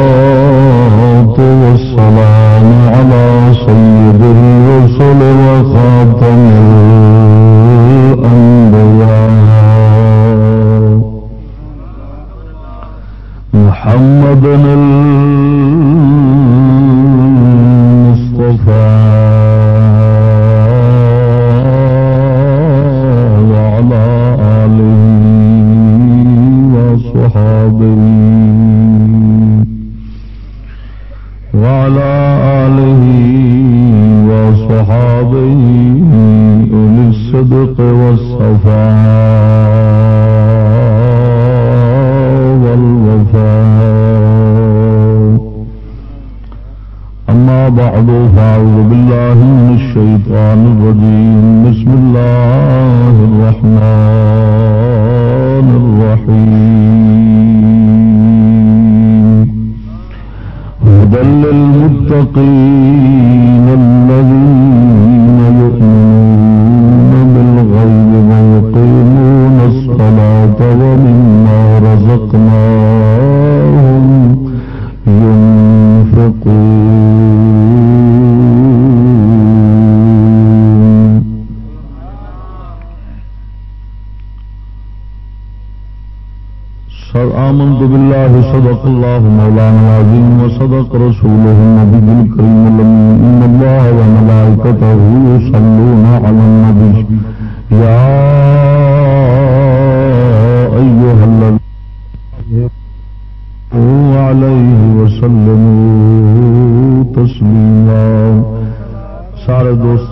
والصلاة والسلام على سيد الرسل وخاتم الأنبياء محمد الله مولانا العظيم وصدق رسوله النبي الكريم الأمين. إن الله وملائكته يصلون على النبي. يا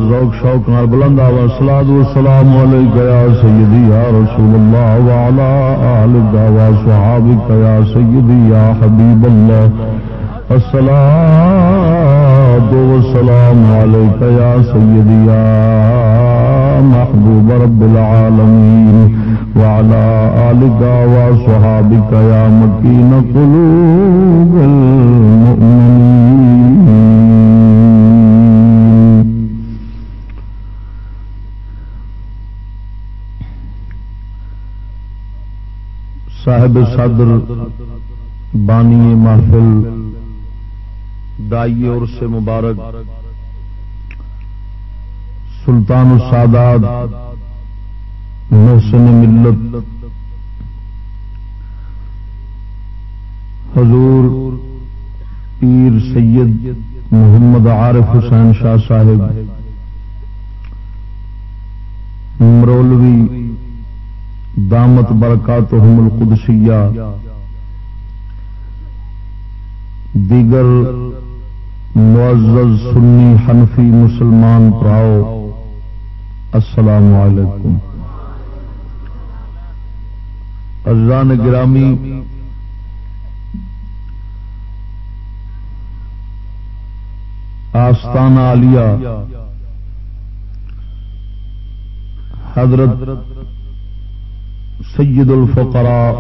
ذوق، شوق نال بلند آواز سلاد و سلام علیک یا سیدی یا رسول اللہ وعلا آلک و صحابک یا سیدی یا حبیب اللہ. السلام و سلام علیک یا سیدی یا محبوب رب العالمین وعلى آلك وصحابك يا مكين قلوب المؤمنين صاحب صدر، بانی محفل، دائی اور سے مبارک، سلطان السادات، محسن ملت، حضور پیر سید محمد عارف حسین شاہ صاحب مرولوی دامت برکاتہم القدسیہ۔ دیگر معزز سنی حنفی مسلمان پراؤ السلام علیکم۔ ازان گرامی آستان عالیہ، حضرت سید الفقراء.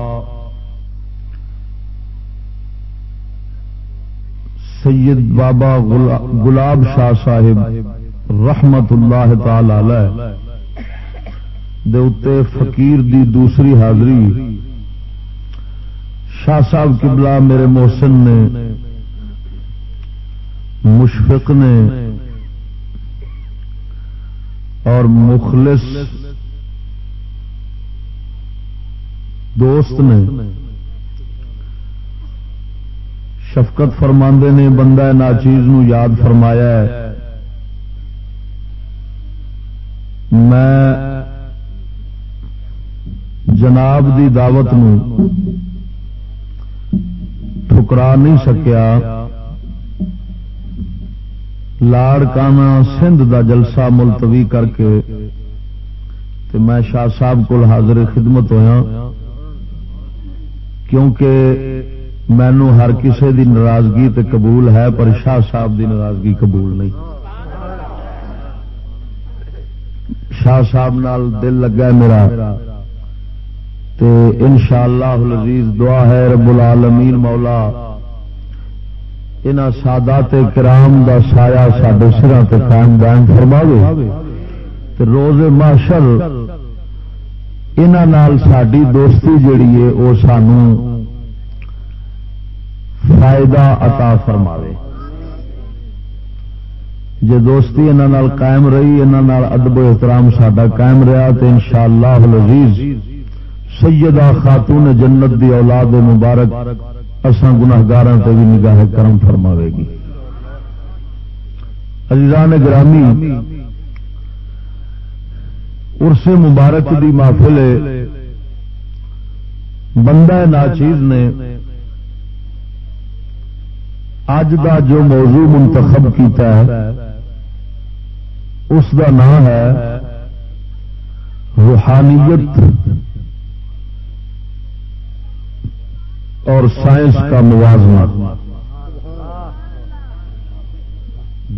سید بابا گلاب شاہ صاحب رحمت اللہ تعالی علیہ دے اتے فقیر دی دوسری حاضری. شاہ صاحب قبلہ میرے محسن نے، مشفق نے اور مخلص دوست نے شفقت فرماندے نے، بندہ ناچیز نو یاد فرمایا ہے۔ میں جناب دی دعوت نو ٹھکرا نہیں سکیا۔ لاڑ کانا سندھ دا جلسہ ملتوی کر کے تے میں شاہ صاحب کو حاضر خدمت ہویا۔ کیونکہ مینو ہر کسے دی ناراضگی تے قبول ہے، پر شاہ صاحب دی ناراضگی قبول نہیں۔ شاہ صاحب نال دل لگا میرا۔ تے انشاءاللہ العزیز دعا ہے، رب العالمین مولا ان سادات کرام دا سایہ سڈے سرا تے قائم دائم فرماوے۔ تے روز ماشر انہوں ساری دوستی جیڑی ہے وہ سانو فائدہ عطا فرماوے جی دوستی انہوں قائم رہی انہوں ادب و احترام سڈا قائم رہا تو ان شاء اللہ لذیذ سیدہ خاتون جنت دی اولاد مبارک اسان گناگار سے بھی نگاہ کرم فرماوے گی عزیزان گرامی ارس مبارک دی محفل بندہ ناچیز نے اج دا جو موضوع منتخب کیتا ہے، اس دا نام ہے روحانیت اور سائنس کا موازنہ۔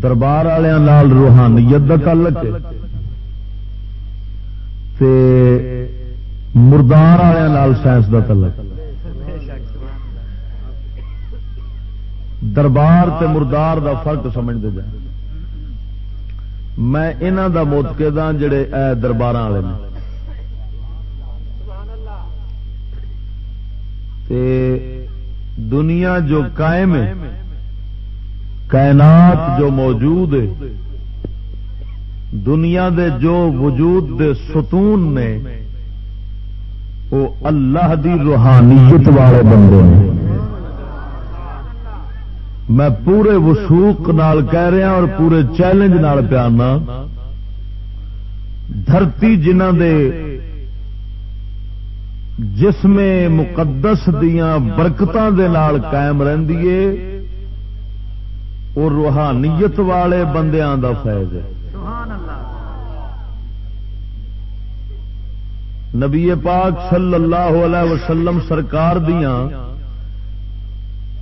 دربار والوں روحانیت کا تعلق مردار والوں سائنس کا تعلق۔ دربار تے مردار دا فرق سمجھتے جائیں۔ میں انہوں دا موتقے دا جڑے اے دربار والے دنیا جو قائم ہے، کائنات جو موجود ہے دنیا دے جو وجود دے ستون نے، وہ اللہ دی روحانیت والے بندے ہیں میں پورے وسوخ نال کہہ رہا اور پورے چیلنج نال پیانا دھرتی جنہ دے جسم مقدس دیا برکتوں کے قائم رہی ہے، وہ روحانیت والے بندیاں دا فیض ہے۔ نبی پاک صلی اللہ علیہ وسلم سرکار دیاں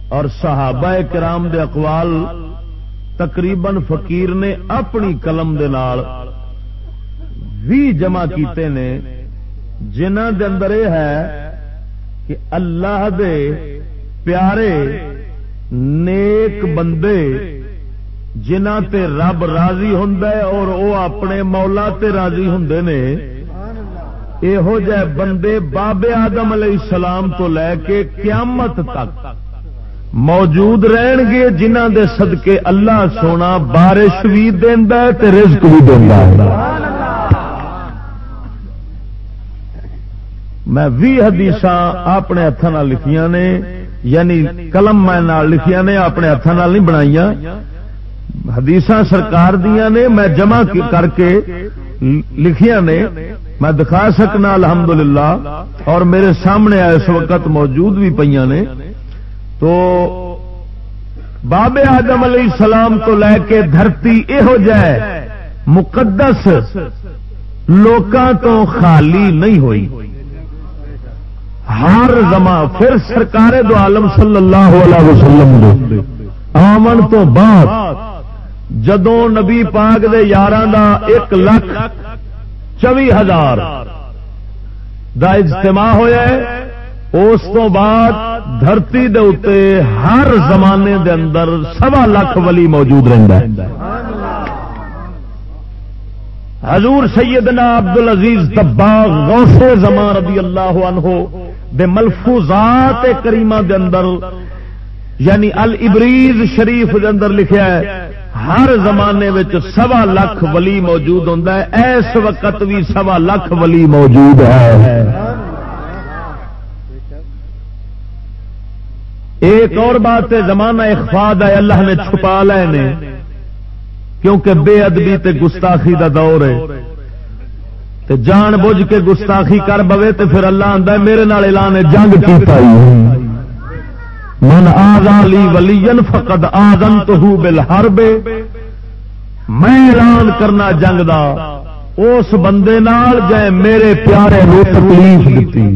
اور صحابہ کرام دے اقوال تقریباً فقیر نے اپنی قلم دے نال بھی جمع کیتے نے جنہ دے اندر یہ ہے کہ اللہ دے پیارے، نیک بندے جنہ تے رب راضی ہوں اور وہ اپنے مولا تے راضی ہوں نے یہو جہ بندے بابے آدم علیہ السلام تو لے کے قیامت تک موجود رہن گے، جنہ دے صدقے اللہ سونا بارش بھی دینا رزق بھی دینا میں بھی حدیث اپنے ہاتھوں لکھیا نے یعنی قلم میں لکھیا نے، اپنے ہاتھوں نہیں بنائی حدیث سرکار دیا نے، میں جمع کر کے لکھیا نے، میں دکھا سکنا الحمدللہ، اور میرے سامنے اس وقت موجود بھی پہ نے۔ تو بابے آدم علیہ السلام تو لے کے دھرتی یہو جائے، مقدس لوکاں تو خالی نہیں ہوئی۔ ہر زمان پھر سرکار دو عالم صلی اللہ علیہ وسلم آمن تو بعد جدو نبی پاک دے یار دا ایک لاکھ چوی ہزار دا اجتماع ہوا اس تو بعد دھرتی دے اتے ہر زمانے دے اندر سوا لاکھ ولی موجود رہتا ہے۔ حضور سیدنا عبد العزیز دباغ غوث زمان رضی اللہ عنہ دے ملفوظات کریمہ دے اندر یعنی البریز شریف دے اندر لکھیا ہے ہر زمانے سوا لاکھ ولی موجود ہوں اس وقت بھی سوا لاکھ ولی موجود ہے۔ ایک اور بات ہے زمانہ اخفاد ہے، اللہ نے چھپا لے نے کیونکہ بے ادبی تے گستاخی دا دور ہے۔ تے جان بوجھ کے گستاخی کر بوے تے پھر اللہ آتا ہے، میرے نال اعلان جنگ کی من آزالی ولین فقد آزن تو بل ہر میں اعلان کرنا جنگ دا اس بندے نال جائے میرے پیارے نو تکلیف دیتی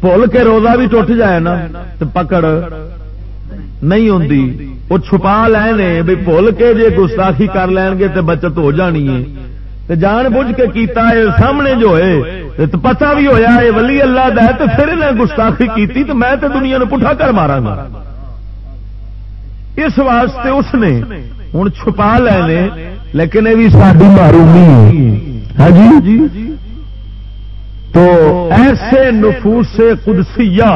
بھول کے روزہ بھی ٹوٹ جائے نا تو پکڑ نہیں ہوں وہ چھپا لے بھی بھول کے جی گستاخی کر لین گے تو بچت ہو جانی ہے۔ تے جان بوجھ کے کیتا ہے، سامنے جو ہے تو پتا بھی ہویا ہے، ولی اللہ دا ہے تو پھر انہیں گستاخی کیتی تو میں تو دنیا نے پٹھا کر مارا گا اس واسطے اس نے ہوں چھپا لے لیکن یہ بھی ساری معرومی ہاں جی؟ تو ایسے نفوس قدسیہ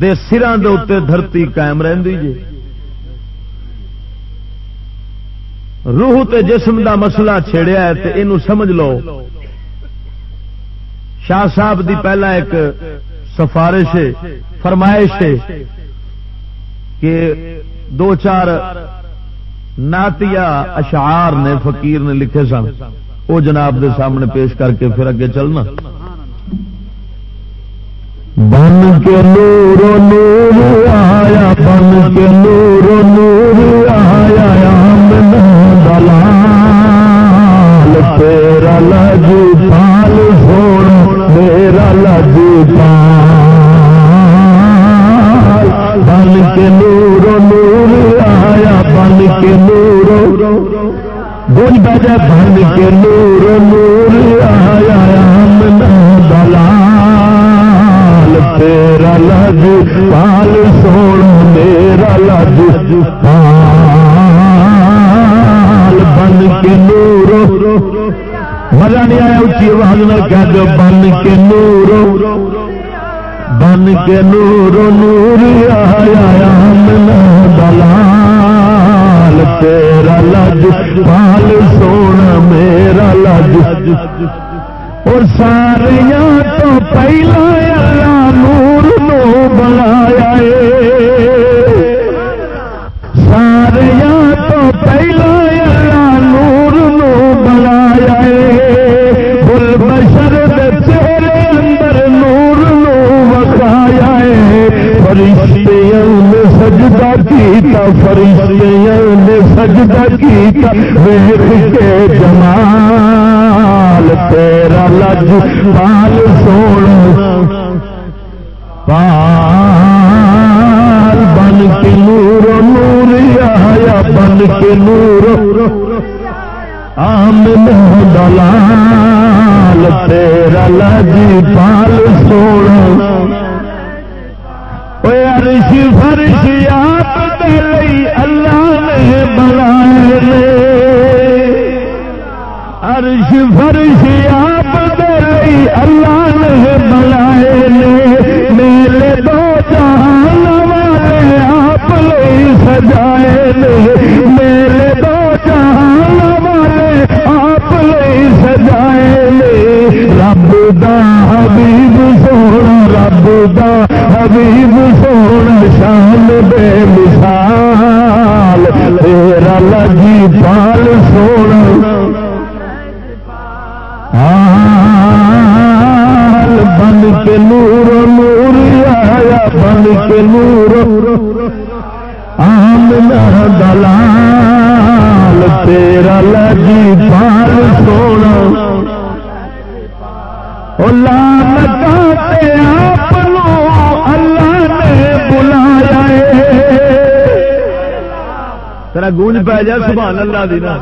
دے سران دے اتنے دھرتی قائم رہی جی۔ روح تے جسم دا مسئلہ چھیڑیا ہے تے اینو سمجھ لو۔ شاہ صاحب دی پہلا ایک سفارش فرمائش ہے کہ دو چار ناتیا اشعار نے فقیر نے لکھے سن۔ وہ جناب دے سامنے پیش کر کے پھر اگے چلنا۔ بن کے نور نور آیا، بن کے نور نور آیا دلال تیرا لج پال سوڑ میرا لج پال بن کے نور نور آیا بن کے نور بول بجا بن کے نور نور آیا دلال تیرا لج پال سونا میرا لج پال کے نور. مزہ نہیں آیا اچھی آواز میں کہہ دو بن کے نور. بن کے نور نور آیا منا دلال. تیرا لج، پال سونا میرا لج. اور ساریا تو پہلا اللہ نور نو بنایا ساریا تو پہلا کیتا فرشتیاں نے سجدہ کیتا ویخ کے جمال تیرا لج پال سونا پال بن کے نور نور آیا بن کے نور آم دلال تیرا لج پال سونا فرش آپ دلی اللہ نے بنائے عرش فرش آپ دلی اللہ نے بنائے میرے دو جہان والے آپ لے سجائے میرے دو جہان والے آپ لے سجائے رب دا حبیب سونا، رب دا تیرا لگی پال سونا۔ بن کے نور نور آیا، بن کے نور۔ آمنا دلال، تیرا لگی پال سونا۔ لام کاتے آپ تیرا گونج پی جائے، سبحان اللہ دی نا۔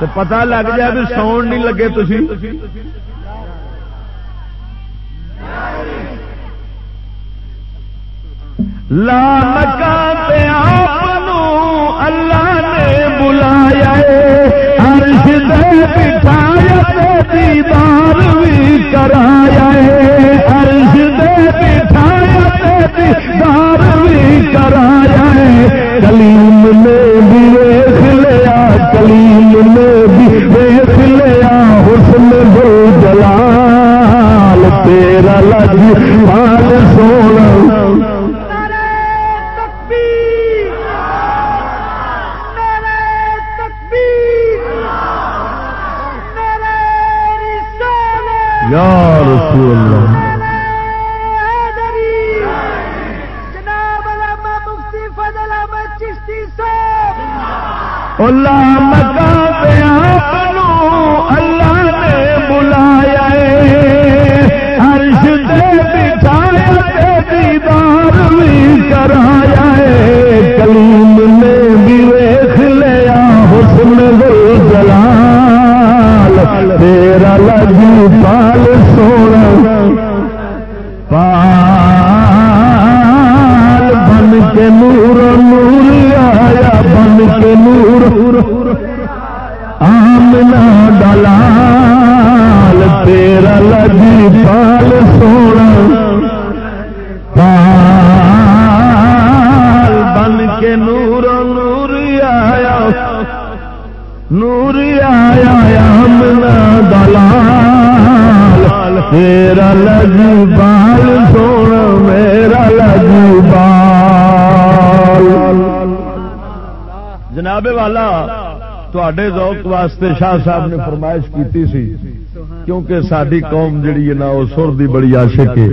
تو پتا لگ جائے بھی ساؤنڈ نہیں لگے تھی لام کاتے آپ اللہ نے بلایا عرش دے بٹھایا دیدار بھی کرایا عرش دے بٹھایا دیدار بھی کرایا کلیم نے بھی ویخ لیا کلیم نے بھی ویخ لیا، حسن بل جلال تیرا لج مال اللہ اللہ نے بلایا ہرش دے بٹھایا دیدار بھی کرایا کلیم نے بھی ویخ لیا، حسن جلال۔ تیرا لگی پال واسطے شاہ صاحب نے فرمائش کی سی، کیونکہ ساری قوم جڑی ہے نا، وہ سر دی بڑی عاشق ہے۔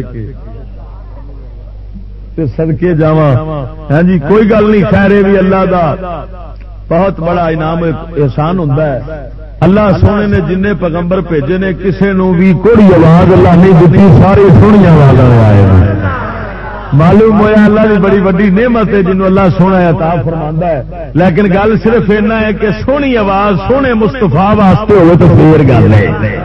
تے سدکے جا ہاں جی کوئی گل نہیں، خیر بھی اللہ دا بہت بڑا انعام احسان ہوں اللہ سونے نے جن پیغمبر بھیجے نے کسی نو بھی کوئی آواز اللہ نہیں دیتی، ساری سونی آواز آئے معلوم ہوا اللہ کی بڑی وڈی نعمت ہے جنوب اللہ سونا عطا فرما ہے۔ لیکن گل صرف اینا ہے کہ سونی آواز، سونے مستفا واسطے ہوئے تو پھر گل ہے۔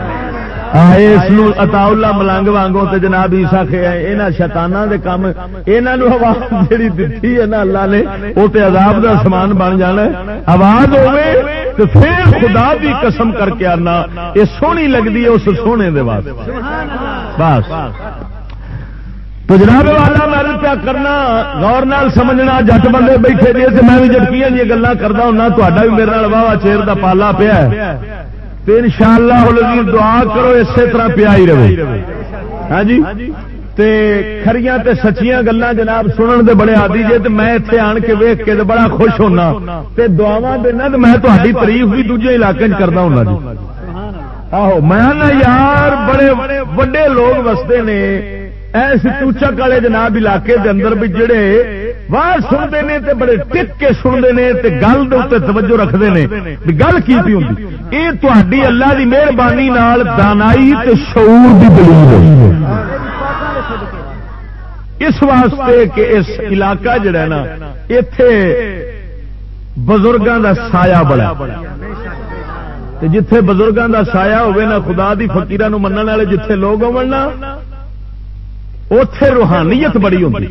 اس اتا اللہ ملنگ وانگوں تے جناب عیسا یہاں شیتانہ کے کام یہاں آواز جی دھی ہے نا اللہ نے وہ تے عذاب دا سامان بن جانا آواز ہوے تو پھر خدا بھی قسم کر کے آنا۔ یہ سونی لگتی ہے اس سونے دے واسطے۔ بس۔ تو جناب والا میں کیا کرنا؟ غور نال سمجھنا جٹ بندے بیٹھے جی تو میں بھی جٹکیاں دیا گلا کرتا ہوں تا بھی میرے واہ چیر کا پالا پیا تو ان شاء اللہ دعا کرو اسی طرح پیا ہی رہے۔ ہاں جی؟ تے کھریاں تے سچیاں گلاں جناب سنن دے بڑے عادی جے تے میں ایتھے آن کے ویکھ کے تے بڑا خوش ہونا۔ تے دعاواں دینا تے میں تہاڈی تعریف بھی دوجے علاقے وچ کردا ہوں جی۔ آہو میں نا یار بڑے وڈے لوگ وستے نے۔ ایس چوچک والے جناب علاقے دے اندر بھی جڑے واہ سنتے ہیں تے بڑے ٹک کے سنتے ہیں تے گل دے توجہ رکھتے ہیں گل کی ہوں یہ تھی اللہ کی مہربانی دانائی تے شعور دی دلیل ہے۔ اس واسطے کہ اس علاقہ جڑا ہے نا اتے بزرگوں دا سایہ بڑا جتھے بزرگوں دا سایہ ہوئے نا، خدا دی فقیران منع والے جتھے لوگ ہونا اتے روحانیت بڑی ہوتی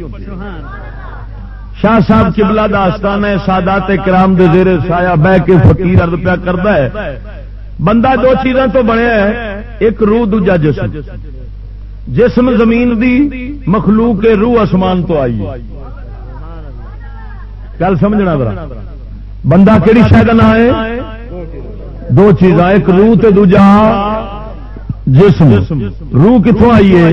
شاہ صاحب کبلا داستان ہے، سادات کرام دے زیر سایا بہ کے فقیر ارد پیا کرتا ہے۔ بندہ دو چیزوں تو بنیا ہے، ایک روح، دوجا جسم۔ جسم زمین دی مخلوق روح آسمان تو آئی۔ گل سمجھنا ذرا۔ بندہ کہڑی شاید نہ ہے دو چیزاں، ایک روح تے دوجا جسم۔ روح کتوں آئی ہے؟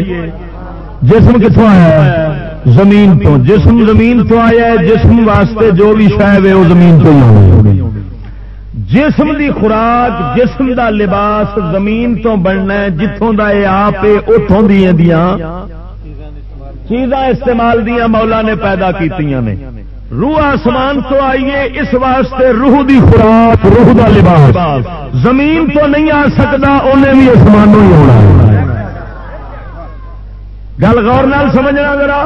جسم کتوں آیا زمین تو۔ جسم زمین تو آیا ہے، جسم واسطے جو بھی شاید ہے، وہ زمین تو ہی جسم دی خوراک، جسم دا لباس زمین تو بننا ہے جتوں کا یہ آپ اتوں دیا چیزاں استعمال دیا مولا نے پیدا کی روح آسمان تو آئیے اس واسطے روح دی خوراک، روح دا لباس۔ زمین تو نہیں آ سکتا، انہیں بھی آسمانوں ہی ہونا ہے۔ گل غور نال سمجھنا ذرا۔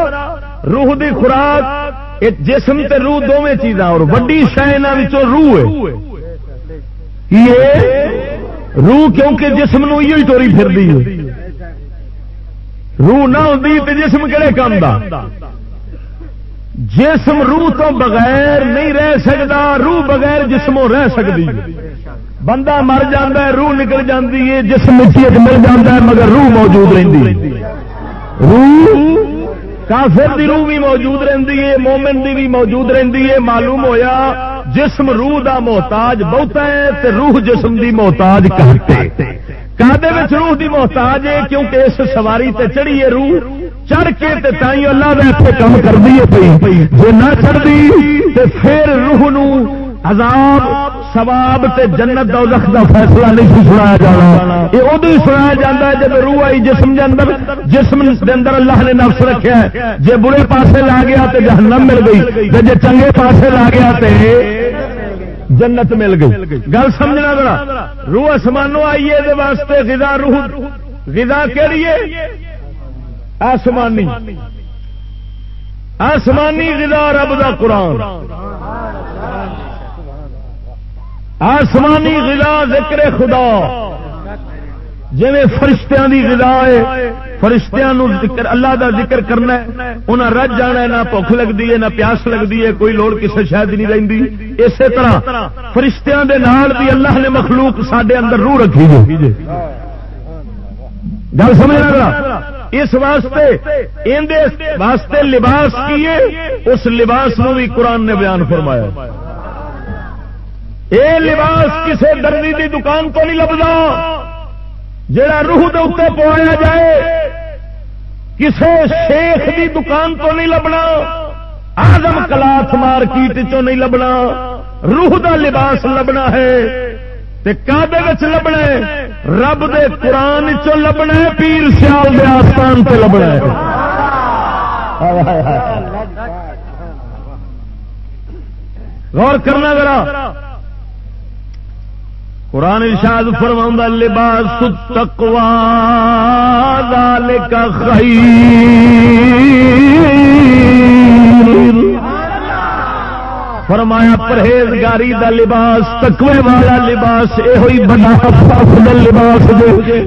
روح دی خوراک جسم تے روح دونوں چیزاں اور وڈی شہ روح ہے۔ روح کیونکہ جسم نو ہی توری پھر دی روح نہ ہوتی تو جسم کہڑے کام دا؟ جسم روح تو بغیر نہیں رہ سکتا روح بغیر جسموں رہ سکتی بندہ مر جا روح نکل جاتی ہے، جسم مل جاتا ہے، مگر روح موجود رہتی روح کافر دی روح بھی موجود رہتی ہے، مومن دی بھی موجود رہتی ہے، معلوم ہویا جسم روح دا محتاج بہتا ہے تے روح جسم دی محتاج کہتے کادے روح دی محتاج ہے کیونکہ اس سواری تے چڑھی ہے روح، چڑھ کے تے تائیں اللہ دے اتنے کام کر دیے پی جی نہ چڑھتی تے پھر روح نو عذاب سواب تے جنت دوزخ دا فیصلہ نہیں سنایا جانا۔ یہ ادو ہی سنایا جاتا ہے جب روح آئی جسم دے اندر، جسم دے اندر اللہ نے نفس رکھا ہے۔ جے برے پاسے لا گیا تے جہنم مل گئی تے جے چنگے پاسے لا گیا تے جنت مل گئی۔ گل سمجھنا ذرا، روح آسمانوں آئیے دے واسطے غذا روح، غذا کہڑی ہے؟ آسمانی۔ آسمانی غذا رب دا قرآن۔ آسمانی غذا ذکر خدا۔ جی فرشتیاں دی غذا ہے، فرشتیاں نو ذکر، اللہ دا ذکر کرنا ہے، انہاں رج جانا ہے، نہ بھوک لگتی ہے، نہ پیاس لگتی ہے، کوئی لوڑ کسی شاید نہیں رہتی اسی طرح فرشتیاں دے نال بھی اللہ نے مخلوق سڈے اندر روح رکھی جی گل سمجھ رہا اس واسطے واسطے لباس کیے اس لباس نو بھی قرآن نے بیان فرمایا۔ اے لباس کسے دردی دی دکان کو نہیں لبدا جڑا روح دے اتنے پوایا جائے، کسے شیخ دی دکان تو نہیں لبنا آدم کلاس مارکیٹ چو نہیں لبنا، روح دا لباس لبنا ہے کابے لبنا ہے، رب دے قرآن چو لبنا ہے، پیر سیال دے آستان سے لبنا ہے۔ غور کرنا ذرا۔ قرآن ارشاد فرما لباس تقوا ذالک خیر۔ فرمایا، پرہیزگاری دا لباس تکوے والا لباس یہ ہوئی بڑا افضل لباس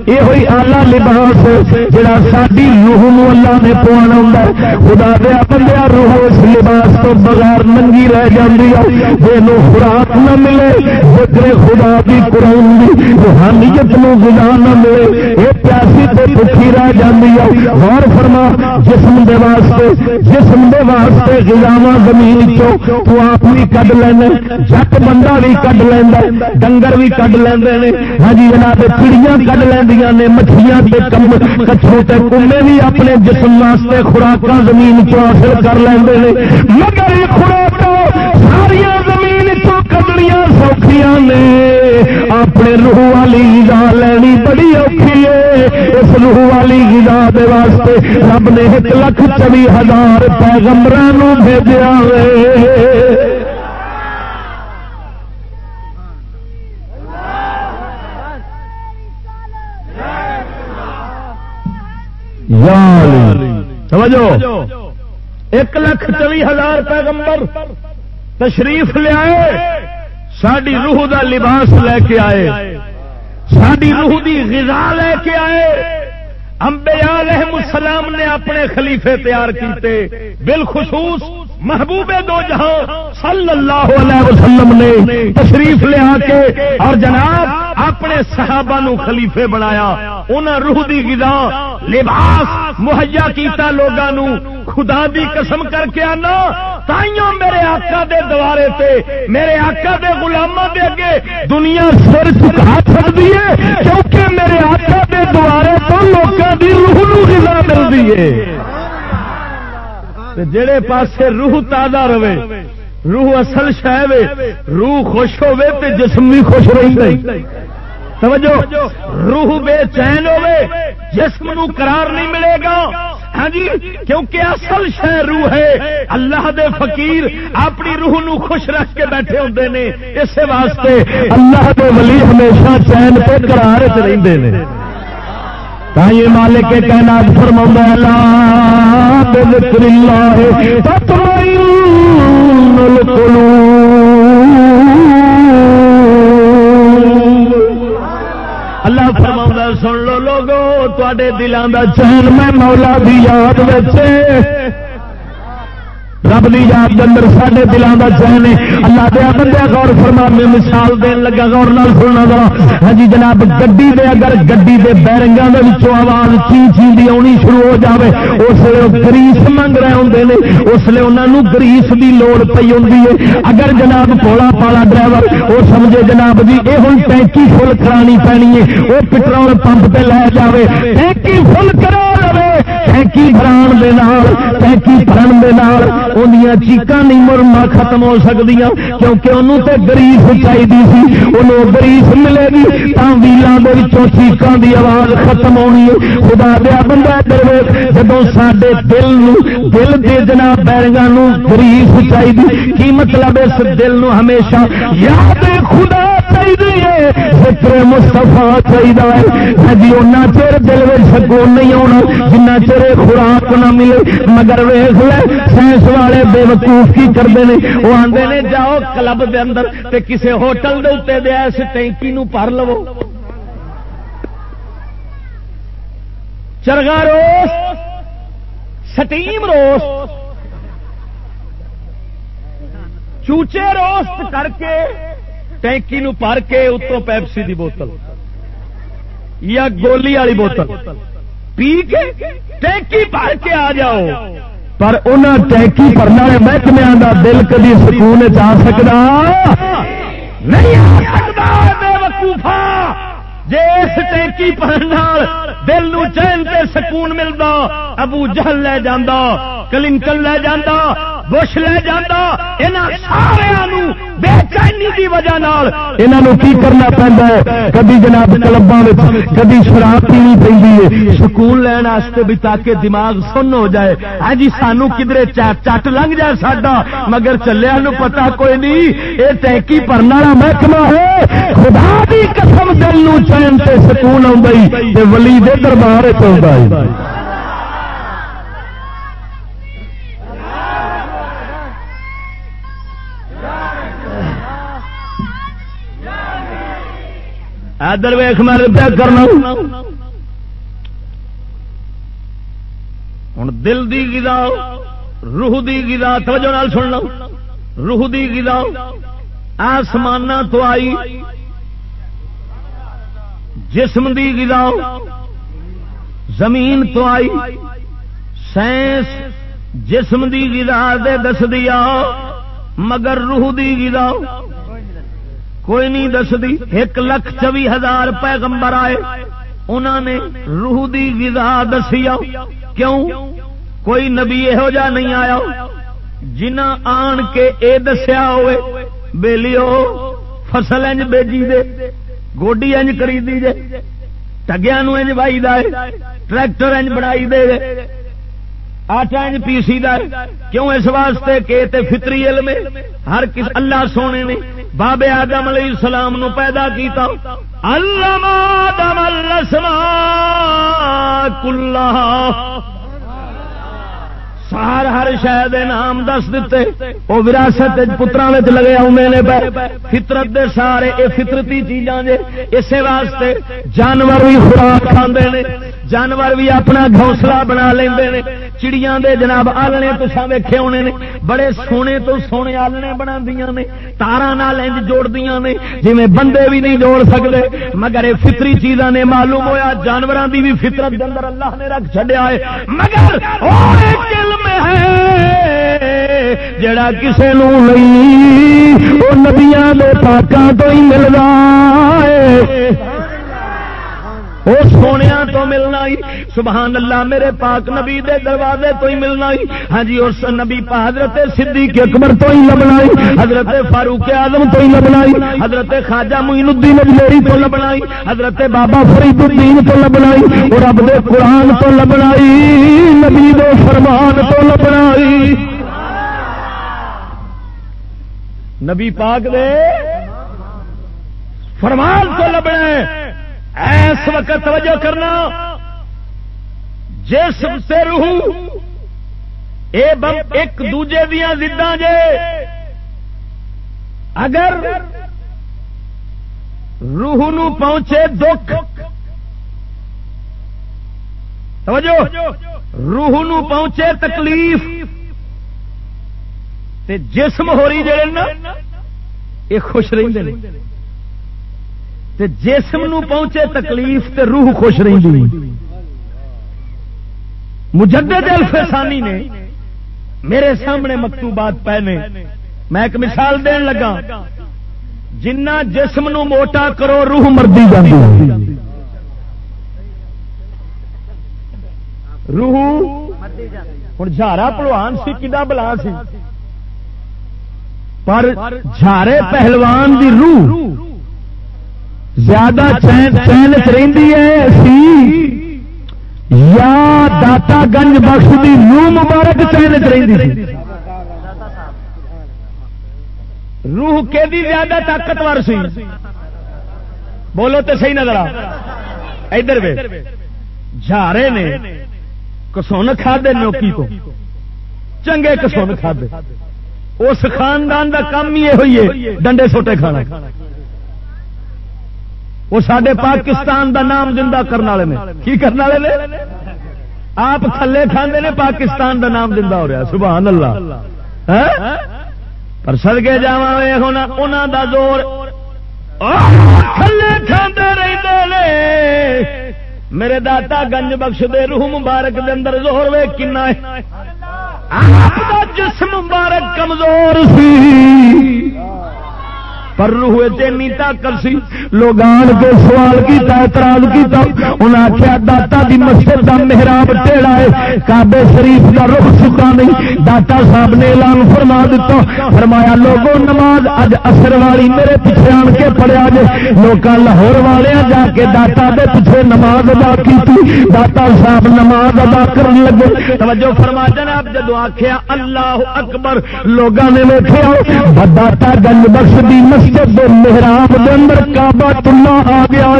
یہ آلہ لباس جڑا ساری روح اللہ نے پوانا ہوں خدا دیا بندیا روح اس لباس تو بغیر ننگی رہ جاتی ہے۔ جی خوراک نہ ملے جتنے خدا کی قرآن کی روحانیت نو گزا نہ ملے۔ یہ پیاسی تو دکھی رہ جاتی ہے۔ غور فرما، جسم دے واسطے، جسم دے واسطے گزاوا زمین چو تو آپ بھی کھ لینا جٹ بندہ بھی کھ لینا ڈنگر بھی کھ لے ہاں جی جناب چڑیاں کھ لینیا نے مچھلیاں کچھوں کے کمے بھی اپنے جسم واسطے خوراک زمین چ حاصل کر لیں مگر خوراک ساریا زمین چو کدڑیاں سوکھیاں نے۔ اپنے روح والی گا لینی بڑی اوکھی ہے۔ اس روح والی گا واسطے رب نے ایک لکھ چوی ہزار پیغمبر بھیجا ہے۔ سمجھو؟ ایک لاکھ چوی ہزار پیغمبر تشریف لیا ساری روح دا لباس لے کے آئے ساری روح دی غذا لے کے آئے۔ امبیا علیہ السلام نے اپنے خلیفے تیار کیتے، بالخصوص محبوب دو جہاں صلی اللہ علیہ وسلم نے تشریف لیا کے۔ اور جناب اپنے صحابہ نو خلیفے بنایا، انہاں روح دی غذا، لباس، مہیا کیتا لوگاں نو خدا دی قسم کر کے آنا۔ تائیوں میرے آقا دے دوارے تے، میرے آقا دے غلاماں دے اگے دنیا سر چکا سکتی ہے، کیونکہ میرے آقا دے دوارے تو لوگوں دی روح نو غذا ملتی ہے۔ جڑے پاسے روح تازہ رہے روح اصل شہ روح خوش ہوے تے جسم بھی خوش رہی توجہ، روح بے چین ہوے جسم نو قرار نہیں ملے گا۔ ہاں جی کیونکہ اصل شہ روح ہے۔ اللہ دے فقیر اپنی روح نو خوش رکھ کے بیٹھے ہوتے ہیں اس واسطے اللہ دے ولی ہمیشہ چین پہ قرار چ رہتے ہیں تائیں مالک کے کہنا فرما اللہ بذکر اللہ تطمئن اللہ فرما سن لو لوگو تے دلان کا چین میں مولا دی یاد بچے رب دی یاد کے اندر سارے دلان کا چین ہے۔ اللہ دیا بندہ غور فرما، میں مثال دین لگا، غور نال سننا ذرا۔ ہاں جی جناب، گڈی دے اگر گڈی دے بیرنگاں دے وچوں آواز چی چی دی آنی شروع ہو جاوے، اس لیے گریس منگ رہے ہوندے نے۔ اس لیے انہاں نو گریس دی لوڑ پئی ہوندی ہے۔ اگر جناب پولا پالا ڈرائیور، وہ سمجھے جناب جی اے ہن ٹینکی فل کرانی پینی ہے۔ وہ پٹرول پمپ تے لے جاوے۔ ٹینکی فل کرا لو ٹینکی بھران دے نال ٹینکی بھرن دے نال اندیاں چیقاں نہیں مرما ختم ہو سکتی کیونکہ انہوں تے گریس چاہیے سی انہوں گریس ملے گی تو چیقاں دی آواز ختم ہونی ہے خدا دیا بندہ دروے جب سڈے دل نو دل دے جناب بیرنگا گریس چاہیے کی مطلب اس دل نو ہمیشہ یاد خدا چاہیے فکر مستفا چاہیے جی ان چر دل میں سکون نہیں آنا جنہ چر خوراک نہ ملے۔ مگر ویخ لے، سائنس والے بے وقوف کی کرتے ہیں۔ وہ آتے ہیں جاؤ کلب دے اندر تے کسے ہوٹل دے اتنے دیا اس ٹینکی نو پر لو۔ چرگا روس سٹیم روس چوچے روسٹ کر کے ٹینکی نو پر کے اتوں پیپسی دی بوتل یا گولی والی بوتل پی کے ٹینکی بھر کے آ جاؤ پر انہوں ٹینکی بھرنا محکمے کا دل کدی سکون جا سکتا نہیں وقوفا جی اس ٹینکی بھرنا دل نو چین تے سکون ملتا ابو جہل لے جانا کلنکل لے جانا بش لے جانا سارے بے چینی کی وجہ انہوں کی کرنا پہنتا ہے؟ کبھی جناب کلبا کبھی شراب پینی پہ سکون لین بھی تاکہ دماغ سن ہو جائے۔ ہاں جی سانو کدھر چٹ لنگ جائے ساڈا؟ مگر چلیا نو پتا کوئی نہیں یہ ٹینکی پرنا والا محکمہ ہے۔ خدا بھی قسم دل نو چین سے سکون آئی ولی دے دربار چاہتا ادر ویخ میں پیا کرنا۔ ہوں دل دی گدا روح دی گدا توجہ نال سن لو روح دی گدا آسمان تو آئی، جسم دی گدا زمین تو آئی۔ سائنس جسم دی گدا دے دس دیا، مگر روح دی گدا کوئی نہیں دس دی ایک لکھ چوی ہزار پیغمبر آئے۔ انہوں نے روح دی گزا دسیا کیوں؟ کوئی نبی یہو جا نہیں آیا۔ جنہ آن کے اے دسیا ہوئے، بیلیو، فصل انج بیجی دے، گوڈی انج کری دی جے۔ ٹگیا انج بائی دے، ٹریکٹر انج بنائی دے آٹا انج پیسی دا کیوں اس واسطے کہ تے فطری علم ہر کس اللہ سونے نے بابے آدم علیہ السلام نو پیدا کیتا۔ اللہ آدم الاسماء کلہا۔ سار ہر شہ نام دس دیتے۔ وہ وراثت پترا لگے آنے فطرت دے سارے یہ فطرتی چیزاں جے اسی واسطے جانور بھی خوراک کھانے جانور بھی اپنا گھونسلہ بنا لے چڑیاں دے جناب آلنے تو ویخے ہونے نے۔ بڑے سونے تو سونے آلنے بنا نے۔ تارا نال انج جوڑ دیا نے۔ جی بندے بھی نہیں جوڑ سکتے مگر یہ فطری چیزاں نے معلوم ہویا۔ جانوروں کی بھی فطرت دے اندر اللہ نے رکھ چڈیا ہے۔ مگر علم ہے۔ جڑا کسے نو نہیں وہ نبیا کے پاکوں تو ہی ملتا ہے۔ وہ سونے تو ملنا ہی سبحان اللہ میرے پاک نبی دے دروازے تو ہی ملنا ہی۔ ہاں جی اس نبی پا حضرت صدیق اکبر تو ہی لبنا ہی۔ حضرت فاروق اعظم تو ہی لبنا ہی۔ حضرت خواجہ معین الدین اجمیری تو لبنا ہی۔ حضرت بابا فرید الدین تو لبنا ہی۔ اور رب دے قرآن تو لبنا ہی۔ نبی دے فرمان تو لبنا ہی۔ نبی پاک دے فرمان تو لبنا ہے۔ ایس وقت توجہ کرنا۔ جسم سے روح، اے بم ایک دوجے دیا زداں جے۔ اگر روح نو پہنچے دکھ، توجہ، روح نو پہنچے تکلیف، تے جسم ہو رہی جڑے نا یہ خوش رہتے ہیں تے جسم نو پہنچے تکلیف تے روح خوش رہی مجدد الفسانی نے میرے سامنے مکتوبات پہنے۔ میں ایک مثال دین لگا۔ جنہ جسم نو موٹا کرو روح مردی جاتی روح ہوں جھارا پلوان سی کدا بلا سی۔ پر جھارے پہلوان دی روح زیادہ چین چین چی ہے سی۔ یا داتا گنج بخش کی روح مبارک چین چی روح کے بھی زیادہ طاقتور سی۔ بولو تو صحیح نظر ادھر جھارے نے کسون کھا دے نوکی کو۔ چنگے کسون کھا دے اس خاندان کا کام ہی یہ ہوئی ہے، ڈنڈے سوٹے کھانا۔ وہ سڈے پاکستان دا نام زندہ کرنے والے کی کرنے والے نے؟ آپ تھلے کھانے نے، پاکستان دا نام دیا ہو رہا سبحان اللہ۔ ہاں؟ پر سدگے جا ہونا انہوں دا زور۔ تھلے کھانے رہتے میرے داتا گنج بخش دے روح مبارک دے اندر زور وے، کنا ہے۔ جسم مبارک کمزور سی۔ پر روح چینی طاقت سی۔ لوگ آن کے سوال کیتا، اعتراض کیتا۔ انہیں آخیا داتا دی مسجد دا محراب ٹیڑا ہے، کعبے شریف دا رخ سکا نہیں۔ داتا صاحب نے اعلان فرما دیتا فرمایا لوگوں نماز اج اثر والی میرے پیچھے آن کے پڑیا جے۔ لوگ لاہور والے جا کے داتا دے پیچھے نماز ادا کی داتا صاحب نماز ادا کرن لگے۔ توجہ فرما، جناب، جدو آخیا اللہ اکبر لوگوں نے ویٹیا داتا گنج بخش دی مسجد مسجد دے محراب دے اندر کعبہ اللہ آ گیا۔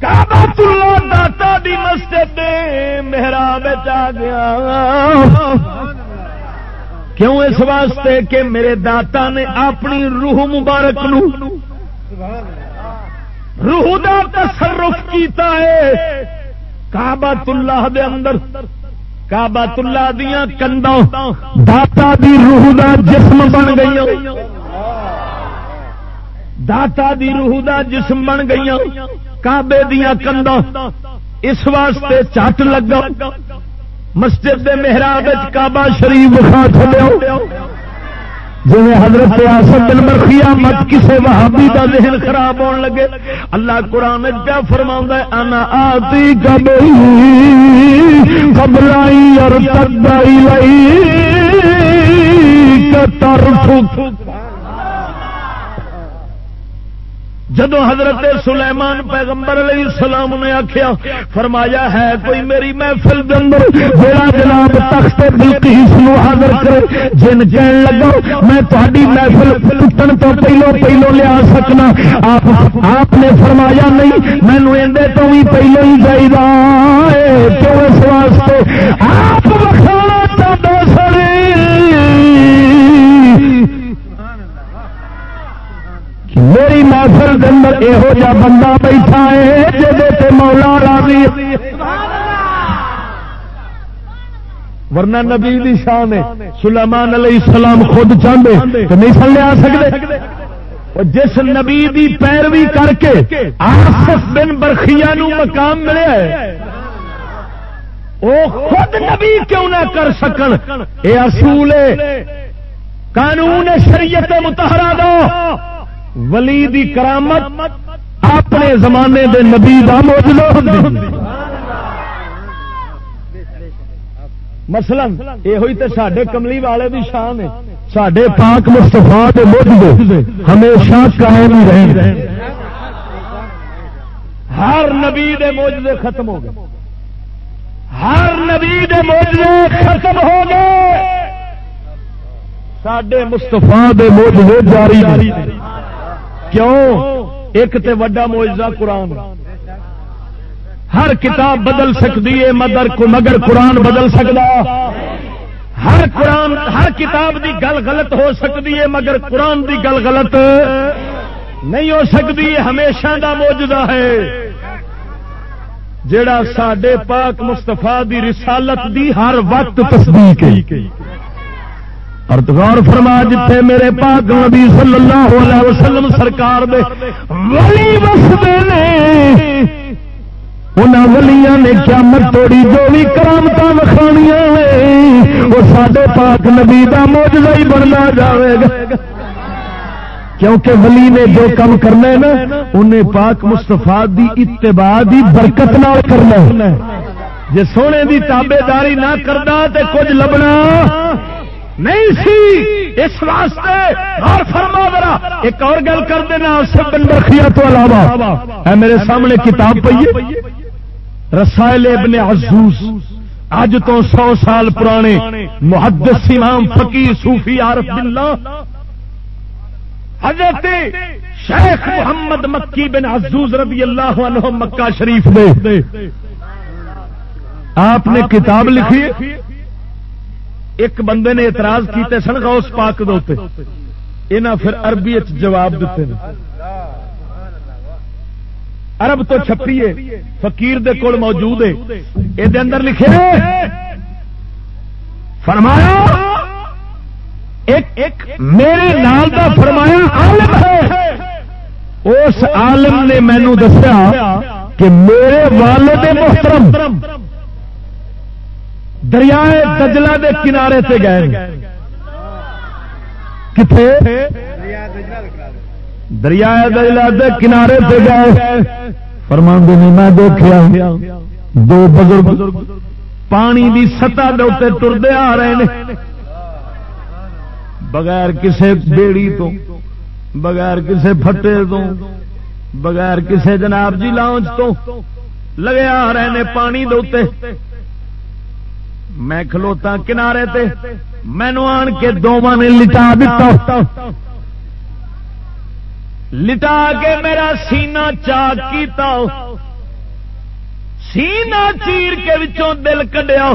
کعبہ اللہ داتا دی مسجد محراب آ گیا۔ کیوں اس واسطے کہ میرے داتا نے اپنی روح مبارک نو روح دا تصرف کیتا ہے۔ کعبہ اللہ دے اندر کعبہ اللہ دیا کندوں داتا دی روح دا جسم بن گئی داتا دی روح دا جسم بن گئی کعبے دیا کندوں اس واسطے چٹ لگا۔ مسجد دے محراب کعبہ شریف کھا چلو جی حضرت آسم بن مرخیا مت کسے وہابی دا ذہن خراب ہونے لگے، اللہ قرآن کیا فرما انا آتی کبھی قبلائی اور تدائی لائی کتر جدو حضرت سلیمان پیغمبر علیہ السلام نے آخیا فرمایا، ہے کوئی میری محفل جڑا جناب، تخت بلکیس نو حاضر کرے، جن کہن لگا، میں تاری محفل ٹوٹن تو پہلو پہلو لیا سکنا۔ آپ نے فرمایا، نہیں، مینو اندر تو بھی پہلو ہی چاہیے کیوں اس واسطے؟ آپ بخانا چاہتے میری محفل کے اندر یہو جا بندہ بیٹھا ہے جی مولا راضی۔ ورنہ نبی دی شان ہے، سلیمان علیہ السلام خود چاہتے تو نہیں سن لیا سکتے جس نبی دی پیروی کر کے آصف بن برخیا نو مقام ملے وہ خود نبی کیوں نہ کر سکن؟ یہ اصول قانون شریعت متحرہ دو ولی دی کرامت اپنے زمانے دے نبی دا مثلا یہ ہوئی تے ساڈے کملی والے دی شان ہے، ساڈے پاک مستفا دے موجود ہمیشہ قائم ہی رہے ہر نبی دے موجودے ختم ہو گئے۔ ہر نبی دے موجودے ختم ہو گئے۔ ساڈے مستفا دے موجودے جاری کیوں؟ ایک تے وڈا موجزہ قرآن۔ ہر کتاب بدل سکتی ہے، مگر مگر قرآن بدل سکتا۔ ہر قرآن ہر کتاب دی گل غلط ہو سکتی ہے، مگر قرآن دی گل غلط نہیں ہو سکتی۔ ہمیشہ دا موجودہ ہے۔ جڑا سڈے پاک مستفا دی رسالت دی ہر وقت تصدیق ہے۔ غور فرما جتھے میرے پاک نبی صلی اللہ علیہ وسلم سرکار دے ولی وسدے نے، انہاں ولیاں نے قیامت توڑی جو بھی کرامت وکھانیاں نے، وہ سڈے پاک نبی دا موجودہ ہی بننا جاوے گا۔ کیونکہ ولی نے جو کم کرنا ہے نا، انہیں پاک مستفا دی اتباع دی برکت نال کرنا ہے۔ جی سونے دی تابے داری نہ کرنا تے کچھ لبنا نہیں سی. اس واسطے اور فرما ذرا. ایک اور گل کر دینا سب بن برخیا تو علاوہ. اے میرے سامنے کتاب پہ رسائل ابن عزوز. اج تو سو سال پرانے محدث امام فقیر صوفی عارف باللہ. حضرت شیخ محمد مکی بن عزوز رضی اللہ عنہ مکہ شریف دے. آپ نے کتاب لکھی ایک بندے نے اعتراض کیتے سن غوث پاک دوتے انہاں پھر عربی جواب دیتے ہیں عرب تو چھپیے فقیر دے کول موجود ہے۔ یہ اندر لکھے فرمایا، ایک ایک میرے نال دا فرمایا عالم ہے۔ اس عالم نے مینو دسیا کہ میرے والد محترم دریائے دجلہ دے کنارے سے گئے کتنے دریائے دجلہ دے کنارے سے گئے۔ فرمان نے میں دیکھا دو بزرگ پانی دی سطح دے ٹردے آ رہے ہیں۔ بغیر کسے بیڑی تو، بغیر کسے پھٹے تو، بغیر کسے جناب جی لاؤنج تو لگے آ رہے نے پانی دے میں کھلوتا کنارے تے مینو آن کے دونوں نے لٹا دیتا لٹا کے میرا سینہ چاک کیتا۔ سینہ چیر کے وچوں دل کڈیا۔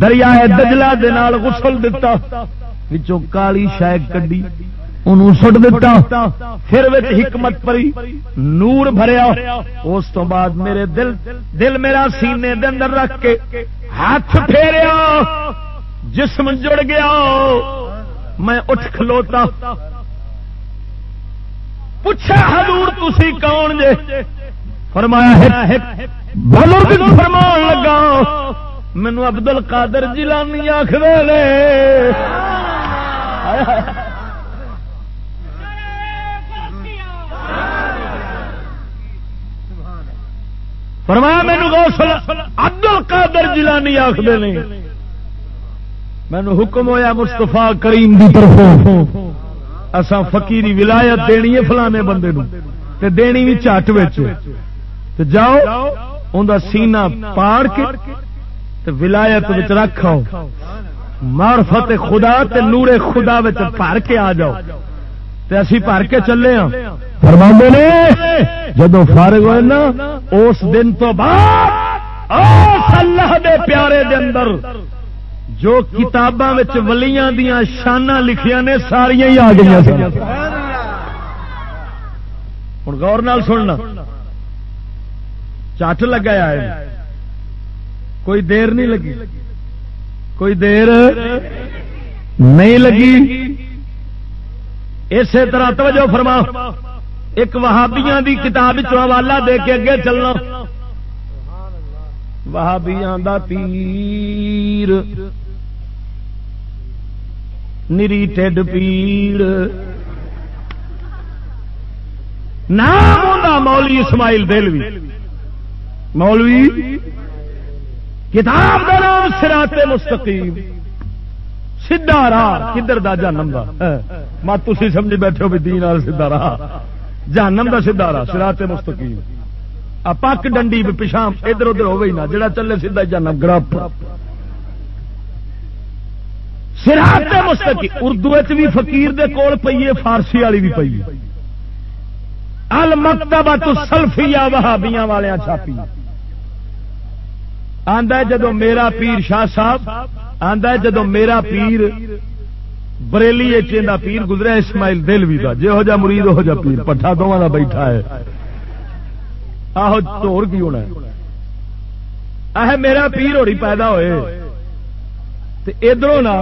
دریائے دجلہ دے نال غسل دتا۔ وچوں کالی شاید کڈی انہوں سٹ دیتا پھر حکمت پری، نور بھریا۔ اس تو بعد میرے دل دل میرا سینے دے اندر رکھ کے ہاتھ پھیریا جسم جڑ گیا، میں اٹھ کھلوتا۔ پوچھا، حضور تسی کون جے؟ فرمایا بزرگ فرمان لگا۔ مینو ابدل کادر جیلانی آخر فرمایا مینو غوثل ابدل قادر جیلانی آخر مینو حکم ہویا مستفا کریم دی طرف اسا فقیری ولایت دینی ہے فلانے بندے نو. تے دینی بھی چٹ تے جاؤ، ان سینہ پاڑ کے تے ولایت وچ رکھو معرفت خدا تے نور خدا وچ بھر کے آ جاؤ۔ تے اسی بھر کے چلے ہاں۔ فرما نے، جدو فارغ ہوئے نا، اس دن تو بعد اللہ دے پیارے دے اندر جو کتاباں ولیاں دیا شانہ لکھیا نے ساریا ہی آ گئی ہوں گور نال سننا۔ چٹ لگا ہے۔ کوئی دیر نہیں لگی۔ کوئی دیر نہیں لگی۔ اسی طرح توجہ فرما۔ ایک وہابیاں دی کتاب حوالہ دے کے اگے چلنا۔ وہابیاں دا پیر۔ نری ٹھڈ پیڑ نام مولوی اسماعیل دلوی مولوی، کتاب کا نام سراتے مستقیم۔ سیدا راہ، کدھر دا جانم دا؟ مت تھی سمجھی بیٹھے ہو بھی دین سیدا راہ۔ جانم دا سیدا راہ سراتے مستقیم۔ پک ڈنڈی بھی پچھا ادھر ادھر ہوئی نہ، جڑا چلے سیدا جانم گڑپ۔ سراتے مستقیم، اردو بھی فقیر دے کول پیے فارسی والی بھی پی المکتبہ تو سلفیا وہابیاں والے چھاپی۔ آندا جدو میرا پیر شاہ صاحب آندا جدو میرا پیر بریلی چیندا پیر گزرا اسماعیل دل بھی تھا جہو جا مرید، ہو جا پیر۔ پٹھا دونوں کا بیٹھا ہے۔ آہو چور کی ہونا ہے۔ میرا پیر ہوئی پیدا ہوئے۔ ادھر نا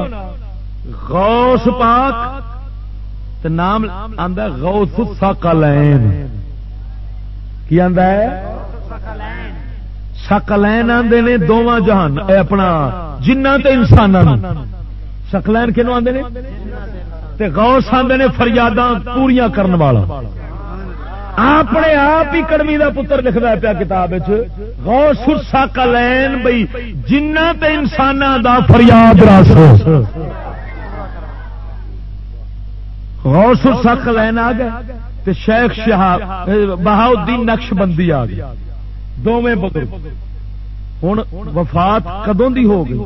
غوث پاک نام آندا غوث ساکلین کی آندا ہے؟ سکلین آتے نے دونوں جہان اپنا جنہ تے انسان سکلین کنو آتے نے؟ تے غوث آتے نے فریاداں پوریا کرن والا۔ اپنے آپ ہی کڑمی دا پتر لکھتا پیا کتاب غوث سکلین بھائی جنہ تے انسان دا فریاد رس غوث سکلین آ گئے شیخ شہاب بہاؤدین نقش بندی آ گیا دونوں بزرگ۔ ہوں وفات کدوں دی ہو گئی؟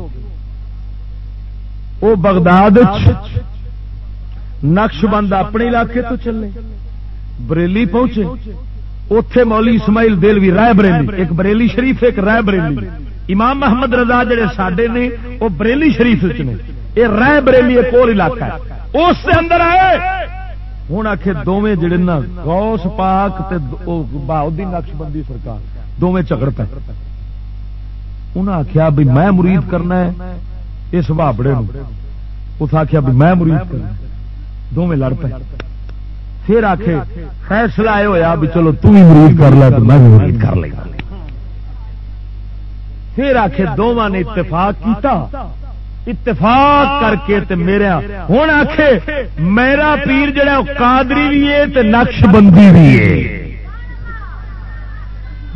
وہ بغداد نقش بند اپنے علاقے تو چلے۔ بریلی پہنچے۔ اتے مولی اسماعیل دلوی رائے بریلی۔ ایک بریلی شریف، ایک رائے بریلی۔ امام محمد رضا جڑے سڈے نے وہ بریلی شریف نے۔ یہ رائے بریلی ایک اور علاقہ ہے۔ اس سے اندر آئے۔ ہوں آخ دونیں جڑے نا گوس پاک بہادی نقش بندی سرکار۔ دونیں جھگڑ پہ انہیں آخیا بھی میں مرید کرنا ہے اس بابڑے اس آخیا بھی میں مرید کرنا دونیں لڑ پے۔ پھر آخ فیصلہ یہ ہوا بھی چلو تم مرید کر لے تو میں مرید کر لے پھر آخ دونوں نے اتفاق کیتا۔ اتفاق کر کے تے میرا ہوں آخ میرا پیر جڑا قادری بھی ہے تے نقش بندی بھی ہے۔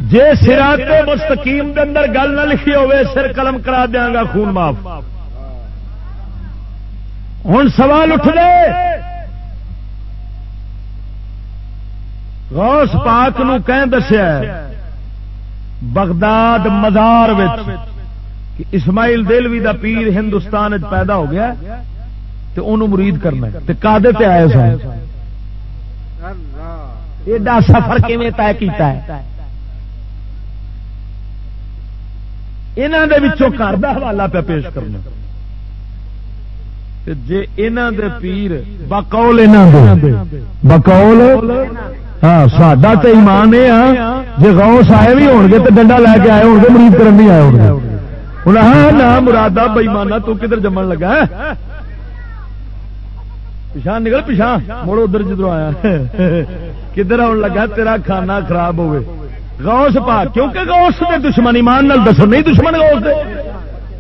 جے سراط مستقیم دے اندر گل نہ لکھی ہوے سر قلم کرا دیا گا، خون معاف۔ ہوں سوال اٹھ دے۔ غوث پاک نو کہیں دسیا بغداد مزار کہ اسماعیل دلوی دا پیر ہندوستان پیدا ہو گیا تو انہوں مرید کرنا تے کادے تے آئے سن؟ ایڈا سفر کیویں طے کیتا ہے؟ انہاں دے وچوں گھر دا حوالہ پہ پیش کرنا۔ جے انہاں دے پیر بقول انہاں بقول؟ ہاں ساڈا تو ایمان یہ ہاں۔ جی غوث آئے بھی ہو گے تو ڈنڈا لے کے آئے ہو گے مرید کرن نہیں آئے ہو گے ہاں نہ مرادا بئیمانا تو کدھر جمن لگا؟ ہاں۔ پچھا نکل پچھا مڑ ادھر جدھر آیا۔ کدھر آن لگا؟ تیرا کھانا خراب ہوئے۔ غوث پا کیونکہ غوث دے دشمن ایمان نال دسو، نہیں دشمن غوث دے۔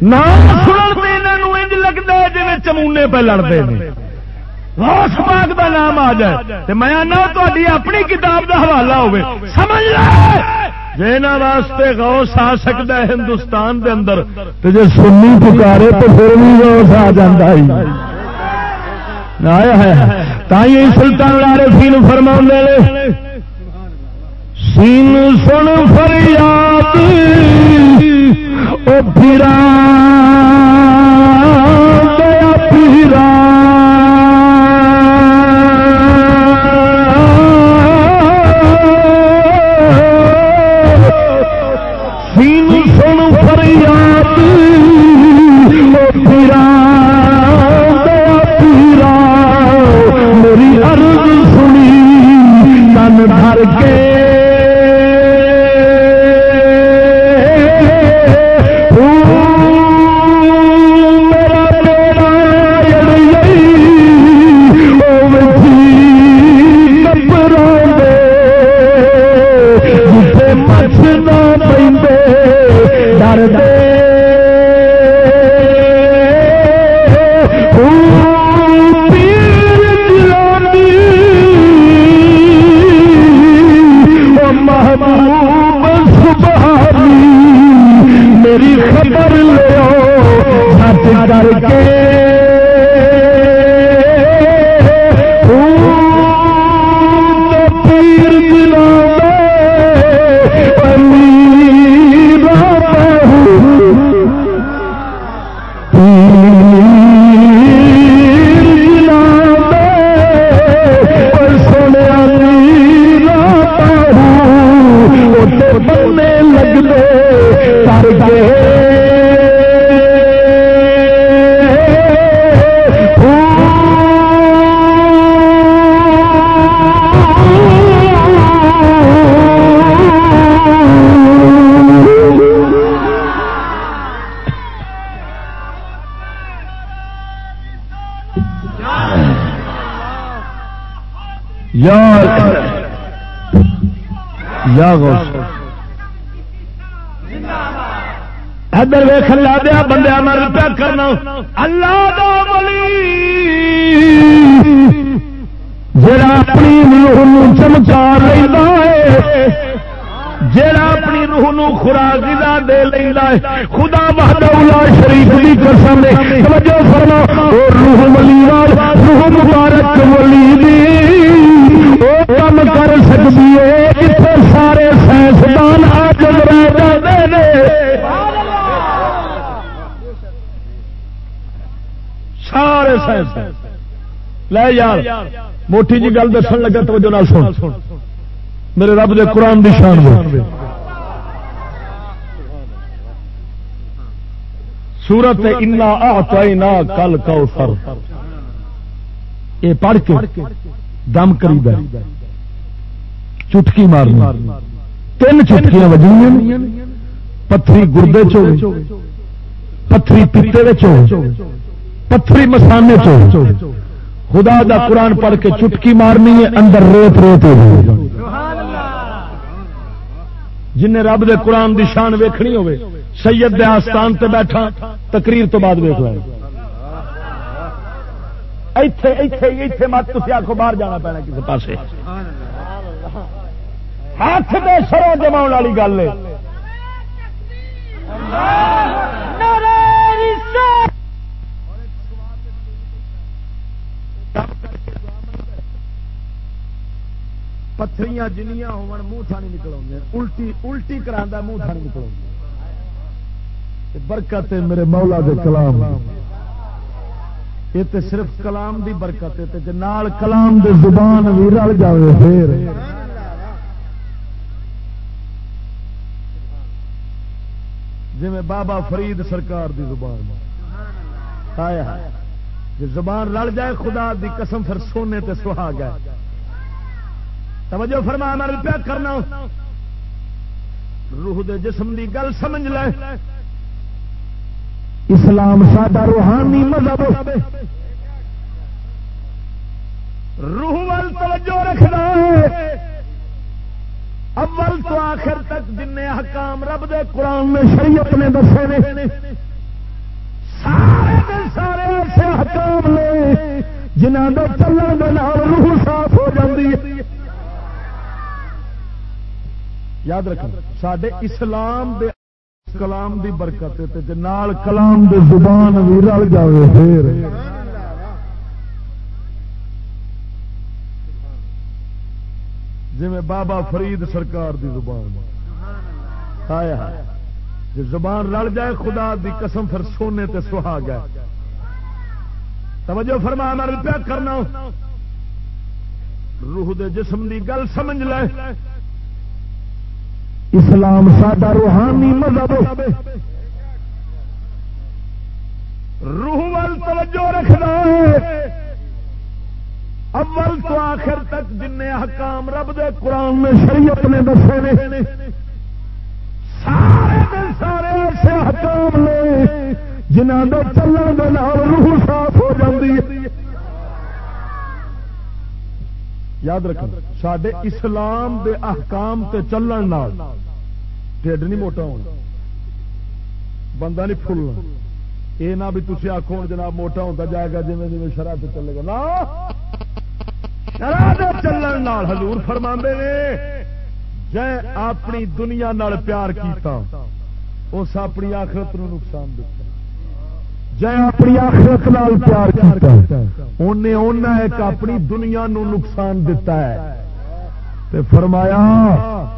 نہ سنن لگتا ہے جی چمونے پہ لڑتے ہیں غوث پاک دا نام آ جائے۔ تے میں آنا تاری اپنی کتاب دا حوالہ ہوئے سمجھ لے! جینا واسطے غوث آ سکتا ہے ہندوستان دے اندر، تے جے سنی پکارے تو پھر بھی غوث آ جاندا ہے۔ جاتا ہی تھی سلطان لارے سین فرما سین سن فریاد او پیرا پیرا۔ ادھر ویخ لا دیا بندے مر پیا کرنا۔ اللہ دا ولی۔ جڑا اپنی روح چمکا لینا ہے جڑا اپنی روح نو خوراک گزا دے لینا ہے، خدا بہادر شریف کی قسم توجہ فرما روح ملی روح مبارک ملی دی۔ وہ کم کر سکتی ہے اتنے سارے سائنسدان آج رہ سارے سائنس لے یار، موٹی جی گل دسن لگا، توجہ نال سن۔ میرے رب دے قرآن دی شان دے سورت انا آتائنا کل کوثر یہ پڑھ کے دم کری چٹکی مارنی۔ تین چٹکیاں وجنی پتھری گردے چو پتھری پیتے چو پتھری مسانے چو خدا دا قرآن پڑھ کے چٹکی مارنی ہے، اندر ریت ریت ہو جن رب دے قرآن دی شان ویکھنی ہوے سید دے آستان تے بیٹھا، تقریر تو بعد ویک لیں ایتھے ایتھے ایتھے مت تسی آکھو باہر جانا پینا کسی پاسے۔ ہاتھ دے سروں جما والی گل ہے۔ پتھریاں جنیاں ہون، منہ تھانی نکل الٹی الٹی کرا منہ تھانی نکل برکت میرے مولا دے کلام یہ تے صرف کلام دی برکت ہے، تے نال کلام دے زبان بھی رل جائے پھر۔ جی بابا فرید سرکار دی زبان۔ آیا جی زبان رل جائے، خدا دی قسم پھر سونے تے سہاگ ہے توجہ فرما مر پیا کرنا۔ روح دے جسم دی گل سمجھ لے۔ اسلام ساڈا روحانی مذہب۔ روح وال توجہ رکھنا۔ اول تو آخر تک جن حکام رب دے قرآن میں شریعت نے دسے نے، سارے سارے ایسے حکام نے جنہوں کے چلن روح صاف ہو جاتی ہے۔ یاد رکھنا سڈے اسلام دے کلام دی برکت نال کلام دے زبان بھی رل جائے پھر۔ جی بابا فرید سرکار دی زبان آیا جی زبان رل جائے، خدا دی قسم پھر سونے تے سہا گیا توجہ فرما مر پیا کرنا روح دے جسم دی گل سمجھ لے۔ اسلام ساڈا روحانی مذہب روح وال توجہ رکھنا اول تو آخر تک جن حکام رب دے قرآن میں شریعت نے دسے نے، سارے سارے ایسے حکام نے جنہوں کے چلن کے روح صاف ہو جاتی ہے۔ یاد رکھنا سڈے اسلام دے احکام تے چلن ٹھڈ نہیں موٹا ہونا، بندہ نہیں فلنا یہ نہ بھی تھی آخو جناب موٹا ہوتا جائے گا جی جی شرح سے چلے گا۔ نا شرح چلن حضور فرما نے جے اپنی دنیا نال پیار کیتا، اس اپنی آخرت نقصان دیتا جی اپنی آخرت نال پیار کیا انہیں ایک اپنی دنیا نو نقصان دتا ہے۔ تے فرمایا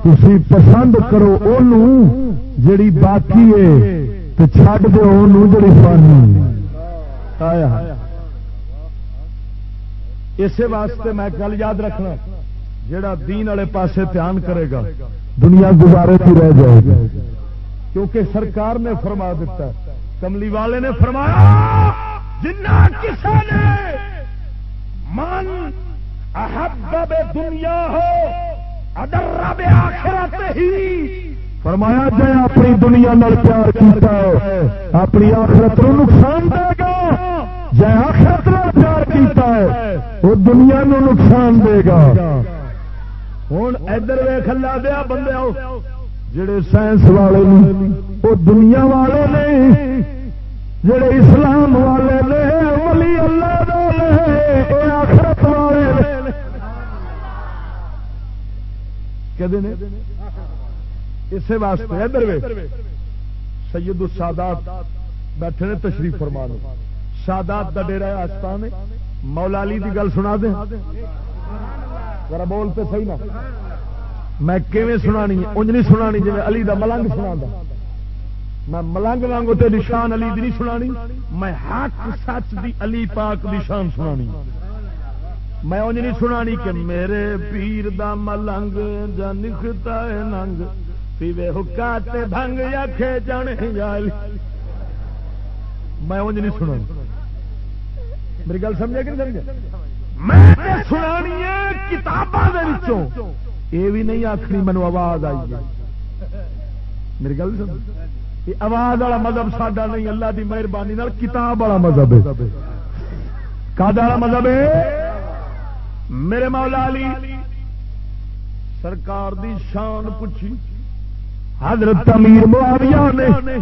تھی پسند کرو جڑی باقی ہے چھڈ دو جڑی فانی آیا۔ اسی واسطے میں گل یاد رکھنا، جڑا دین والے پاسے دھیان کرے گا، دنیا گزارے کی رہ جائے گی۔ کیونکہ سرکار نے فرما دیتا ہے کملی والے نے فرمایا جنا کسی نے من احب دنیا ہو ادر رب آخرت ہی۔ فرمایا جائے اپنی دنیا نال پیار کیتا ہے، اپنی آخرت نو نقصان دے گا۔ جائے آخرت نال پیار کیتا ہے وہ دنیا نو نقصان دے گا۔ ہوں ادھر ویخ لا دیا بندے جڑے سائنس والے وہ دنیا والے نے، جڑے اسلام والے نے، ولی اللہ آخرت والے اسی واسطے ادھر سید السادات بیٹھے نے تشریف فرمان سادات کا ڈیرا آستان مولا علی کی گل سنا دیں۔ ذرا بول بولتے صحیح نا میں کیویں سنانی انج نہیں سنانی جی علی دا ملنگ سنا میں ملنگ وانگو تے شان علی دی نہیں سنانی۔ میں حق سچ دی علی پاک دی شان سنانی۔ میں انج نہیں سنانی کہ میرے پیر دا ملنگ جن خطا ننگ۔ پیوے حکا بھنگ یا کھے جانے یا علی میں انج نہیں سنانی۔ میری گل سمجھے کہ نہیں سمجھے؟ میں سنانی کتابوں یہ بھی نہیں آخری مینو آواز آئی ہے۔ میری گل سمجھ آواز والا مذہب ساڈا نہیں، اللہ کی مہربانی کتاب والا مذہب ہے۔ کا مذہب ہے؟ میرے مولا علی سرکار دی شان پوچھی۔ حضرت امیر معاویہ نے۔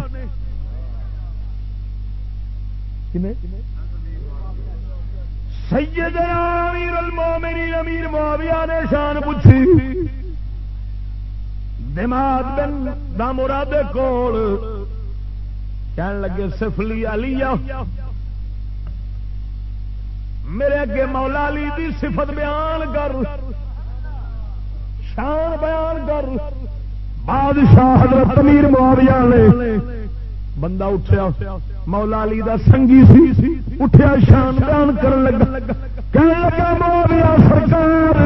سید امیر المومنین امیر معاویہ نے شان پوچھی۔ دماغ بن دا مراد کول۔ کہن لگے، سفلی علی میرے اگے مولا علی دی صفت بیان کر۔ شان بیان کر۔ بادشاہ حضرت امیر معاویہ نے بندہ اٹھیا، مولا علی دا سنگی سی، اٹھیا شان بیان کرن لگا۔ کہنے لگا معاویہ سرکار،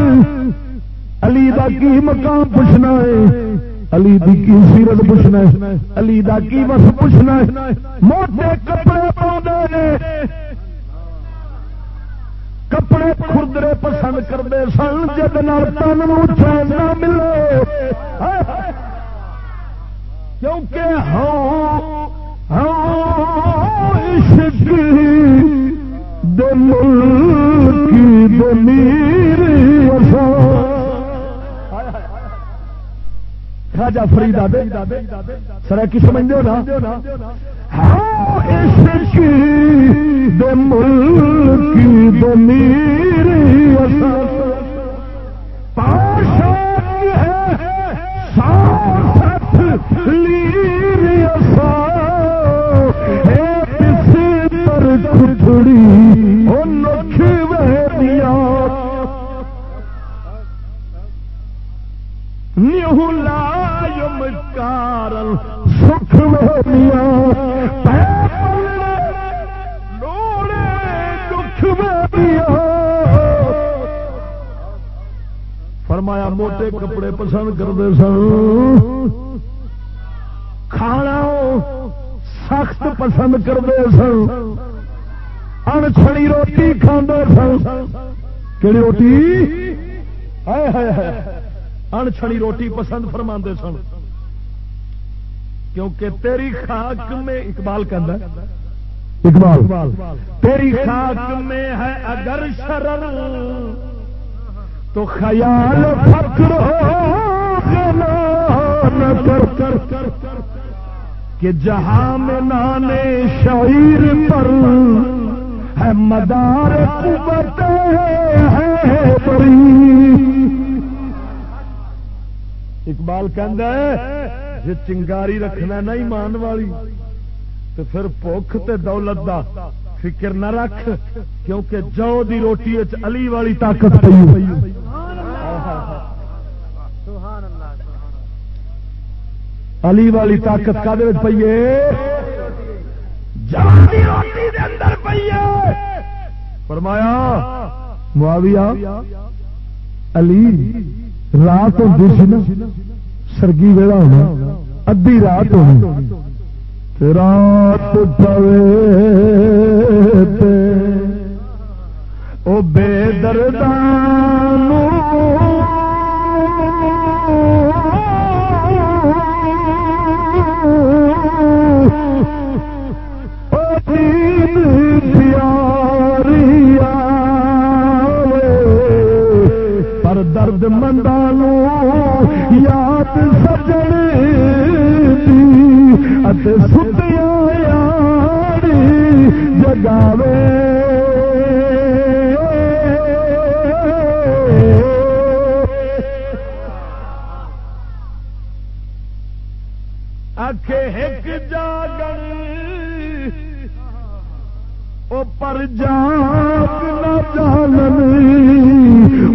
علی دا کی مقام پوچھنا ہے؟ علی دی کی سیرت پوچھنا ہے؟ علی دا کی بس پوچھنا ہے؟ موٹے کپڑے پاؤں کپڑے خردرے پسند کرتے سن، جد تن چین نہ ملے۔ کیونکہ ہاں عشق دل کی فرید سر کی سمجھو نا عشق دے دمیر ہے ساتھ پر کھڑی نکھ دیا نیو لائم کارل سکھ دیا فرمایا موٹے کپڑے پسند کرتے سن کھانا سخت پسند کرتے سن انچڑی روٹی کھانے سن کہ روٹی انچڑی روٹی پسند فرما سن کیونکہ تیری خاک میں اقبال کہ اقبال تیری خاک میں ہے اگر شرر تو خیال فکر کہ جہاں میں نانے شعیر پر ہے مدار قوت ہے اقبال کہ چنگاری رکھنا نہیں مان والی تو پھر بخ تے دولت دا فکر نہ رکھ کیونکہ جو دی روٹی علی والی طاقت پی علی والی طاقت کا پیے فرمایا، معاویہ، علی، رات ہوتی سی نا، سرگی ویلا ہونا ادی رات ہونی۔ رات پوے او بے دردان درد مندانو یاد سجن ستیا یار جگاوے۔ آخ جاگن او پر جاگ نہ جانن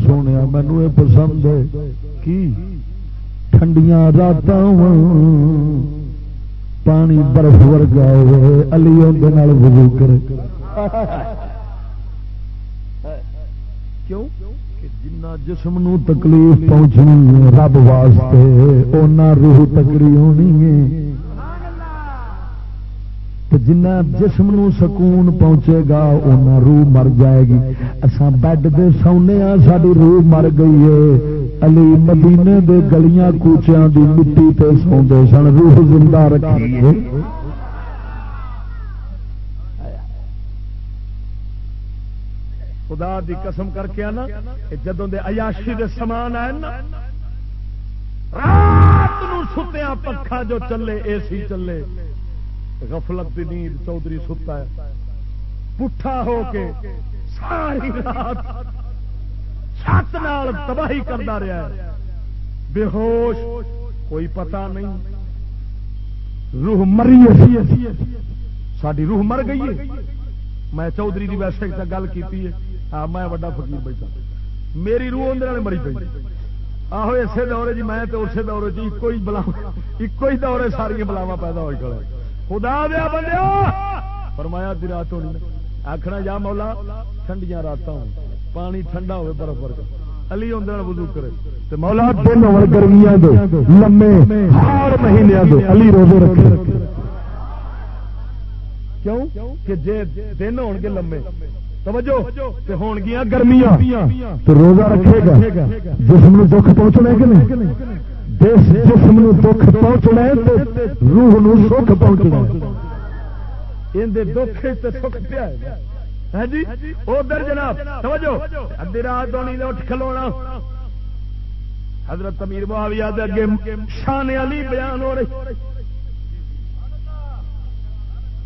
سونے مینو یہ پسند ہے کی ٹھنڈیاں رات پانی برف ورگا ہوئے علی اندر وضو کرے کیوں جنا جسم نو تکلیف پہنچنی رب واسطے اونا روح تکڑی ہونی ہے جنا جسم نو سکون پہنچے گا، اونا روح مر جائے گی۔ اساں بیڈ دے سونے ہاں ساری روح مر گئی ہے۔ علی مدینے دے گلیاں کوچیاں دی مٹی تے سوندے سن، روح زندہ رکھی ہے۔ خدا دی قسم کر کے آنا جدوں دے عیاشی دے سامان آئے نا، رات نو ستیا پکھا جو چلے، اے سی چلے۔ غفلت دی نیند چودھری ستا ہے۔ پٹھا ہو کے ساری رات چھت نال تباہی کرتا رہا ہے۔ بے ہوش، کوئی پتہ نہیں۔ روح مری ساری روح مر گئی ہے۔ میں چودھری کی ویسے گل کی ہاں میں وڈا فقیر بیٹھا۔ میری روح اندر مری پی آہو، اسے دورے جی میں تو اسی دورے جی ایک ہی بلا ایک ہی دورے ساری بلاوا پیدا ہوئی کھڑے۔ خدا دیا بندے فرمایا دی رات ہونی آخنا جا مولا، ٹھنڈیاں رات ہوں۔ پانی ٹھنڈا ہوئے برف برف علی اندر وضو کرے۔ تو مولا، دن ہو گرمیاں دو۔ لمے، ہر مہینے دو۔ علی روزے رکھے۔ کیوں؟ کہ جے دن ہون گے لمے۔ توجہ! تے ہون گیا گرمیاں۔ تو روزہ رکھے گا۔ جسم نو دکھ پہنچنا کہ نہیں جسم دکھ پہنچنا روح نو سکھ پہنچنا دکھ سکھ پیا ہاں جی؟ ادھر جناب رات ہونی اٹھ کھلونا۔ حضرت امیر معاویہ دے اگے شان علی بیان ہو رہی۔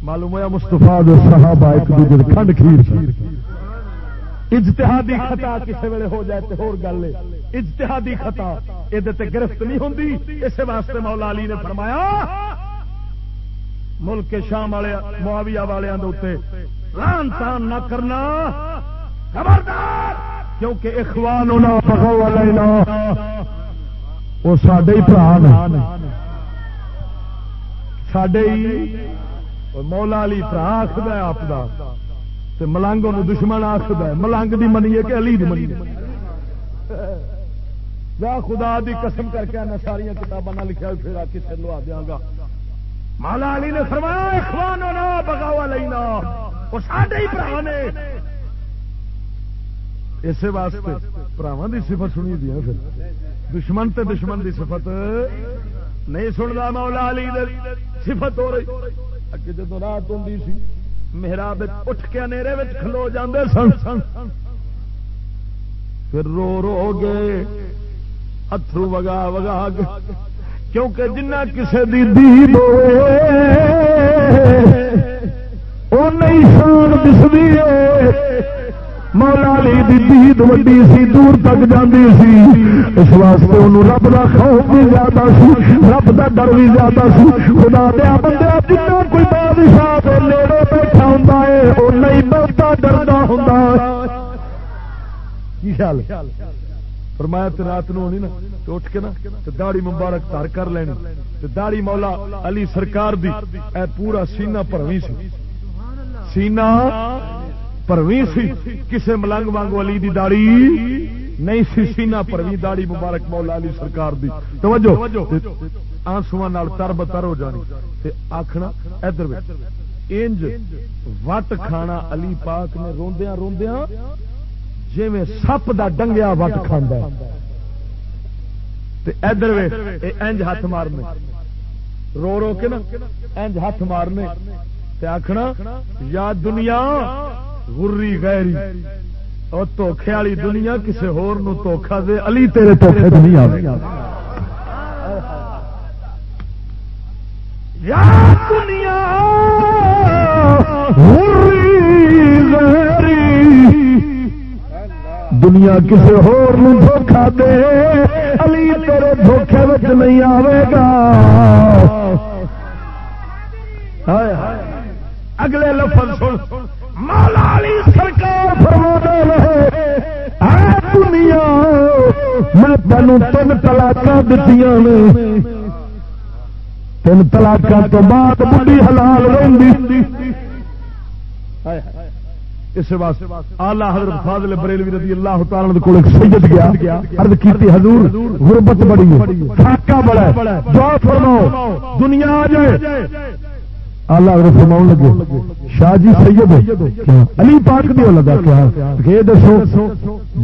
معلوم ہوا مستفا صحابہ ایک دوسرے کھنڈ کھیر اجتہادی خطا کسی ویلے ہو جائے تو ہور گل اجتہادی خطا یہ گرفت نہیں ہوتی اس واسطے مولا علی نے فرمایا، ملک شام والے، معاویہ والوں کے ران تان نہ کرنا۔ خبردار! کیونکہ اخوان وہ سڈے ہی برا سڈے ہی مولا علی برا آخر آپ کا تے ملنگ ان دشمن آخر ملنگ دی منی کہ علی دی منی یا خدا دی قسم کر کے آنا ساری کتاباں نہ لکھا پھر آ کسی لوا دیا گا۔ مالا علی نے فرمایا اخوان ہونا بگاوا لینا وہ ساڈے ہی برا نے۔ اسی واسطے براوا دی صفت سنی دیا پھر۔ دشمن تے دشمن دی صفت نہیں سنتا مولا علی صفت ہو رہی۔ اگے جدو رات ہوں سی محراب اٹھ کے نیرے کھلو جاندے سن۔ سن پھر رو رو گے اترو وگا وگا کیونکہ جنہ کسے دی دید ہوئے، او نہیں شان دسدی مولا علی دی دید وڈی سی دور تک جاندی سی۔ اس واسطے انہوں رب دا خوف بھی زیادہ سی، رب دا ڈر بھی زیادہ سی۔ خدا دیا بندے، جتنا کوئی بادشاہ نیڑے بیٹھا ہوں وہ نہیں بہتا ڈردا ہوں کی خیال فرمایا تے رات نو ہونی نا تو اٹھ کے نا، تے داڑھی مبارک تار کر لینی۔ تے داڑھی مولا علی سرکار دی، اے پورا سینہ پروی سی۔ سینہ پروی سی، کسے ملنگ وانگو علی دی داڑھی؟ نہیں سی، سینا پر بھی داڑی مبارک مولا علی سرکار دی۔ توجہ آنسو تر بتر ہو جانی۔ تے آخنا ادھر انج وٹ کھانا علی پاک نے روندیا روندیا جی سپ دا ڈنگیا وٹ کھانا ادھر انج ہاتھ مارنے۔ رو رو کے نا، انج ہاتھ مارنے۔ تے آخنا یا دنیا غری غیری. اور دھوکھے والی دنیا کسی ہور نو دھوکھا دے، علی تیرے دھوکھے نہیں آئے یا دنیا دنیا کسی ہور نو دھوکھا دے، علی تیرے دھوکھے وچ نہیں آئے گا۔ اگلے لفظ سن۔ مولا علی سرکار فرما دنیا، میں تینوں تین تلاک دیتی تین تلاک تو بعد بڑی حلال رہی اس آلہ حضرت فاضل بریلوی رضی اللہ تعالی کو سید گیا، عرض کیتی حضور، غربت بڑی ہے بڑا جو فرماؤ، دنیا آ جائے۔ اللہ فرما لگے شاہ جی سید، علی پاک نہیں لگا کیا یہ دسو،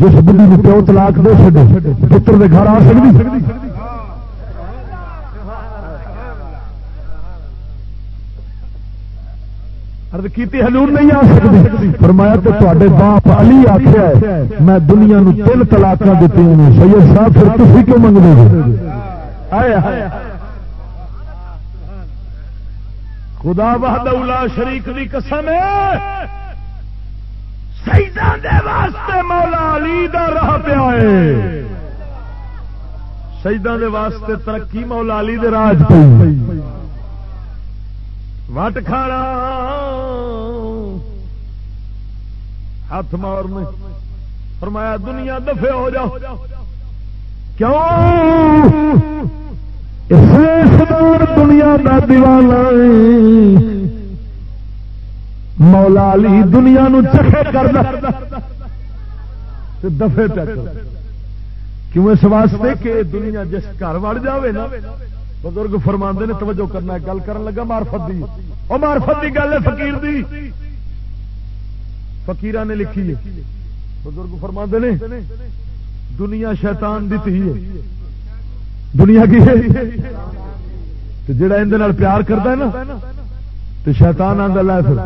جس بڑھی نے پیو تلاک دے چڑے پتر دے گھر آ سکتی کیتی حضور نہیں آ سکتی فرمایا تو تے باپ علی آخیا میں دنیا نو تین تلاک دیتی ہوں سید صاحب پھر تھی کیوں منگتے آئے۔ خدا بہاد شریک دی قسم واسطے مولا علی دا راہ پیا شہیدان دے واسطے ترقی مولا علی دے راج پی وٹ کھانا؟ ہاتھ مار میں فرمایا، دنیا دفے ہو جاؤ۔ کیوں؟ دنیا کا دیوانا مولا علی دنیا نو چکے کر دفے کیوں اس واسطے کہ دنیا جس گھر وڑ جاوے نا، بزرگ فرما نے توجہ کرنا گل کر لگا مارفت دی۔ وہ مارفت کی گل ہے فقیر دی۔ فقیر نے لکھی ہے۔ بزرگ فرما نے، دنیا شیطان دی تھی ہے۔ دنیا کی جڑا اندر پیار کرتا ہے نا، تو شیتان آدھا لا پھر۔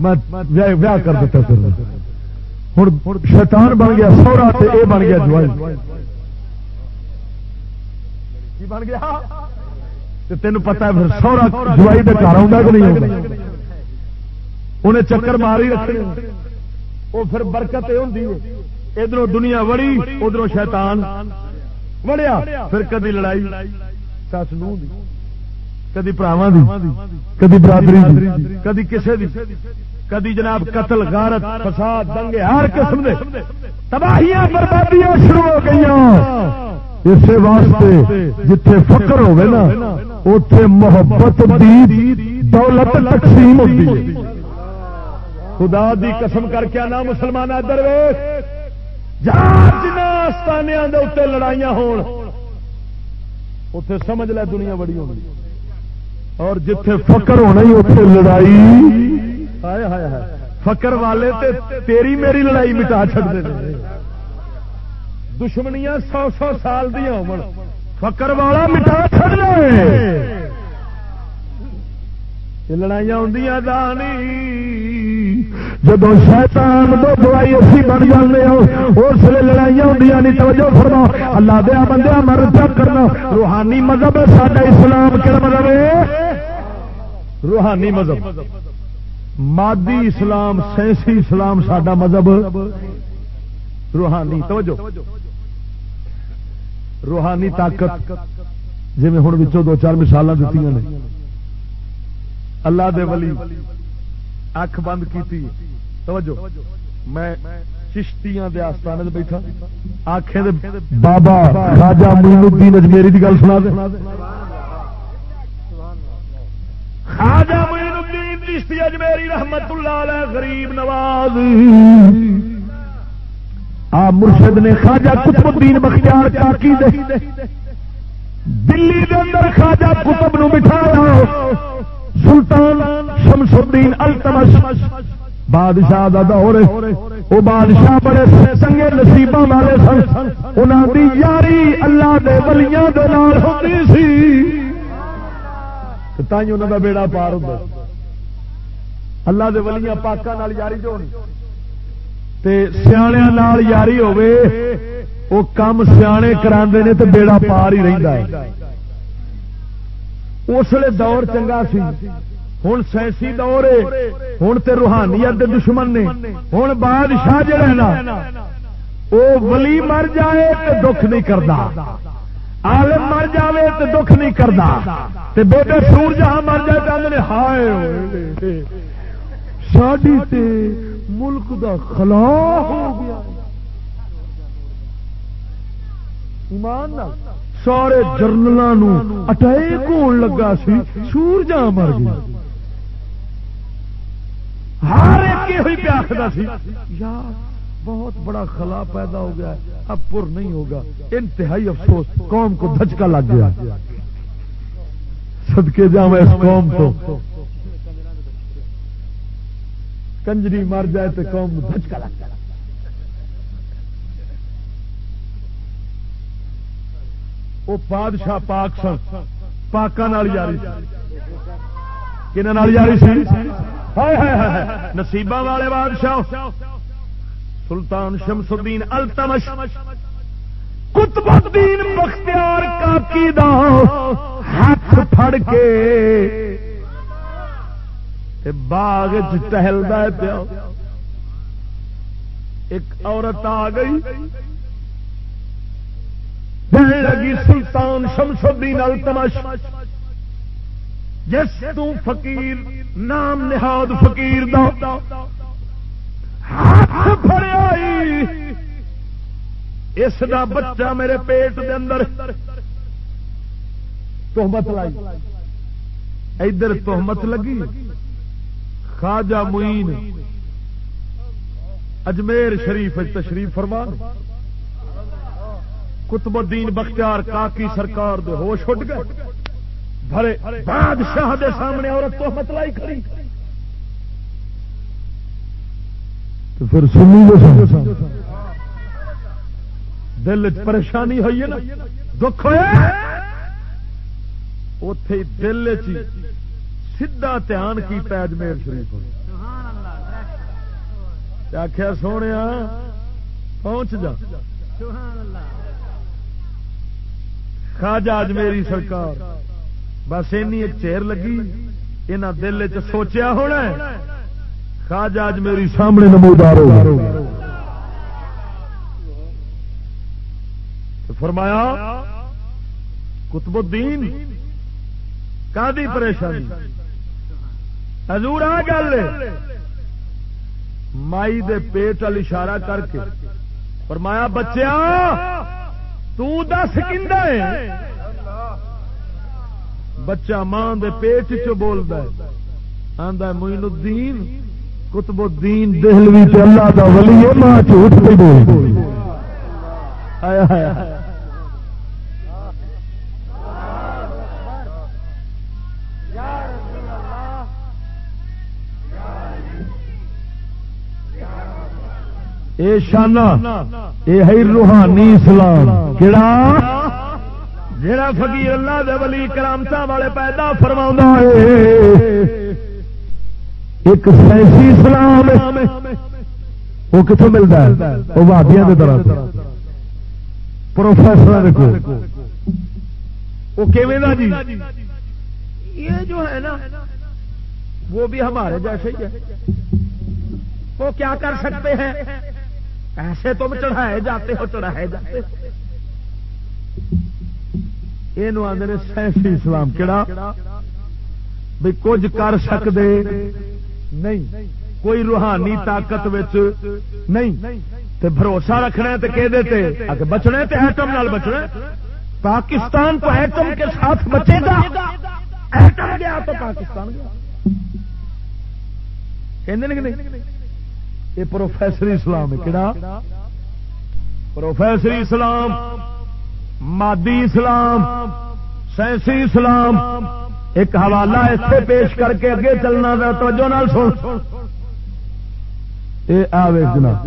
میں ویاہ کر دیتا پھر۔ ہوں شیطان بن گیا، سورا یہ بن گیا جوائی بن گیا؟ تین پتا ہے پھر سورا جوائی کے گھر آؤں کہ نہیں انہیں چکر ماری رکھنے وہ پھر برکت یہ ہوں ادھر دنیا وڑی، ادھر شیطان۔ وڑیا پھر کدی لڑائی سس نو کدی پراوا کدی برادری کدی کسی کدی جناب قتل غارت فساد دنگے ہر قسم دے تباہیاں بربادیاں شروع ہو گئی اسی واسطے جتھے فکر ہوگی نا اتے محبت دی دولت تقسیم ہوتی ہے۔ خدا دی قسم کر کے آنا مسلمان درویش۔ جہاں اتنے لڑائیاں ہون۔ اتے سمجھ لے دنیا بڑی ہونی۔ اور جتھے فکر ہونا ہی اتنے لڑائی۔ فکر والے تے تیری میری لڑائی مٹا چڑتے دشمنیاں سو سو سال دیا ہو فکر والا مٹا چڑ لڑائیاں ہوں دانی۔ جب شیطان دو دوائی اسی بن جانے اس لیے لڑائیاں ہوں نہیں، توجہ فرما اللہ دیا بندہ مر چک کرنا۔ روحانی مذہب ہے سارا اسلام کہڑا مذہب ہے؟ روحانی مذہب۔ مادی اسلام سینسی اسلام سڈا مذہب۔ روحانی، توجہ۔ روحانی طاقت جی ہوں دو چار مثال دیتی نے۔ اللہ دے ولی۔ اکھ بند کی توجہ۔ میں چشتیاں دے آستانے دے بیٹھا۔ آنکھیں دے بابا راجا معین الدین اجمیری دی گل سنا دے۔ خواجہ معین الدین چشتی اجمیری رحمت اللہ علیہ غریب نواز۔ آ مرشد نے خواجہ قطب الدین بختیار کاکی دے۔ دلی دے اندر خواجہ قطب نو بٹھایا سلطان شمس الدین التمش بادشاہ دا دور وہ بادشاہ بڑے سنگے نصیب والے سن. انہوں دی یاری اللہ دے ولیاں دے نال ہوتی سی. تھی انہوں دا بیڑا پار ہوتا اللہ دے ولیاں پاکاں نال یاری جو تے سیاح نال یاری ہوے وہ کام سیانے کرا نے تو بیڑا پار ہی رہتا ہے۔ اس لیے دور چنگا سی۔ ہوں سائنسی دور ہے ہوں تو روحانیت دے دشمن نے۔ ہوں بادشاہ جڑا نا وہ ولی مر جائے تو دکھ نہیں کرتا عالم مر جائے تو دکھ نہیں کرتا بیٹے سور جہاں مر جائے تو آدھے ہائے ساڈی تے ملک دا خلا ہو گیا۔ ایمان سارے جرنلوں اٹیک ہون لگا سی، سور جہاں مر گیا ہر ایک ہوئی پہ آخر سی۔ یار بہت بڑا خلا پیدا ہو گیا اب پر نہیں ہوگا۔ انتہائی افسوس، قوم کو دھچکا لگ گیا۔ سدکے جا میں اس قوم کو کنجری مر جائے تو قوم کو دھچکا لگ گیا۔ وہ بادشاہ پاک سن۔ پاکوں یاری کنہ یاری سی؟ نصیبہ والے بادشاہ، سلطان شمس الدین التمش قطب الدین بختیار کاکی دا ہاتھ پھڑ کے باغ ٹہلتا پیا۔ ایک عورت آ گئی لگی، سلطان شمس الدین التمش جس تو فقیر نام نہاد فقیر دا ہاتھ آئی۔ اس دا بچہ میرے پیٹ دے اندر تحمت لائی۔ ادھر تحمت لگی۔ خواجہ معین اجمیر شریف تشریف فرما۔ قطب الدین بختیار کاکی سرکار دے ہوش اٹھ گئے۔ بھرے بادشاہ دے سامنے عورت تو مت لائی کھڑی پھر سنی دل پریشانی ہوئی ہے نا۔ دکھ ہوا اتے دل سیدا دھیان کیا اجمیر شریف آخیا سونے پہنچ جا۔ خواجہ اجمیری سرکار۔ بس ایک چیر لگی یہاں دل چ سوچیا ہونا خاج اج میری سامنے نمودار ہو فرمایا کتب الدین کا پریشانی؟ حضور آ گل مائی دے پیٹ وال اشارہ کر کے فرمایا بچیا تس کہ بچہ ماں دے پیٹ چ بولتا آندا موین الدین کتب الدین دہلوی تے اللہ دا ولی ہے، ماں جھوٹ پہ بول۔ آیا آیا۔ اے شانہ، اے ہے روحانی اسلام۔ کیڑا؟ جڑا فقیر اللہ دے ولی کرامتا والے پیدا فرما ایک سیاسی اسلام وہ کتوں ملتا ہے؟ وہ وادیا کے طرح پروفیسر کو وہ جی؟ یہ جو ہے نا، وہ بھی ہمارے جیسے ہی ہے۔ وہ کیا کر سکتے ہیں؟ ایسے تم چڑھائے جاتے ہو، چڑھائے جاتے ہو۔ یہ آدھے سائنسی اسلام کہڑا بھی کچھ کر سکتے نہیں۔ کوئی روحانی طاقت نہیں۔ تے بھروسہ رکھنا تو کہ دیتے اگر بچنا تو ایٹم نال بچنا پاکستان تو ایٹم کے ساتھ بچے گا۔ ایٹم گیا تو پاکستان گیا۔ کہ یہ پروفیسر اسلام ہے کہڑا پروفیسری اسلام مادی اسلام، سائنسی اسلام، ایک حوالہ اتنے پیش کر کے اگے چلنا توجہ نال سن۔ اے آوے جناب،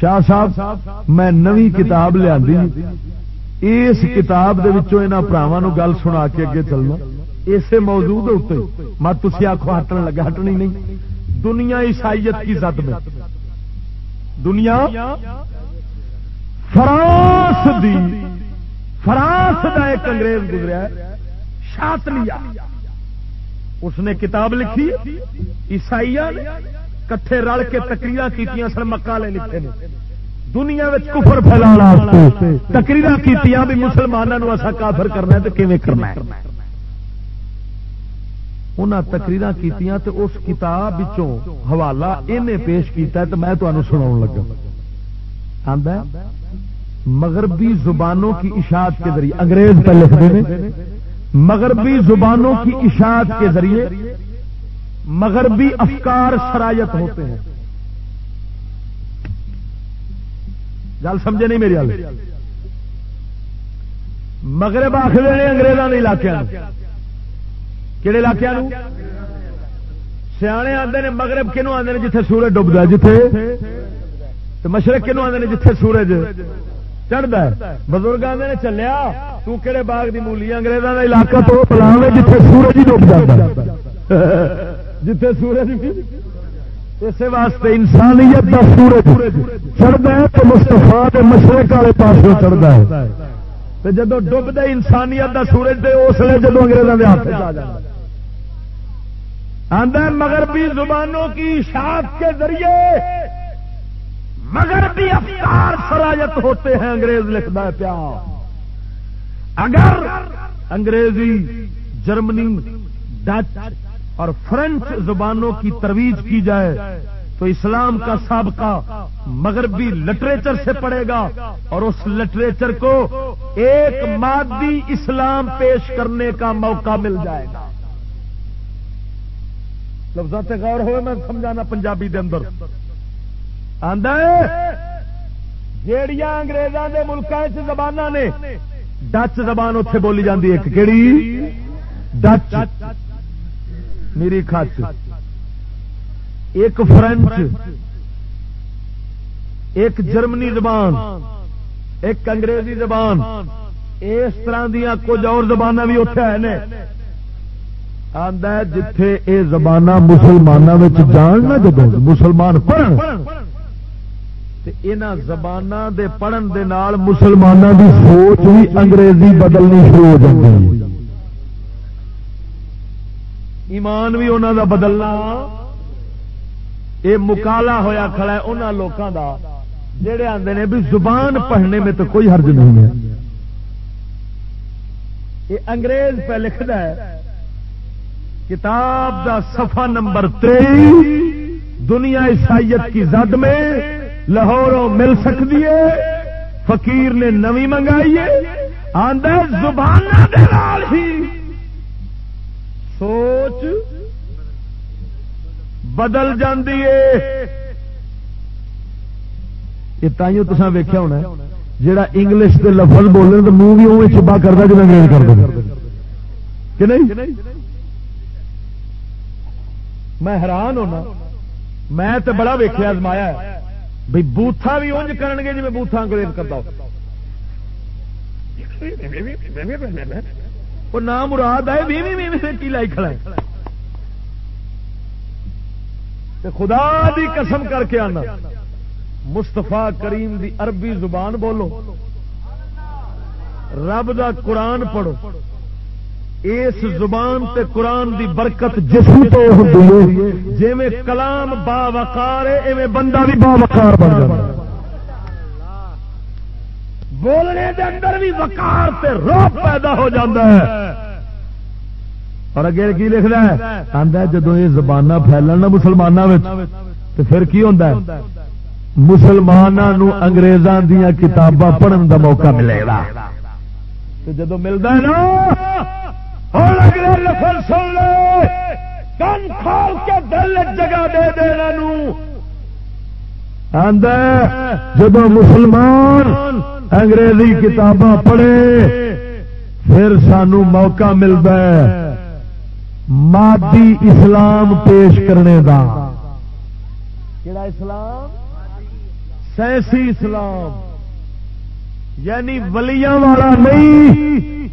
شاہ صاحب، میں نوی کتاب لیا اس کتاب دراواں گل سنا کے اگے چلنا۔ اسے موجود اتنے مت تھی آخو ہٹن لگا، ہٹنی نہیں۔ دنیا عیسائیت کی زد میں۔ دنیا فرانس دی فرانس کا ایک انگریز گزرا شاطلیا اس نے کتاب لکھی عیسائی کٹھے رل کے تکریر کی سر مکالے لکھے نے۔ دنیا کفر پھیلا تکریر کی بھی مسلمانوں اصا کافر کرنا تو کیون کرنا انہیں تکریر کی اس کتاب حوالہ انہیں پیش کیا تو میں تمہیں سنا لگا۔ آدھا مغربی زبانوں کی اشاعت کے ذریعے، انگریز پہ لکھتے ہیں، مغربی زبانوں کی اشاعت کے ذریعے مغربی افکار سرایت ہوتے ہیں۔ گل سمجھے نہیں میری گل مغرب آخر انگریزوں کے علاقے کہڑے علاقے سیانے آتے ہیں مغرب کنو آتے ہیں جیتے سورج ڈبدا جیتے مشرق کنو آتے ہیں جیتے سورج چڑھتا ہے۔ بزرگ آدھے نے چلیا تہے باغ کی مولی انگریزوں کا علاقہ تو پلاو ہے جیتے سورج ہی ڈب جاتا جیتے سورج اس واسطے انسانیت کا سورج چڑھتا ہے تو مستفا مشرق والے پاس چڑھتا ہے۔ جب ڈبدا انسانیت کا سورج تو اس لیے جب انگریزوں کے ہاتھ آ جاتا آدھا مغربی زبانوں کی شاخ کے ذریعے مگر بھی افکار سرایت ہوتے ہیں، انگریز لکھتا ہے پیا۔ اگر انگریزی، جرمنی، ڈچ اور فرینچ زبانوں کی ترویج کی جائے تو اسلام کا سابقہ مغربی لٹریچر سے پڑے گا اور اس لٹریچر کو ایک مادی اسلام پیش کرنے کا موقع مل جائے گا۔ لفظات غور ہوئے، میں سمجھانا پنجابی دے اندر۔ جیڑیاں انگریزوں کے ملکوں زبان نے، ڈچ زبان اتے بولی جاتی ایک کہڑی ڈچ۔ میری خچ ایک فرینچ ایک جرمنی زبان۔ ایک انگریزی زبان۔ اس طرح دیا کچھ اور زبان بھی اتے ہیں آدھا جتھے یہ زبان مسلمانوں جان نہ جب مسلمان پڑھ زبان دے پڑھن دے نال مسلمانوں دی سوچ بھی انگریزی بدلنی شروع ہو جاتی ایمان بھی انہوں دا بدلنا۔ یہ مکالا ہویا کھڑا ہے انہوں لوگوں دا۔ جڑے آتے ہیں بھی زبان پڑھنے میں تو کوئی حرج نہیں ہے۔ یہ انگریز پہ لکھتا ہے، کتاب دا صفحہ نمبر تری دنیا عیسائیت کی زد میں لاہوروں مل سکتی ہے۔ فقیر نے نوی منگائی ہے۔ آدھا زبان ہی۔ سوچ۔ بدل جاندی ہے۔ یہ تائیوں تصا ویخیا ہونا جہا انگلش کے لفظ بولنے تو منہ بھی اوے چبا کرتا جب انگریز کر دیں کہ نہیں؟ میں حیران ہونا۔ میں تو بڑا ویخیا ازمایا بھائی بوتھا بھی انج کر گے جی بوتھا انگریز کرتا وہ نام مراد ہے کی لائی کھڑا ہے؟ خدا دی قسم کر کے آنا۔ مستفا کریم دی عربی زبان بولو۔ رب دا قرآن پڑھو۔ اس زبان تے قرآن دی برکت جسم تو جی کلام با وقار ہے بندہ بھی با وقار بن جائے بولنے دے اندر بھی وقار تے روپ پیدا ہو جاتا ہے۔ اور اگے کی لکھنا ہے؟ آدھا جدو یہ زبان پھیلن نا مسلمانوں تو پھر کی ہوتا ہے؟ مسلمانوں انگریزوں دیا کتاباں پڑھن دا موقع ملے گا۔ جدو ملتا ہے نا ہوں اگلے لفظ سن لو کن کھول کے دل جگہ دے دے جب مسلمان انگریزی کتاباں پڑھے پھر سانو موقع ملتا ہے مادی اسلام پیش کرنے کا اسلام سیسی اسلام یعنی ولیاں والا نہیں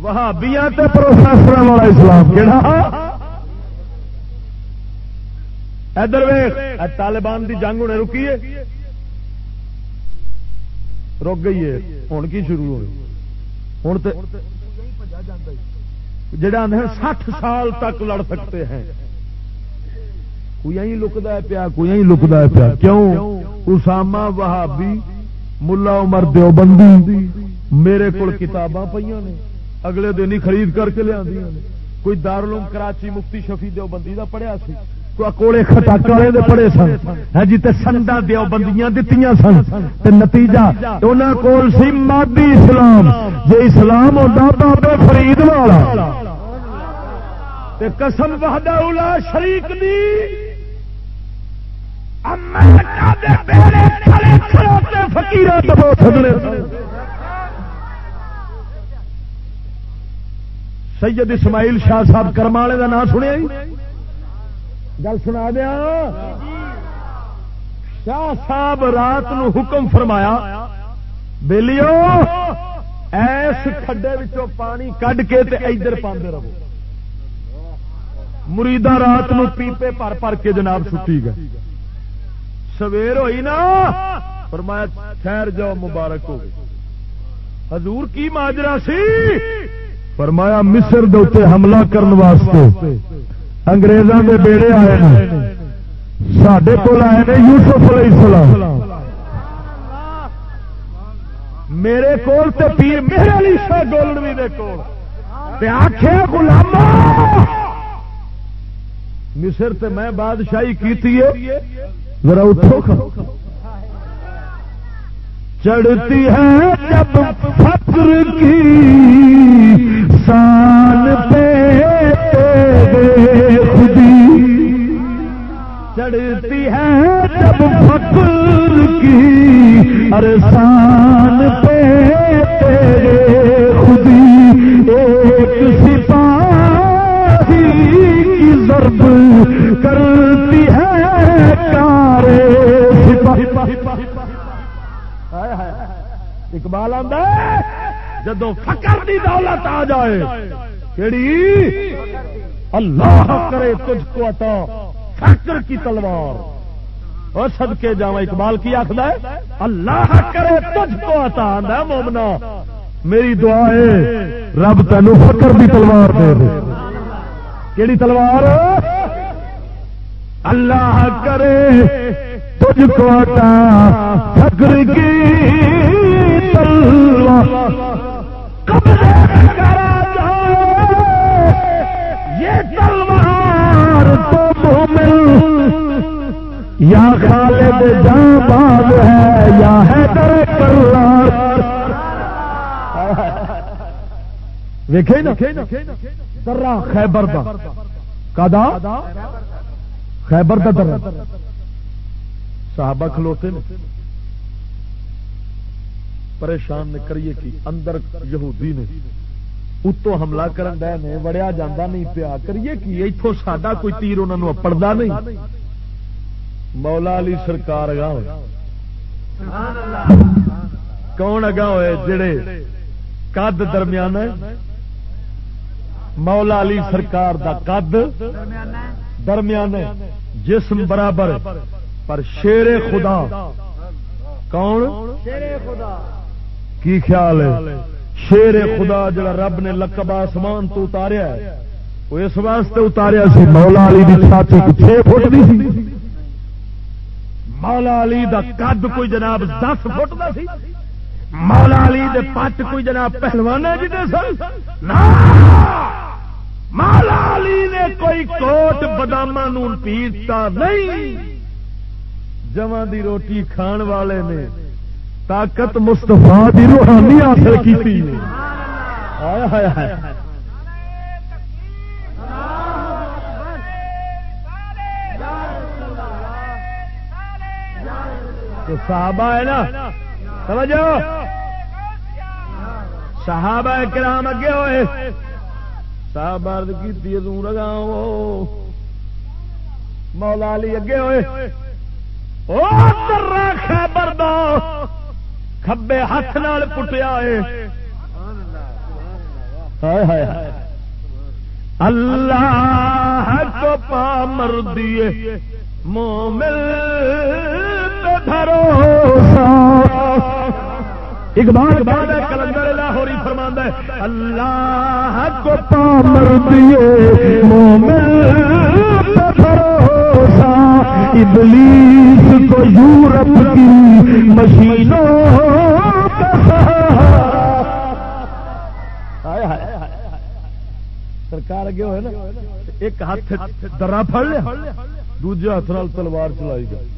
وہاں بیا پروفیسر والا اسلام کہڑا ادھر ویخ طالبان دی جنگ ہونے رکی ہے۔ رک گئی ہے۔ ہوں کی شروع ہوئی؟ ہوں تو جڑا سٹھ سال تک لڑ سکتے ہیں۔ کوئی لکتا ہے پیا کوئی لکتا ہے پیا۔ کیوں؟ اسامہ وہابی، ملا عمر دیوبندی، میرے کو کتاباں پہ نے۔ اگلے دن ہی خرید کر کے لیا کوئی دارالعلوم کراچی مفتی شفی دیوبندی کا پڑھیا سی۔ کوڑے خٹاک والے دے پڑے سن۔ ہاں جی تے سنڈا دیو بندیاں دتیاں سن۔ تے نتیجہ انہاں کول سی مادی اسلام۔ جے اسلام ہوندا بابے فرید والا۔ تے قسم وحدہ اولا شریک دی۔ امریکہ دے بیڑے کھڑے کھڑے فقیراں دبو چھڈنے سید اسماعیل شاہ صاحب کرمالے کا نام سنیا جی؟ گل سنا دیا۔ شاہ صاحب رات نو حکم فرمایا بےلیو ایس کھڈے پانی کڈ کے ادھر پاندے رہو۔ مریدا رات نو پیپے پر پر کے جناب چھٹی گئے۔ سویر ہوئی نا، فرمایا، ٹھہر جاؤ، مبارک ہو حضور کی ماجرا سی فرمایا، مصر دے حملہ کرنے واسطے۔ انگریزوں کے بیڑے آئے ہیں سڈے کول آئے نے یوسف علیہ السلام۔ میرے کول تے پیر میرے علی شاہ گولڈوی دے کول۔ تے آخیا گلاما مصر تے میں بادشاہی کی ذرا اٹھو۔ چڑھتی ہے جب فکر کی سان پہ خودی۔ چڑھتی ہے جب فکر کی ارسان پہ تیرے خودی۔ ایک سپاہی کی ضرب کرتی ہے کارے اقبال آدھا جدو فکر کی دولت آ جائے، کیڑی؟ اللہ کرے تجھ کو عطا فکر کی تلوار۔ اور سد کے جا اقبال کی آخر ہے، اللہ کرے تجھ کو عطا آدھا مومنا۔ میری دعا ہے، رب تینو فکر کی تلوار دے دے۔ کیڑی تلوار؟ اللہ کرے تجھ کو عطا فکر کی یا خالد جاں باز ہے یا ہے در کرار ویکھے نا درا خیبر دا کدا خیبر دا درا صحابہ کھلوتے نے۔ پریشان نے کریے کی اندر یہودی نے۔ اتو حملہ کرن دے نے، وڑیا جاندہ نہیں پیا۔ کریے کی ایتھوں ساڈا کوئی تیر انہاں نو نہیں۔ مولا علی سرکار اگا ہوئے۔ کون اگا ہوئے جڑے قد درمیان ہے مولا علی سرکار دا قد درمیان ہے جسم برابر پر شیر خدا کون؟ شیر خدا۔ کی خیال ہے؟ شیر خدا جڑا رب نے لقب آسمان تو اتاریا ہے، وہ اس واسطے اتاریا سی، مولا علی دی چھاتی چھ فٹ دی سی۔ مولا علی دا قد کوئی جناب دس فٹ دا سی۔ مولا علی دے پٹ کوئی جناب پہلوان جی دے سن۔ مولا علی نے کوئی کوٹ بداما پیتا نہیں۔ جمع دی روٹی کھان والے نے طاقت مستفا دی روحانی حاصل کی صحابہ ہے نا، سمجھو؟ صحابہ کرام اگے ہوئے۔ صاحب عرض کی لگا مولا علی اگے ہوئے۔ او خیبر دو کھبے ہاتھ نال پٹیا ہے اللہ کو پا مر دیے مومل اقبال بعد کلندر لاہوری فرماندا ہے اللہ کو پامر دیے مومن بھروسہ ابلیس کو یورپ کی مشینوں سرکار اگے ہوئے نا، ایک ہاتھ درا پڑ لیا، دوجے ہاتھ تلوار چلائی گئی۔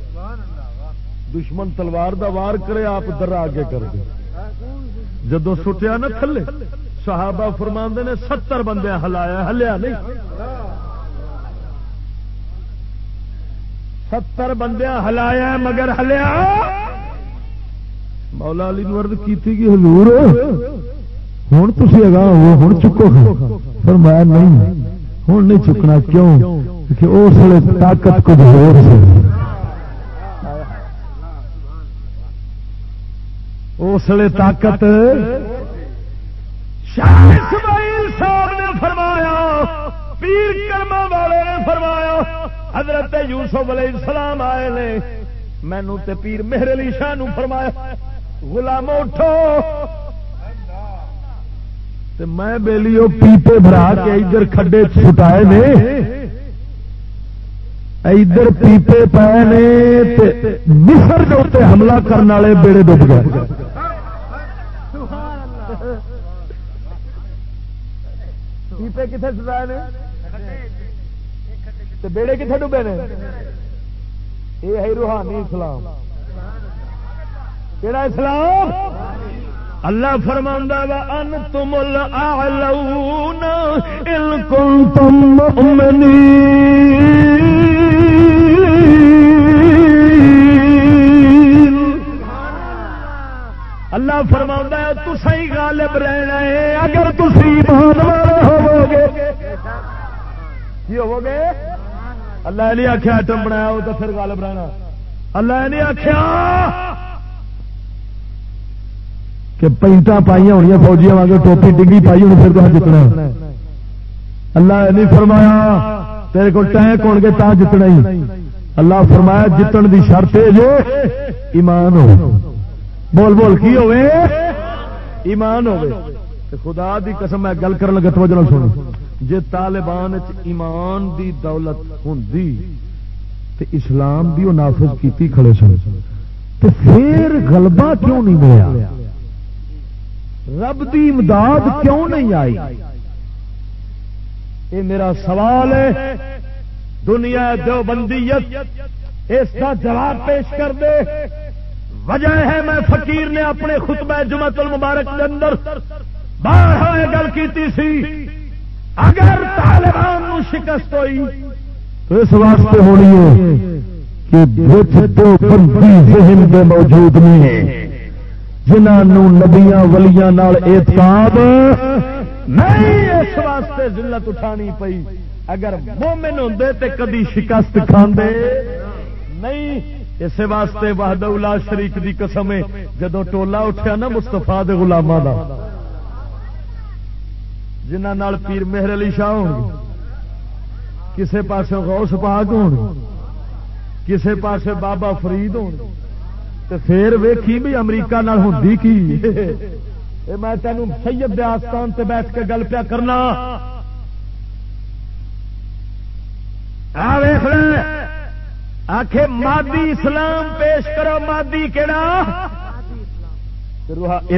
دشمن تلوار دا وار کرے، آپ درا آگے کر دے۔ جدو سٹیا نا تھلے، صحابہ فرماندے نے، ستر بندے ہلایا، ہلیا نہیں۔ ستر بندے ہلایا مگر ہلیا۔ مولا علی نرد کی حضور ہوں تھی اگا ہو ہوں چکو فرمایا نہیں ہوں نہیں چکنا، کیوں؟ کہ اس لیے طاقت کچھ ہو اس لیے طاقت اسماعیل صاحب نے فرمایا، پیر کرما والے نے فرمایا حضرت یوسف علیہ السلام آئے نے، مینو تے پیر مہر علی شاہ نو فرمایا، غلام اٹھو. تے میں بیلیو پیپے بھرا کے ادھر کھڈے چھٹائے نے، ادھر پیپے پے نے مصر کے اتنے حملہ کرنے والے بیڑے ڈب گئے۔ پیپے کتنے سجائے نے؟ تو بیڑے کتنے ڈبے نے؟ یہ ہے روحانی اسلام۔ کہڑا اسلام؟ اللہ فرماندہ وا ان تم الاعلون ان کنتم مؤمنین۔ اللہ فرماوندا ہے تسا ہی غالب رہنا ہے، اگر تسی ایمان والے ہوو گے کی ہوو گے اللہ نے آخیا ایٹم بنایا ہو تو پھر غالب رہنا اللہ نے آخیا کہ پینٹا پائی ہونی فوجیاں واگ ٹوپی ڈگی پائی ہونی پھر تو جتنا اللہ نہیں فرمایا، تیرے کو ٹینک ہو گے تا جتنا ہی۔ اللہ فرمایا، جتن دی شرط ہے جو ایمان ہو۔ بول بول، کی ہوئے؟ ایمان ہوئے۔ خدا دی قسم، میں گل کرن لگا، توجہ سن جے طالبان ایمان دی دولت ہوں تے اسلام بھی وہ نافذ کیتی کھڑے سن، تے پھر غلبہ کیوں نہیں ملیا؟ رب دی امداد کیوں نہیں آئی؟ یہ میرا سوال ہے، دنیا دو بندیت اس کا جواب پیش کر دے۔ وجہ ہے میں فقیر نے اپنے خطبہ جمعت المبارک کے اندر باہر ہاں گل کی سی۔ اگر طالبان نو شکست ہوئی، تو اس واسطے ہونی ہے کہ دو بندی ذہن میں موجود نہیں ہے جنہوں نبیا ولیاں اعتقاد نہیں اس واسطے ذلت اٹھانی پئی۔ اگر مومن ہوں تے کدی شکست کھاندے، نہیں اس واسطے وحد الا شریف دی قسم جدو ٹولا اٹھیا نا مستفا گلاما کا جنہ پیر مہر علی شاہ ہو کسے پاسے غوث پاک ہو کسے پاسے بابا فرید ہو پھر ویکھی بھی امریکہ ہوں کی؟ میں تینوں سید آستان تے بیٹھ کے گل پیا کرنا۔ آخ مادی اسلام پیش کرو مادی کہڑا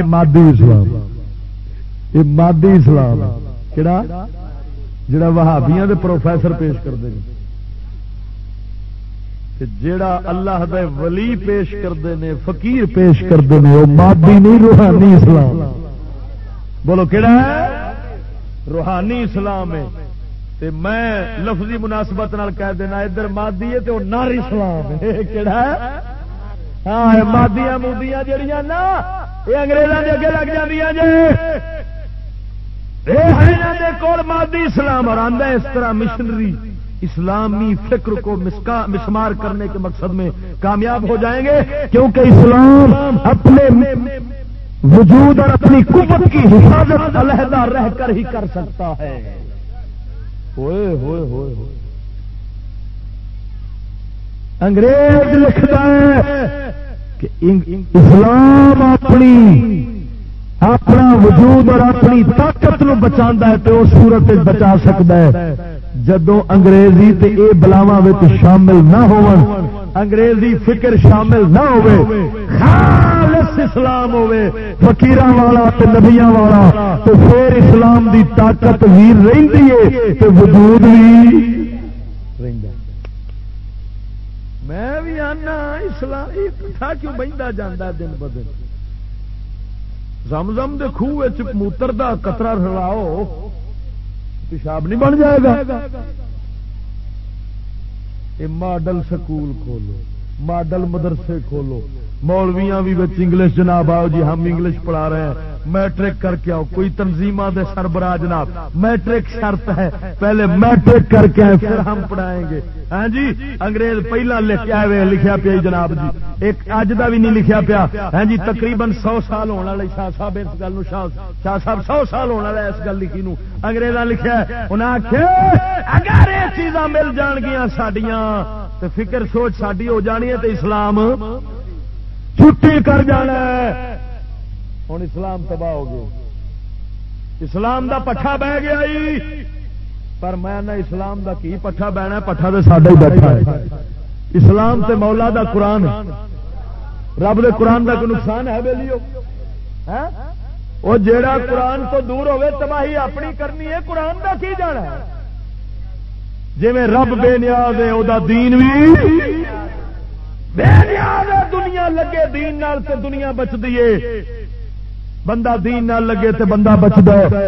مادی اسلام۔ یہ مادی اسلام کہڑا جڑا وہابیاں دے پروفیسر پیش کرتے ہیں۔ جیڑا اللہ دے ولی پیش کرتے ہیں، فقیر پیش کرتے ہیں، وہ مادی نہیں، روحانی اسلام بولو کہڑا ہے؟ روحانی اسلام ہے۔ تے میں لفظی مناسبت نال کہہ دینا، ادھر مادی ہے تو ناری اسلام ہے۔ کہڑا ہے؟ ہاں مادیاں مودیاں جڑیاں نا، یہ اگریزوں کے اگے لگ جی کول مادی اسلام اور آدھا اس طرح مشنری، اسلامی فکر کو مسمار کرنے کے مقصد میں کامیاب ہو جائیں گے، کیونکہ اسلام اپنے وجود اور اپنی قوت کی حفاظت علیحدہ رہ کر ہی کر سکتا ہے۔ ہوئے ہوئے ہوئے ہوئے۔ انگریز لکھتا ہے کہ اسلام اپنی اپنا وجود اور اپنی طاقت نو بچا ہے تو اس صورت بچا سکتا ہے۔ جدو انگریزی تے اے بلاوا شامل نہ ہو انگریزی فکر شامل نہ ہوئے خالص اسلام ہوئے فکیر والا تے نبیاں والا تو پھر اسلام دی طاقت ویر رہی ہے تے وجود بھی میں بھی آنا، اسلام تھا کیوں بہتا جانا دن بدن زم زم دے خوہ موتر دا قطرہ رلاؤ، پیشاب نہیں بن جائے گا۔ یہ ماڈل سکول کھولو۔ ماڈل مدرسے کھولو۔ مولویاں بھی بچ انگلش جناب آؤ جی ہم انگلش پڑھا رہے ہیں۔ میٹرک کر کے آؤ۔ کوئی تنظیم دے سربراہ جناب۔ میٹرک شرط ہے۔ پہلے میٹرک کر کے آئے پھر ہم پڑھائیں گے۔ ہاں جی انگریز پہلا لکھ کے آئے لکھا پیا جناب جی۔ ایک اج کا بھی نہیں لکھا پیا۔ ہاں جی تقریباً سو سال ہونے والے شاہ صاحب اس گل شاہ شاہ صاحب سو سال ہونے والے اس گل لکھی نو۔ انگریزا لکھا انہیں آخیا اگر یہ چیزاں مل جان گیا سڈیا تو فکر سوچ ساری ہو جانی ہے تو اسلام چھٹی کر جانا ہوں اسلام تباہ ہو گیا۔ اسلام دا پٹھا بہ گیا پر میں نہ اسلام دا کی پٹھا بہنا پٹھا تو ساڈا ہی بیٹھا ہے۔ اسلام تے مولا دا قرآن۔ رب دے قرآن دا کوئی نقصان ہے بے لیو؟ وہ جیڑا قرآن تو دور ہوے تباہی اپنی کرنی ہے، قرآن دا کی جانا ہے؟ جی رب بے نیاز ہے وہ دین بھی۔ بے نیاز ہے، دنیا لگے، دین نال تے دنیا بچتی ہے۔ بندہ دین نال لگے تے بندہ بچتا ہے۔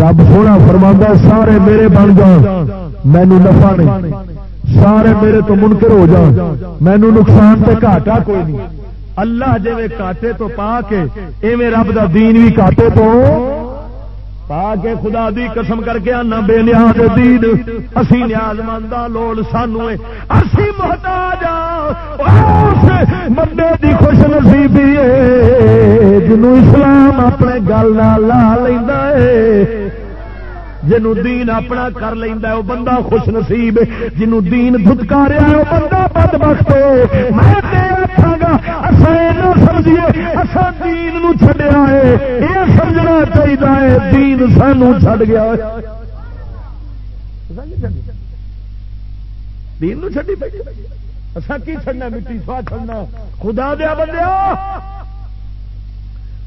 رب سونا فرما سارے میرے بن جان مینو نفا نہیں۔ سارے میرے تو منکر ہو جان مینو نقصان تے گھاٹا کوئی نہیں۔ اللہ جی کاٹے تو پا کے، ایویں رب دا دین بھی کاٹے تو پا کے خدا دی قسم کر کے آنا بے نیاز دید اسی نیاز ماندا لوڑ سانو اسی محتاج اس بندے دی خوش نصیبی جنوں اسلام اپنے گل نال لا لیندا ہے جنوں دین اپنا کر لینا وہ بندہ خوش نصیب جنوں دین دھتکاریا وہ بندہ بد بخت میں گا سمجھیے اصا دین چڈیا ہے۔ یہ سمجھنا چاہیے دین سانو چڈ گیا دین چڈی پی اصا کی چڑنا مٹی سوا چڑنا خدا دیا بندے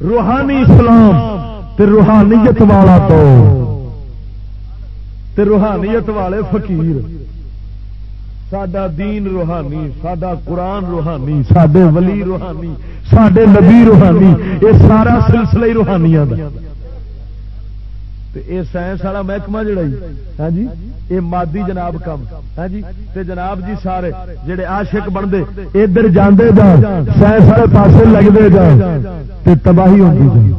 روحانی اسلام روحانیت والا تو تے روحانیت والے فقیر۔ سڈا دین روحانی سڈا قرآن روحانی سڈے ولی روحانی سڈے نبی روحانی، یہ سارا سلسلہ ہی روحانیاں یہ سائنس والا محکمہ جڑا ہاں جی؟ یہ مادی جناب کم ہاں جی؟ تے جناب جی سارے جڑے عاشق بنتے، ادھر جانے جا سائنس والے پاسے لگتے جا تباہی ہوتی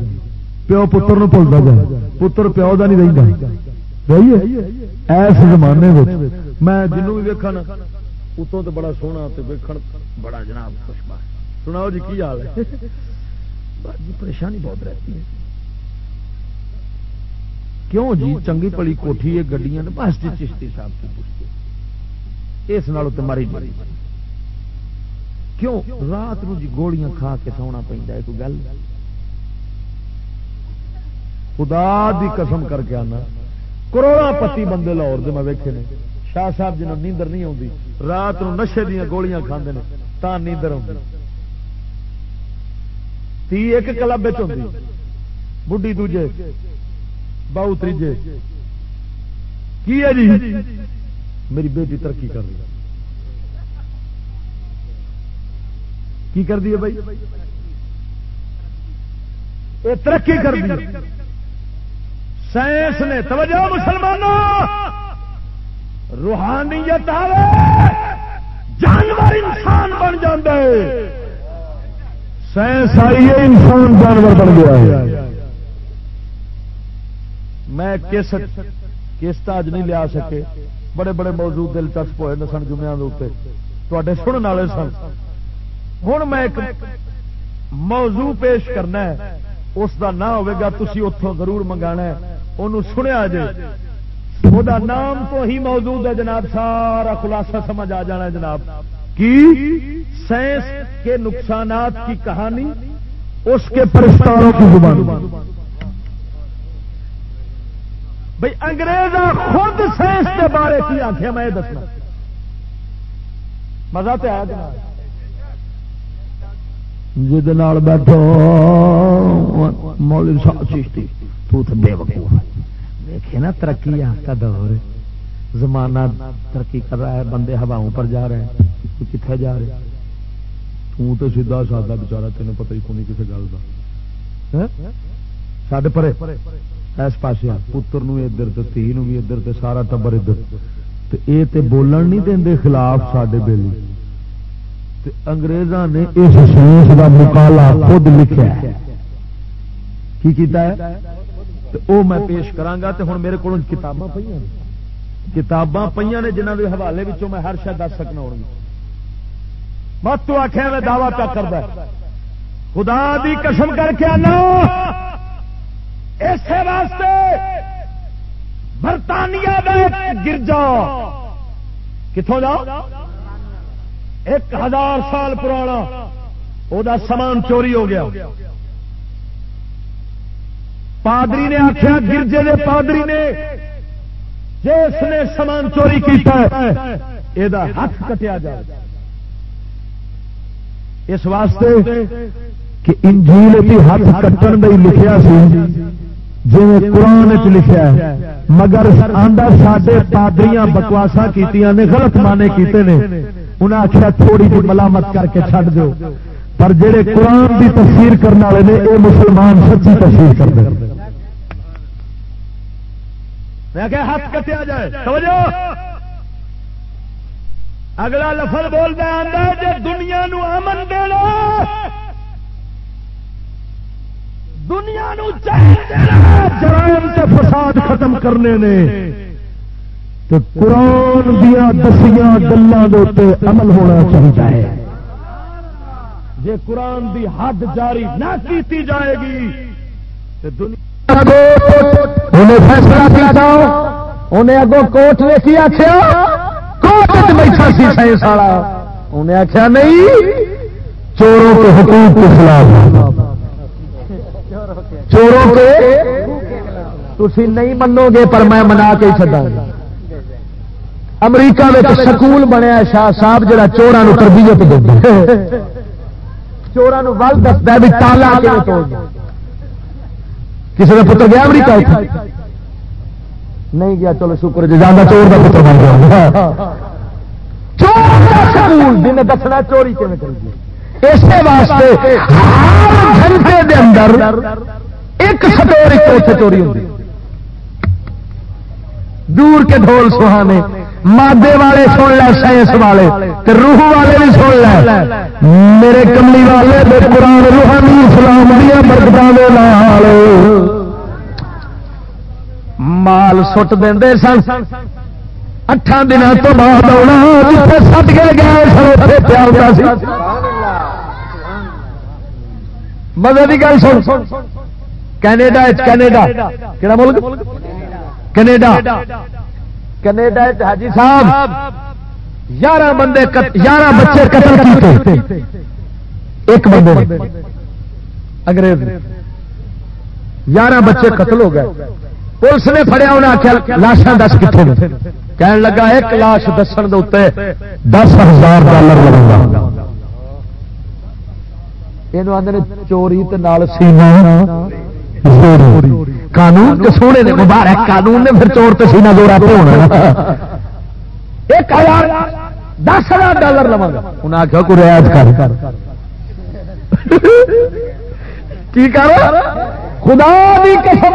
پیو پتر نو بھولتا پتر پیو کا نہیں رہتا ایس زمانے میں جنوب بھی ویکن اتوں تو بڑا سونا ویکن بڑا جناب خوشبا سناؤ جی کی حال ہے؟ جی پریشانی بہت رہتی ہے۔ کیوں جی؟ چنگی پڑی کوٹھی ہے، گڈیاں بس جی چشتی صاحب کی پوچھتے اس نال تو ماری ماری کیوں؟ رات نو جی گولیاں کھا کے سونا پہ کوئی گل؟ خدا دی قسم کر کے آنا۔ کروڑا پتی بندے لاہور سے میں ویکے نے۔ شاہ صاحب جنہوں نیندر نہیں آتی رات نو نشے دیا گولیاں کھانے تا نیندر آتی تی ایک کلب ہوتی بڈی دوجے باؤ تیجے کی ہے جی؟ میری بیٹی ترقی کر رہی کی کر دی ہے بھائی؟ یہ ترقی کر دی سائنس نے توجہ مسلمانوں، روحانیت آئے جانور انسان بن جاندے۔ سائنس آئی ہے، انسان جانور بن گیا ہے۔ میں کس کس اج نہیں لیا سکے۔ بڑے بڑے موضوع دلچسپ ہوئے نے سن جمعے تے سننے والے سن۔ ہوں میں ایک موضوع پیش کرنا ہے۔ اس دا نہ ہوگا تھی اتوں ضرور منگا انہوں سنیا جے۔ وہ نام تو ہی موجود ہے جناب، سارا خلاصہ سمجھ آ جانا ہے جناب۔ کی؟ سائنس کے نقصانات کی کہانی، اس کے پرستاروں کی زبان بھائی انگریز خود سائنس کے بارے کی آخیا میں دسنا۔ مزہ تو آیا جناب۔ جہد بیٹھو، مولوی صاحب چیشتی تو تو بے وقوف۔ دیکھے نا ترقی کا دور۔ زمانہ ترقی کر رہا ہے، بندے ہواؤں پر جا رہے ہیں، تو کتنے جا رہے؟ تو تو سیدھا سادہ بچارا تین پتہ ہی کونی کسی گل کا ہاں؟ سڈے پرے۔ اس پاس پتر ادھر تھی بھی ادھر سارا ٹبر ادھر۔ یہ تے بولن نہیں دیں خلاف سڈے بیلی۔ انگریزاں نے اس سائنس کا مکالا خود لکھا ہے۔ کی کیتا ہے؟ وہ میں پیش کرانگا تے ہوں میرے کو کتاباں پہ کتاباں پہ نے جنہوں کے حوالے میں ہر شاید دس سکنا ہو مت تو آخیا میں دعوی پیا کرتا خدا دی قسم کر کے آنا۔ اس واسطے برطانیہ گرجا۔ کتوں جاؤ؟ ایک ہزار سال پرانا۔ وہ سامان چوری ہو گیا۔ پادری نے آخیا، گرجے نے پادری نے جس نے سامان چوری کیتا ہے یہ ہاتھ کٹیا جائے اس واسطے کہ انجیل ہاتھ کٹن لکھیا سی جی قرآن چ لکھا ہے، مگر آنڈا سڈے پادریاں بکواسا کی غلط مانے کیتے نے۔ انہیں آخیا تھوڑی جی ملامت کر کے چھڈ دو پر جہے قرآن کی تفسیر کرنے والے نے یہ مسلمان سچی تفسیر کر دیں ہاتھ کٹیا جائے۔ اگلا لفظ بولتا آتا جی دنیا نو امن دینا، دنیا نو جرائم سے فساد ختم کرنے نے۔ تو قرآن دیا دسیاں گلوں کے عمل ہونا چاہیے جی قرآن دی حد جاری نہ کیتی جائے گی تو دنیا انہیں فیصلہ کیا جاؤ۔ انہیں اگو کوٹ نے کی آخیا کوٹ بیٹھا سی سائنس والا انہیں آخیا نہیں، چوروں کے حقوق کے خلاف۔ چوروں کے تھی نہیں منو گے، پر میں منا کے چڈا گا۔ امریکہ سکول بنیا شاہ صاحب جہاں چوران تربیت دے چوران ول دستا بھی تالا کسی کا پتر گیا امریکہ نہیں گیا، چلو شکر جی زیادہ چور کا پتر بن گیا۔ سکول دسنا چوری کیون کر اس واسطے ہر گھنٹے دے اندر ایک سٹوری چوری ہوتی دور کے ڈھول سہانے۔ مادے والے سن لے، سائنس والے روح والے بھی سن لے۔ میرے کملی والے قرآن روحانی اسلام دیا برکت مال سٹ دے سن۔ اٹھان دن تو بعد آنا جتنے سٹ کے گئے سر اتنے پیا مزے کی گل سن۔ Canada Canada. کہڑا ملک؟ کینیڈا۔ کینیڈا حاجی صاحب یارہ بندے یارہ بچے قتل کیتے؟ ایک بندے انگریز یارہ بچے قتل ہو گئے۔ پولیس نے فڑیا انہیں آخیا لاشاں دس کتنے کہنے لگا ایک لاش دسن دے دس ہزار ڈالر لگا یہ چوری سینا قانون سونے نے مبارک قانون نے پھر چور تو سینا دورا ہونا ایک ہزار دس ہزار ڈالر لوا گا۔ انہیں آخیا کو رعایت کر۔ کی کر خدا بھی قسم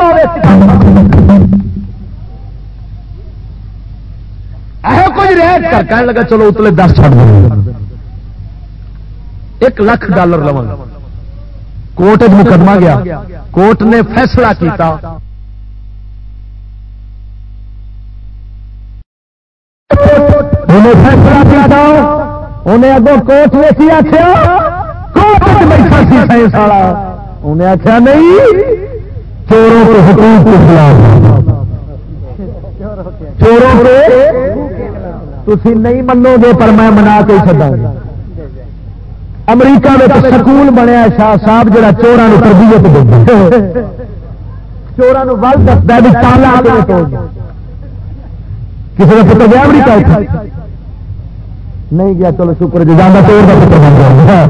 کچھ رعایت کر۔ کہنے لگا چلو اتلے دس چھڑ ایک لاکھ ڈالر لوا گا۔ کوٹ مقدمہ گیا۔ کوٹ نے فیصلہ کیتا۔ انہیں فیصلہ کیا انہیں اگوں کوٹ نے کی آخیا کوٹ بیٹھا سی سائنس والا۔ انہیں آخیا نہیں چوروں کے حقوق کے خلاف۔ چوروں کے؟ تھی نہیں منو گے پر میں منا کے چڈا امریکہ میں سکول بنیا شاہ صاحب، جڑا چوران تربیت دے چوران ول دستا بھی تالا کسی کا پتر گیا امریکہ نہیں گیا، چلو شکر جی جانا چور کا پتر بن گیا۔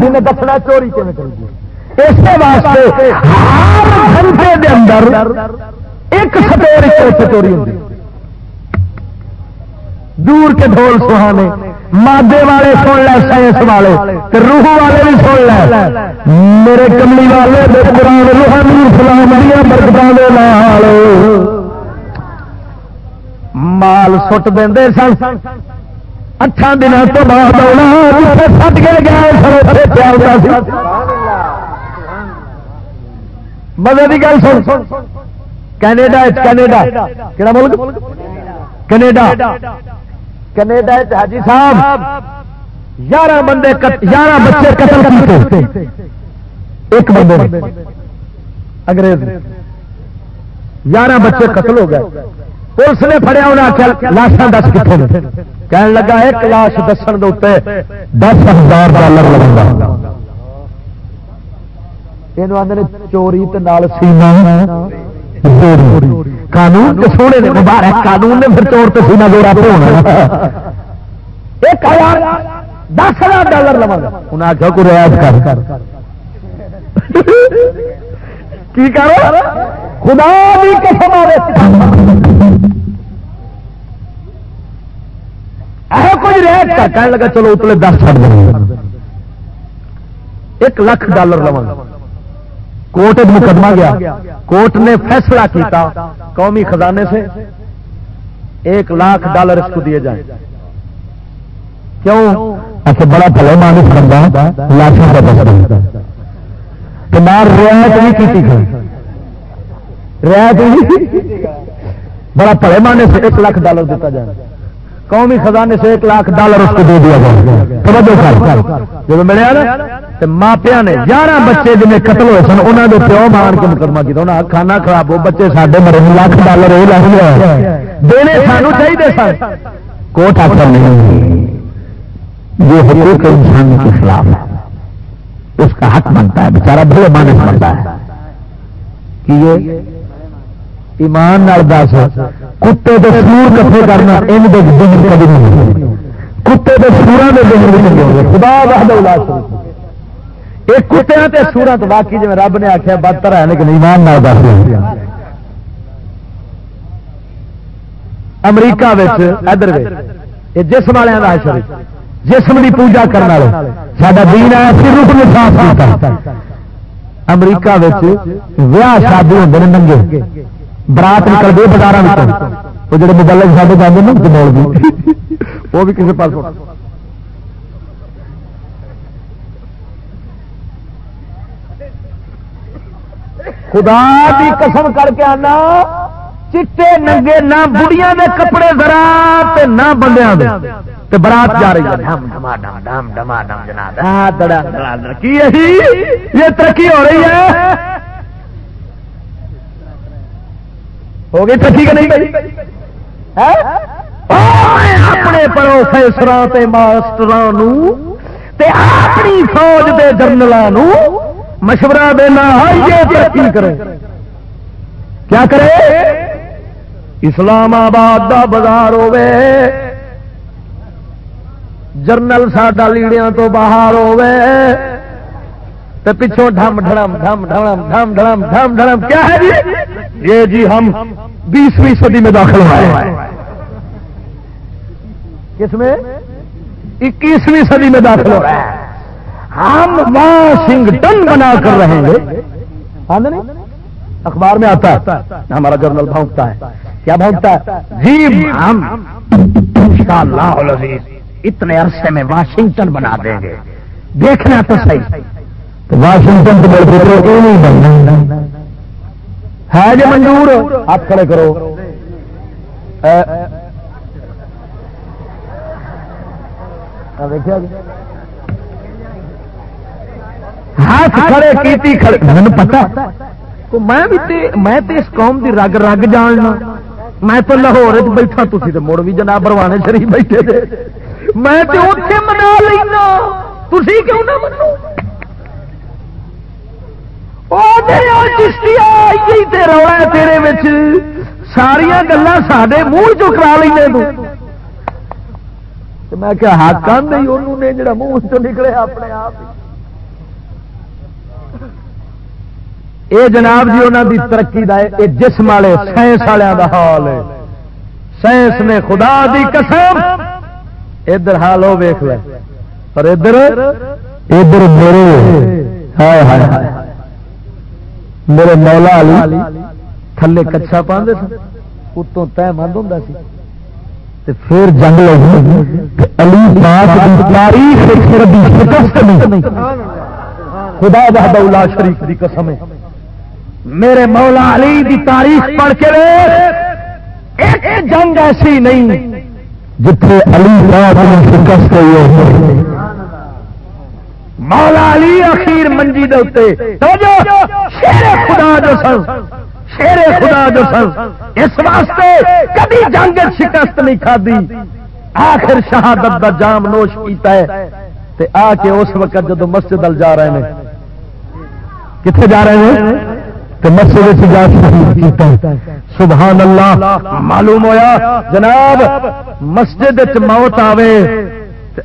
جن دسنا چوری کیون کر اس واسطے ہر گھنٹے دے اندر ایک سٹور چوری ہوتی دور کے ڈھول سہانے، مادے والے سن لے، سائنس والے روح والے بھی سن لے۔ میرے کملی والے روحانی سلام دیا برکتوں مال سٹ دے سن۔ اٹھان دنوں تو بعد آنا سٹ کے گیا مزے کی گل سن۔ Canada Canada. کہڑا ملک؟ کینیڈا۔ کینیڈا حاجی صاحب، یارہ بندے یارہ بچے قتل کیتے ایک بندے انگریز یارہ بچے قتل ہو گئے۔ پولیس نے فڑیا انہیں آخیا لاشاں دس کتنے کہنے لگا، ایک لاش دسن دے دس ہزار ڈالر لگا یہ آدھے چوری سینا۔ قانون تو سونے نے مبارک قانون نے پھر چور تو سینا جوڑا پہ ہونا ایک ہزار دس ہزار ڈالر لوا انہیں آخیا کو رعایت کر کی کرو خدا بھی قسم کچھ رعایت کر کہنے لگا چلو اتلے دس چڑھ دیں ایک لاکھ ڈالر لوا کوٹ مقدمہ گیا۔ کوٹ نے فیصلہ کیتا قومی خزانے سے ایک لاکھ ڈالر اس کو دیے جائیں۔ کیوں؟ اچھا بڑا بھلے مانس بندہ لاکھوں کا بس تو مار رعایت نہیں کی رعایت نہیں بڑا بھلے مانے سے ایک لاکھ ڈالر دیتا جائے۔ قومی خزانے سے ایک لاکھ ڈالر اس کو دے دیا گیا جب ملیا نا تو ماپیا نے گیارہ بچے جن قتل ہوئے سن انہوں نے پیو مان کے مقدمہ کیا انہیں کھانا خراب ہو بچے سارے مرے لاکھ ڈالر وہ لگ دینے سانو چاہیے سن۔ کوٹ آخر نہیں۔ یہ حقوق انسان کے خلاف ہے۔ اس کا حق بنتا ہے بےچارا بھلے مانس بنتا ہے۔ کہ یہ ایمان دس کتے کے سور کٹے کرنا، ان دن کبھی نہیں کتے کے سورا کے دن خدا ایک کتیا کے سورا تو باقی جی رب نے آخیا بدتر ہے، لیکن ایمان نال دس امریکہ ادھر جسم والے کا شریف جسم کی پوجا کرنے والے۔ سارا دین آیا پھر روپ نے صاف کیا امریکہ ویاہ شادی ہوتے ہیں ننگے۔ برات نکل گئے بازار وہ جڑے مبلک ساڈے جانے نا جمول بھی وہ بھی کسی پاس خدا کی قسم کر کے آنا چٹے ننگے نہ بڑیاں دے کپڑے ذرا نہ بندیاں دے تے برات جا رہی ہے ڈھم ڈھما ڈھم ڈھم ڈھما ڈھم جناب یہ ترقی ہو رہی ہے ہو گئی ٹھیک ہے؟ نہیں اپنے پروفیسر ماسٹر اپنی فوج کے جرنل مشورہ دینا ترقی کرے۔ کیا کرے؟ اسلام آباد کا بازار ہوے جرنل ساڈا لیڑیاں تو باہر ہوے تو پچھوں ڈھم ڈھڑم ڈھم ڈھڑم ڈھم ڈھڑم ڈھم ڈھڑم۔ کیا ہے جی؟ یہ جی ہم بیسویں صدی میں داخل ہوئے کس میں؟ اکیسویں صدی میں داخل ہو رہے ہیں۔ ہم واشنگٹن بنا کر رہیں گے۔ اخبار میں آتا ہے۔ ہمارا جرنل بھونکتا ہے۔ کیا بھونکتا ہے؟ جی ہم۔ اللہ اتنے عرصے میں واشنگٹن بنا دیں گے۔ دیکھنا تو صحیح۔ واشنگٹن تو میرے پتر یہ نہیں بننا ہے جی منظور؟ ہاتھ کھڑے کرو۔ ہاتھ کھڑے، کیتی کھڑے۔ میں پتا۔ میں میں اس قوم دی رگ رگ جاننا۔ میں تو لاہور بیٹھا تھی تو مڑ بھی جناب بروانے شریف بیٹھے۔ میں تے اتنے منا لینا۔ تھی کیوں نہ منو؟ رولا تیرے ساریا گلا سڈے منہ چ کرا لیں میں کیا ہاتھ کان نہیں انہوں نے جڑا منہ چ نکلے اپنے آپ یہ جناب جی انہوں دی ترقی دا ہے جسم والے، سائنس والوں کا حال ہے سائنس نے خدا دی قسم، ادھر حال وہ ویخ لے۔ پر ادھر ادھر میرے۔ میرے مولا علی تھلے کچھا پاندے سن اتوں تہ مند ہوں سی۔ پھر جنگ لگی۔ علی پاک دی تاریخ شکست نہیں۔ خدا بہاد شریف دی قسم ہے۔ میرے مولا علی دی تاریخ پڑھ کے ایک جنگ ایسی نہیں جتھے علی شکست ہوئی مولا علی اخیر منجی دے شیر خدا جو سن. شیر خدا جو سن. اس واسطے کبھی جنگ شکست نہیں کھدی آخر شہادت دا جام نوش کیتا ہے. تے آ کے اس وقت جدو مسجد جا رہے ہیں کتنے جا رہے ہیں مسجد سبحان اللہ معلوم ہویا؟ جناب، مسجد موت آوے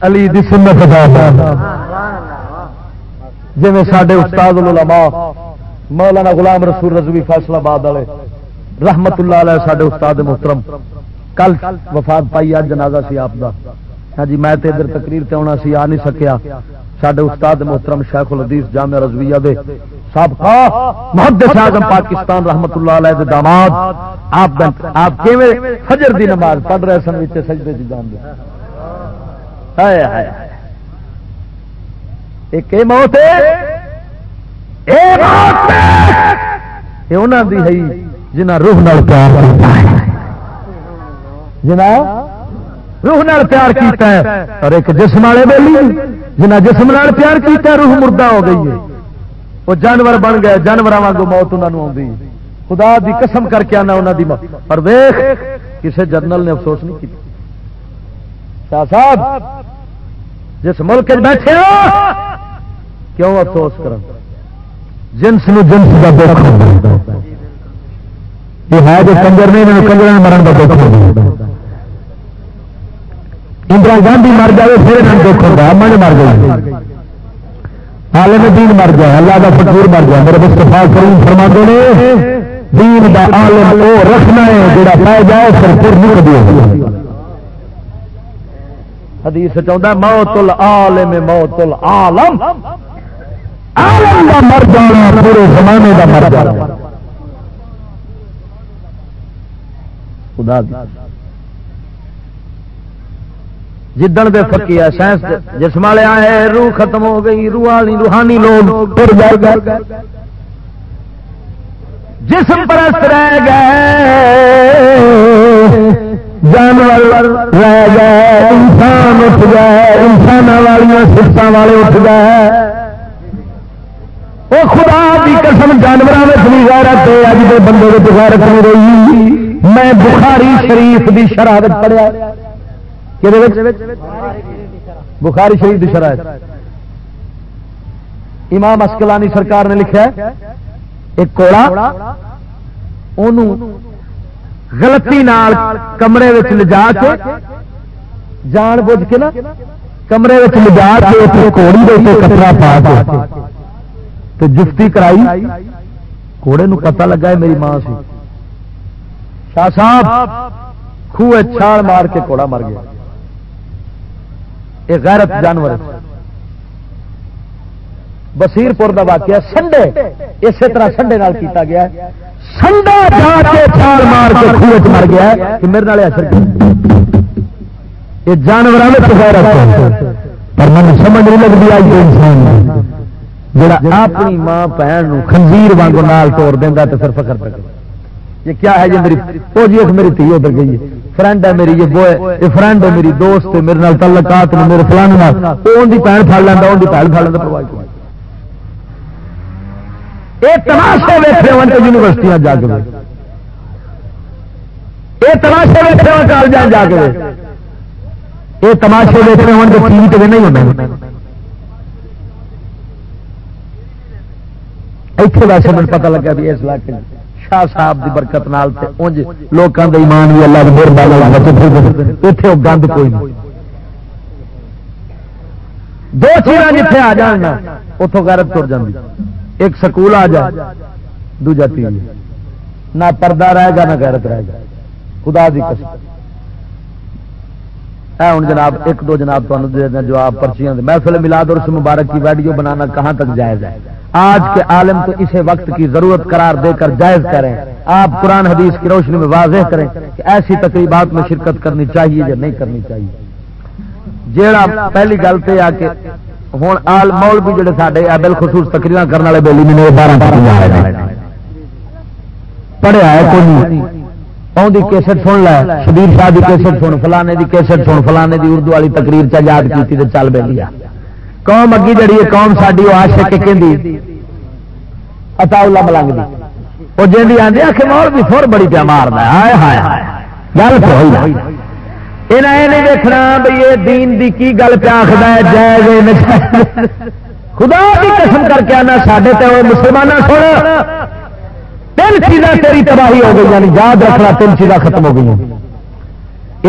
علی دی سنت جی سڈے استاد العلماء، مولانا غلام رسول رضوی فیصلہ آباد والے رحمت اللہ علیہ سڈے استاد محترم، کل وفات پائی، آج جنازہ سی آپ دا۔ ہاں جی میں ادھر تقریر تے آنا سی، آ نہیں سکیا۔ سڈے استاد محترم شیخ الحدیث جامع رضویہ دے سابقہ محدث اعظم پاکستان رحمت اللہ علیہ دے داماد۔ آپ آپ کیویں فجر دی نماز پڑھ رہے سن وچ سجدے دی جان دے۔ ہائے ہائے۔ ایک اے موت ہے، اے موت ہے۔ انہاں دی ہے، جنہاں روح نال پیار کیتا ہے۔ جنہاں روح نال پیار کیتا ہے۔ اور ایک جسم والے بیلی جنہاں جسم نال پیار کیتا ہے، روح مردہ ہو گئی ہے۔ وہ جانور بن گئے جانور واگ موت انہوں خدا دی قسم کر کے آنا انہوں دی موت۔ پر ویخ کسی جرنل نے افسوس نہیں کی شاہ صاحب، جس ملک بیٹھے ہو کیوں افسوس کر جنس نو جنس کا دکھ یہ ہے جو کنجر نہیں کنجر مرن کا دکھ اندرا گاندھی مر جائے، پھر دکھ ہوگا من مر گئی عالم دین مر جائے، اللہ کا فکیر مر جائے۔ میرے مستفا کریم فرما نے، دین دا عالم وہ رکھنا ہے، جڑا پہ جائے، پھر پھر نہیں کبھی حدیث چاہتا موت العالم موت العالم۔ عالم دا مر جانا، پورے زمانے دا مر جانا۔ خدا جدن دے فکی ہے سائنس جسم والے آئے، روح ختم ہو گئی، روح والی روحانی لوگ تر جائے گئے۔ جسم پرست رہ گئے، جانور رہ گئے، انسان اٹھ گئے انسان والی سفت والے اٹھ گئے۔ وہ خدا کی قسم جانوروں میں بھی غیرت ہے اج کے بندے میں غیرت نہیں رہی میں بخاری شریف کی شرابت پڑھیا بخاری شریف کی شرائط امام اسکلانی سرکار نے لکھا ایک کوڑا غلطی نال کمرے لجا کے جان بوجھ کے نا کمرے لجا کے کوڑی کپڑا پا کے جفتی کرائی کوڑے نو پتہ لگا ہے میری ماں سی۔ شاہ صاحب خوہ چھال مار کے کوڑا مر گیا۔ یہ غیرت جانور بسیر پور کا واقعہ سنڈے، اسی طرح سنڈے نال کیتا گیا سنڈا جا کے چھال مار کے خوہ مر گیا کہ میرے نال اثر یہ جانوروں میں غیرت اور من سمجھ نہیں لگتی آج تو انسان جڑا اپنی ماں بہن خنزیر وانگو نال توڑ دینا تو پھر فکر پہ یہ کیا ہے جی میری وہ جی ایک میری تھی ادھر گئی ہے۔ فرینڈ ہے میری یہ بوائے یہ فرینڈ ہے میری دوست ہے میرے نال تعلقات نے میرے فلانے وہ ان کی بھن پڑ لینا ان کی بھن پڑ لینا پرواہ یہ تماشے ویٹے ہو یونیورسٹیاں جا کے یہ تماشے ویٹے ہو کالج جا کے یہ تماشے ویٹے ہو ٹی وی تے نہیں ہونا اتنے ویسے مجھے پتا لگا بھی اس علاقے شاہ صاحب دی برکت نال تے اونج لوکاں دے ایمان بھی اللہ دی مہربانی نال بچے ایتھے او گند کوئی نہیں۔ دو چیزاں جتھے آ جان نا، اوتھوں غیرت ٹر جاندی۔ ایک سکول آ جائے دوجا ٹی وی۔ نہ پردہ رہے گا، نہ غیرت رہے گا۔ خدا دی قسم۔ اے ہوں جناب، ایک دو جناب تمہیں جو آپ پرچیاں دے۔ محفل ملاد اور اس مبارک کی ویڈیو بنانا کہاں تک جائز ہے؟ آج کے عالم تو اسے وقت کی ضرورت قرار دے کر جائز کریں۔ آپ قرآن حدیث کی روشنی میں واضح کریں کہ ایسی تقریبات میں شرکت کرنی چاہیے یا نہیں کرنی چاہیے۔ جیڑا پہلی گل تو آ کے ہوں آل مول بھی جڑے سارے بالخصوص تقریر کرنے والے بولی میں بارہ پڑھیا ہے کوئی آدھی کیسٹ سن لے شبیر شاہ کی کیسٹ سن فلانے کی کیسٹ سن فلانے کی اردو والی تقریر چ یاد کی چل پہ لیا قوم اگی جڑی ہے، قوم ساری وہ آشک کہ اتا ملنگ دی۔ وہ جی آدھے آ کے مور بھی فور بڑی پیا مارنا ہائے ہائے گل تو ہوئی یہ نہیں دیکھنا بھائی یہ دین دی کی گل پیا آخر ہے، جائز خدا کی قسم کر کے آنا سڈے تو مسلمان سن تین چیزاں تیری تباہی ہو گئی یعنی یاد رکھنا تین چیزاں ختم ہو گئی۔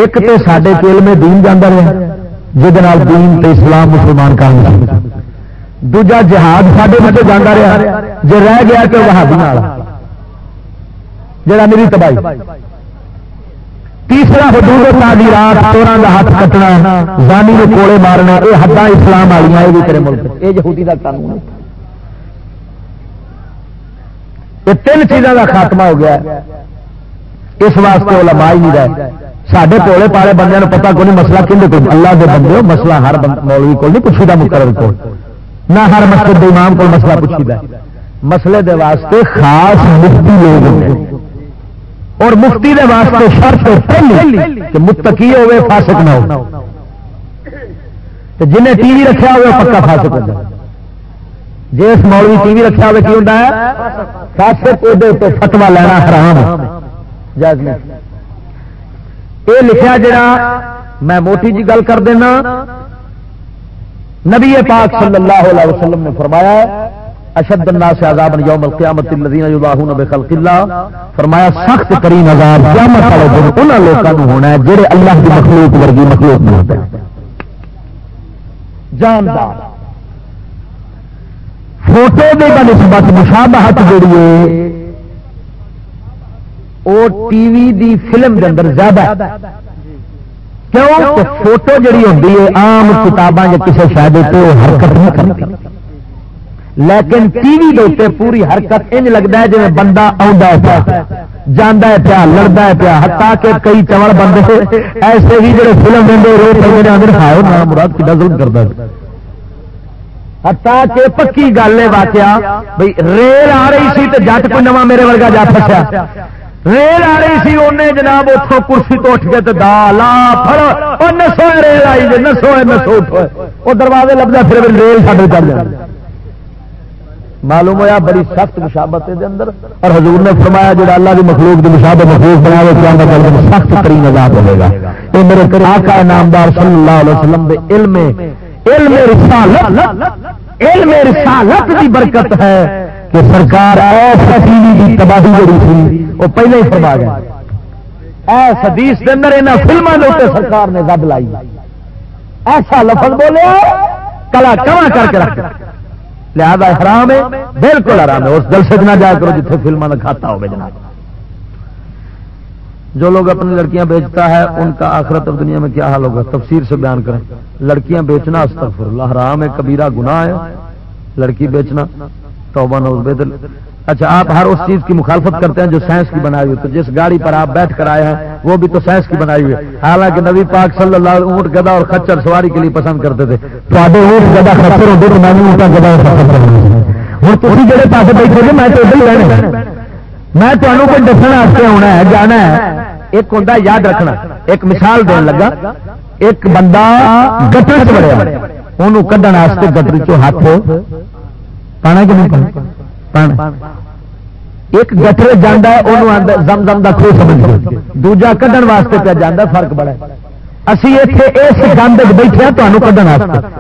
ایک تو سڈے کیل میں دین جانا رہا جہد دین تے اسلام مسلمان کا دوجا جہاد سڈے بچے جانا رہا جی رہ گیا تو وہابی جڑا میری تباہی۔ تیسرا حدود تعدیرات چوران کا ہاتھ کٹنا، زانی کے کوڑے مارنا یہ حداں اسلام والی یہ بھی تیرے ملک۔ یہ یہودی کا قانون یہ تین چیزوں کا خاتمہ ہو گیا۔ اس واسطے علماء ہی نہیں رہے۔ سارے پوڑے پالے بندے پتا کو نہیں مسئلہ کھے کو اللہ کے بندے مسئلہ ہر مولوی کو نہیں پوچھی مقرر کو نہ ہر مسجد امام کو مسئلہ پوچھی ہے مسئلے دے واسطے خاص مفتی لوگ ہوتے اور مفتی دے واسطے شرط پہلی کہ متقی ہوئے فاسق نہ ہو جنہیں ٹی وی رکھا ہوئے پکا فاسق ہو جائے جس مولوی ٹی وی رکھا ہوئے کی ہوتا ہے فاسق فتوا لینا حرام جائز نہیں یہ لکھا جڑا میں موٹی جی گل کر دینا۔ نبی پاک صلی اللہ علیہ وسلم نے فرمایا اشد الناس عذاب یوم القیامت الذين يضاهون بخلق الله فرمایا، سخت ترین عذاب قیامت والے دن انہاں لوکاں نو ہونا ہے جڑے اللہ کی مخلوق ورگی مخلوق نہیں ہوتے۔ جاندار۔ فوٹو دے بنسبت مشابہت جڑی ہے وہ ٹی وی دی فلم دے اندر زیادہ ہے۔ کیوں؟ فوٹو جڑی ہوتی ہے آم کتاباں یا کسی شاید حرکت نہیں کرتی لیکن ٹی وی دے پوری حرکت انج لگتا ہے جی بندہ پیا جانا ہے پیا لڑتا ہے پیا۔ ہتا کہ کئی چمڑ بندے ایسے ہی جڑے فلم دے رو پہ اندر کھاؤ نہ، مراد کتا ظلم کرتا ہے؟ ہتا کہ پکی گل ہے واقعہ بھائی ریل آ رہی سی تو جٹ کوئی نواں میرے ورگا جا پچا ریل آ رہی سی انہیں جناب اتوں کرسی تو اٹھ کے تو لا فر نسو ریل آئی جی نسو نسو وہ دروازے لگتا پھر ریل ساڈے چل جائے۔ معلوم ہوا بڑی سخت مشابت ہے اندر۔ اور حضور نے فرمایا جا اللہ کی مخلوق کی مشابت مخلوق بنا کیا مطلب سخت ترین عذاب ہوے گا۔ یہ میرے آقا نامدار صلی اللہ علیہ وسلم دے علم علم رسالت علم رسالت کی برکت ہے۔ کہ سرکار کی تباہی جڑی تھی، وہ پہلے ہی فرما گیا ایس حدیث کے اندر یہاں فلموں کے سرکار نے دب لائی۔ ایسا لفظ بولے کلا کما کر کے رکھ۔ لہذا حرام ہے، بالکل آرام ہے۔ اس دل سے نہ جایا کرو جتنے فلموں کا کھاتا ہو جناب۔ جو لوگ اپنی لڑکیاں بیچتا ہے، ان کا آخرت اور دنیا میں کیا حال ہوگا؟ تفسیر سے بیان کریں۔ لڑکیاں بیچنا، استغفر اللہ، حرام ہے، کبیرہ، گناہ ہے۔ لڑکی بیچنا توبہ نوز بیدل اچھا آپ ہر اس چیز کی مخالفت کرتے ہیں جو سائنس کی بنائی ہوئی تو جس گاڑی پر آپ بیٹھ کر آئے ہیں، وہ بھی تو سائنس کی بنائی ہوئی۔ ہے حالانکہ نبی پاک صلی اللہ علیہ اونٹ گدا اور خچر سواری کے لیے پسند کرتے تھے۔ میں اونٹا گدا ہوں تھی جہے پاس بیٹھے جی میں تو ادھر ہی رہنا میں تمہیں کوئی دسن واسطے آنا ہے، جانا ہے۔ ایک ہوتا یاد رکھنا۔ ایک مثال دین لگا۔ ایک بندہ گٹر چ بڑھیا۔ انہوں کھڈن گٹر چ ہاتھ پانا کہ نہیں پانا؟ ایک گٹر جانا زم زم کا خو سمجھ دوجا کھڈن واسطے پہ جانا فرق بڑا اسی اتنے اس گند بیٹھے تمہیں کھڈن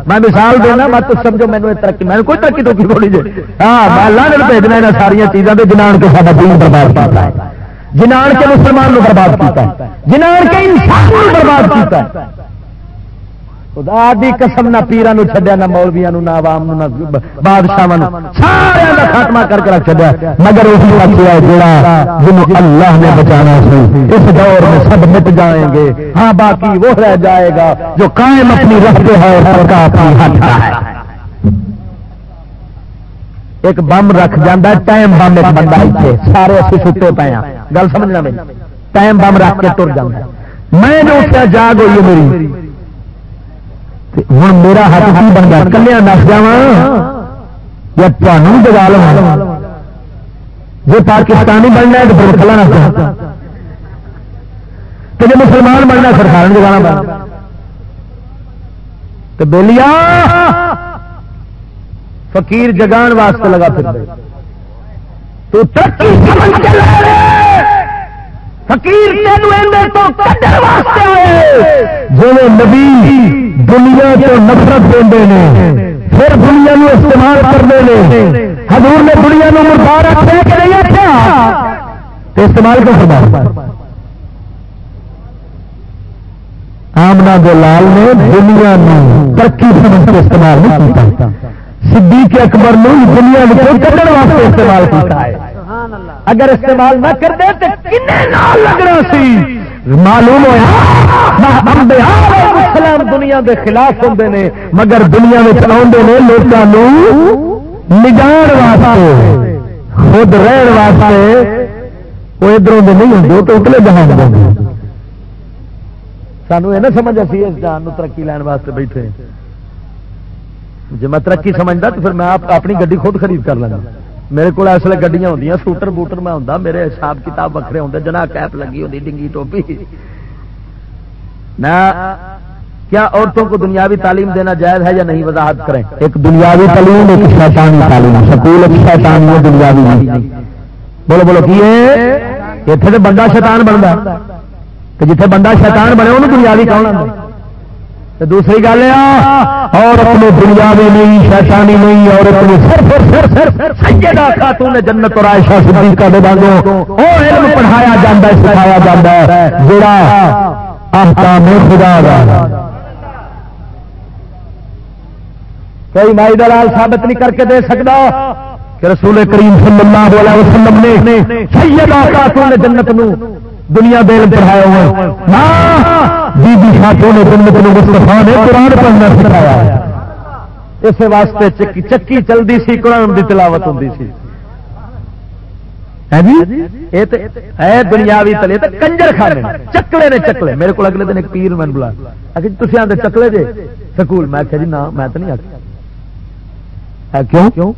میں مثال دینا، میں تو سمجھو مینو ترقی، میں کوئی ترقی تو تھوڑی جی۔ ہاں میں لانے بھیجنا یہاں سارا چیزوں کے جنان کے سارا دین برباد کرتا ہے۔ جنان کے مسلمان برباد کیا جنان کے انسان برباد کیا خدا دی قسم نہ پیران چڈیا نہ مولویا نہ عوام نہ بادشاہ سارے کا خاتمہ کر کے رکھ چڈیا مگر اس ہے جڑا جن اللہ نے بچانا سی، اس دور میں سب مٹ جائیں گے۔ ہاں باقی وہ رہ جائے گا جو قائم اپنی رکھتے ہیں ایک بم رکھ جانا ٹائم بم ایک بندہ اتنے سارے اچھے ستے پے ہیں۔ گل سمجھنا میری ٹائم بم رکھ کے تر جانا میں جو اٹھا جاگ ہوئی میری۔ ہوں میرا کی بن گیا کلیا نس جا یا تمہوں جگا لو جی پاکستانی بننا ہے تو پھر کلا نس تو جی مسلمان بننا سرکار جگانا بننا تو بولیا فقیر جگان واسطے لگا پھر تو ترقی فقیر تو جی نبی دنیا کو نفرت دے پھر دنیا نو استعمال کرتے ہیں حضور نے دنیا نو مبارک دے کے نہیں رکھا استعمال کر سکتا آمنا دلال نے دنیا نو ترقی سمجھ کے استعمال نہیں کیا صدیق اکبر نے دنیا کو کھڑنے واسطے استعمال کیا ہے؟ اگر استعمال نہ کرتے تو لگنا سی۔ معلوم ہوا دنیا کے خلاف ہوں نے، مگر دنیا میں آدھے لوگوں نجان واسطے، خود رہن واسطے وہ ادھر نہیں ہوں تو اکلے جہاں سانو یہ نہ سمجھ سی اس جان ترقی لین واسطے بیٹھے۔ جی میں ترقی سمجھتا تو پھر میں اپنی گڈی خود خرید کر لینا میرے کو اس لیے گڈیاں ہوں سوٹر بوٹر میں ہوں میرے حساب کتاب وکرے ہوں جنا کیپ لگی ہوتی ڈنگی ٹوپی۔ نہ کیا عورتوں کو دنیاوی تعلیم دینا جائز ہے یا نہیں؟ وضاحت کریں۔ ایک دنیاوی تعلیم ایک شیطانی تعلیم۔ سکول ایک شیطانی دنیاوی بولو بولو کی اتنے تو بندہ شیطان بنتا جتنے بندہ شیطان بنے انہوں دنیاوی کون دوسری گل اور اپنے دنیاوی نہیں، شیطانی نہیں، عورت میں صرف صرف اور خاتون جنت اور عائشہ صدیقہ دے بانگو او علم پڑھایا جاتا ہے، سکھایا جاتا ہے۔ جڑا احکام خدا دا۔ کوئی مائی دلال ثابت نہیں کر کے دے سکتا کہ رسول کریم صلی اللہ علیہ وسلم نے سیدہ خاتون جنت نو دنیا دل پڑھایا ہوا ہاں، بی بی خاتون نے جنت نو مصطفیٰ نے قرآن پڑھنا سکھایا۔ اس واسطے چکی چکی چلتی سی، قرآن دی تلاوت ہوں سی۔ ہاں جی؟ دنیاوی تلے تو کنجر کھانے چکلے نے چکلے۔ میرے کو اگلے دن ایک پیر میں بلا۔ تھی جی آتے چکلے جے۔ سکول، میں آخیا جی نہ، میں تو نہیں آخیا کیوں؟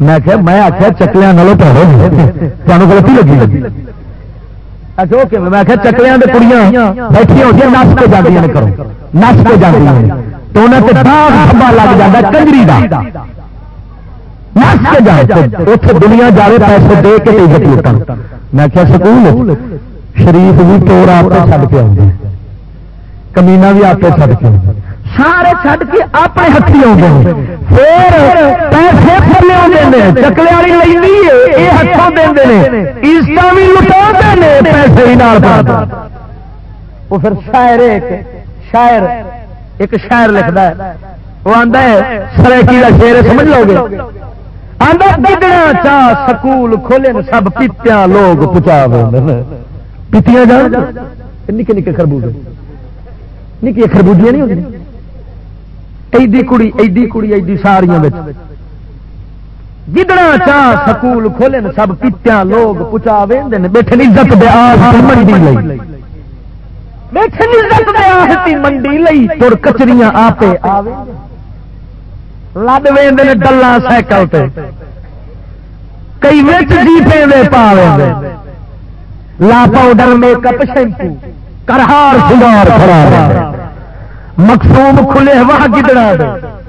میں میں آخیا چکلیا نالوں پڑھو تمہیں غلطی لگی لگی۔ میں کڑیاں نس کے کرو نس کے تو لگ کنجری دنیا جائے پیسے دے کے میں کیا سکول شریف بھی چور آپ چڑھ کے آؤں کمینا بھی آپ چڑھ کے سارے چڑھ کے اپنے ہاتھی آتے پھر پیسے چکلے والی لینی یہ ہاتھوں دے عزت بھی لٹا دے پیسے بھی وہ پھر شاعر شاعر ایک شاعر لکھتا ہے وہ آتا ہے سریکی کا شیر سمجھ لو گے چا سکول کھولے سب پیتیا لوگ پچا پیتیاں جان نکے نکے خربوزے نکی خربوجیاں نہیں ہوتی ایڈی کڑی ایڈی کڑی، ایڈی ساریاں گدڑا چا سکول کھولے سب پیتیا لوگ پچا بیٹھے عزت منڈی منڈی لئی، تر کچریاں آپ لد وے ڈلا سائیکل کئی جی پہ پا لا پاؤڈر، میک اپ، شیمپو۔ کرہار، سنگار خراب مقصوم کھلے واہ گدڑا دے۔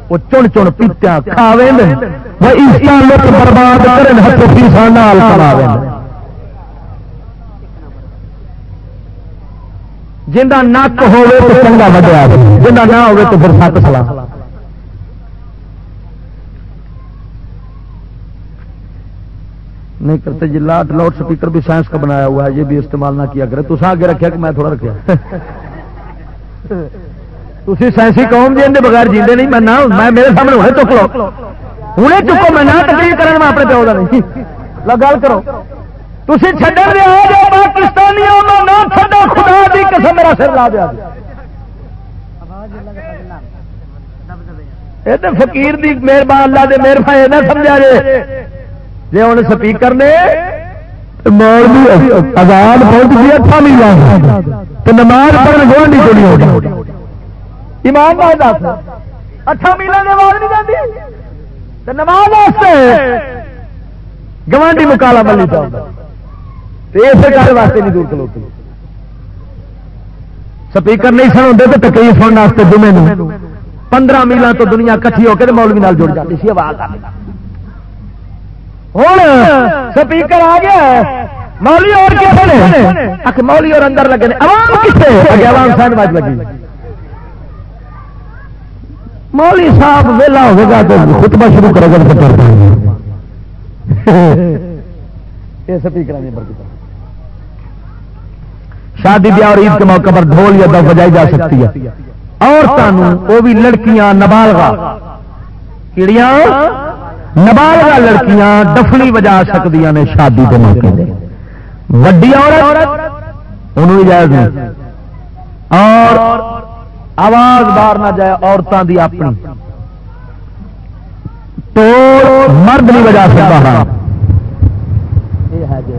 وہ چن چن پیتیا کھاوے نے وہ اس برباد کرن ہاتھ پیسا نال کراوے جا نک ہوے تو چنگا وڈیا جا نہ ہوے تو پھر سات سلا نہیں کرتے جی لاٹ لاؤڈ اسپیکر بھی سائنس کا بنایا ہوا ہے، یہ بھی استعمال نہ کیا کرے۔ تو آگے رکھا کہ میں تھوڑا رکھا تھی سائنسی قوم جی اندر بغیر جیندے نہیں میں نہ میں میرے سامنے ہونے چک لو ہوں چکو میں نہ تقریر کرنا میں اپنے پیو کا نہیں گل کرو تھی چڈن دیا جو پاکستانی نہ چڈو خدا دی قسم میرا سر لا دیا یہ تو فقیر دی مہربان اللہ دے مہربان یہ نہ سمجھا جی جی ہوں سپیکر نے آزاد پہنچ گئی اٹھا میل تو نماز پڑھنے گوانڈی کو نہیں ہوگی ایمان دس۔ اٹھا میل نماز نہیں جاتی نماز گوانڈی مکالا ملی چاہتا اسے گل واسطے نہیں دور کلوتی سپیکر نہیں سن ہوتے تو تکئی سننے واسطے دمے پندرہ میلوں تو دنیا کٹھی ہو کے مولوی نال جڑ جاتی سی، آواز ہوں سپیکر آ گیا مولی اور کیا مولی اور اندر لگے عوام کسے؟ عوام سائن باز لگی۔ مولی صاحب ویلا ہوگا تو خطبہ شروع کرے گا یہ سپیکر شادی بیاہ اور عید کے موقع پر ڈھول یا دف بجائی جا سکتی ہے۔ عورتوں وہ بھی لڑکیاں نبالغا کیڑیاں؟ نبالغا لڑکیاں ڈفلی بجا سکتی نے شادی کے موقع وڈی عورت انہوں نہیں اور آواز بار نہ جائے عورتوں کی اپنی۔ تو مرد نہیں بجا سکتا یہ ہے جی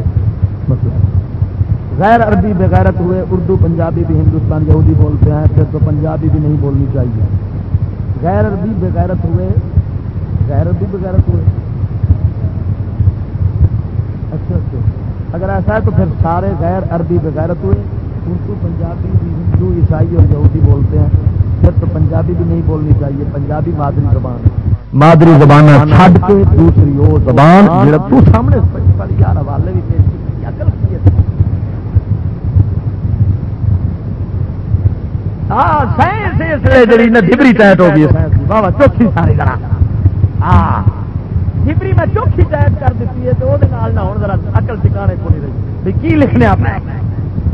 غیر عربی بغیرت ہوئے، اردو، پنجابی بھی ہندوستان یہودی بولتے ہیں، پھر تو پنجابی بھی نہیں بولنی چاہیے۔ غیر عربی بغیرت ہوئے، غیر عربی بغیرت ہوئے۔ اچھا اچھا۔ اگر ایسا ہے تو پھر سارے غیر عربی بغیرت ہوئے۔ اردو پنجابی بھی ہندو عیسائی اور یہودی بولتے ہیں پھر تو پنجابی بھی نہیں بولنی چاہیے پنجابی مادری زبان مادری زبان چھڈ کے دوسری وہ زبان جڑا سامنے یار حوالے بھی پیش ڈبری ٹائٹ ہو گئی چوکھی ساری ہاں ڈبری میں چوکھی ٹائٹ کر دیتی ہے تو وہ ذرا اکل ٹکانے کو نہیں رہی۔ کی لکھنے آپ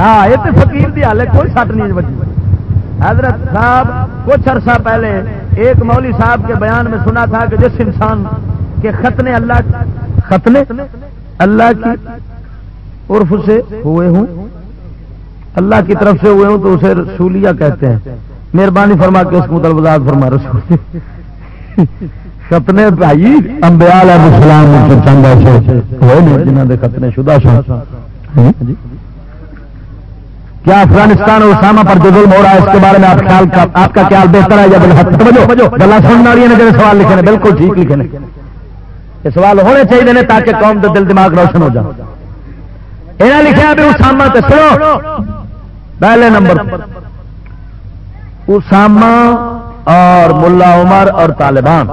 ہاں یہ تو فقیر دی حال ہے کوئی سٹ نہیں بچی۔ حضرت صاحب، کچھ عرصہ پہلے ایک مولوی صاحب کے بیان میں سنا تھا کہ جس انسان کے ختنے اللہ ختنے اللہ کی عرف سے ہوئے ہوں۔ اللہ کی طرف سے ہوئے ہوں تو اسے رسولیہ کہتے ہیں۔ مہربانی فرما کے اس کو مطلب فرما رسول ختنے بھائی امبیال جنہوں نے ختنے شدہ ہاں جی۔ کیا افغانستان اور اسامہ پر جو ظلم ہو رہا ہے، اس کے بارے میں آپ خیال کا آپ کا خیال بہتر ہے یا گلا سننے والی نے سوال لکھے بالکل ٹھیک لکھے یہ سوال ہونے چاہیے تاکہ قوم تو دل دماغ روشن ہو جائے۔ یہ لکھا بھی اسامہ تو سنو۔ پہلے نمبر۔ اسامہ اور ملا عمر اور طالبان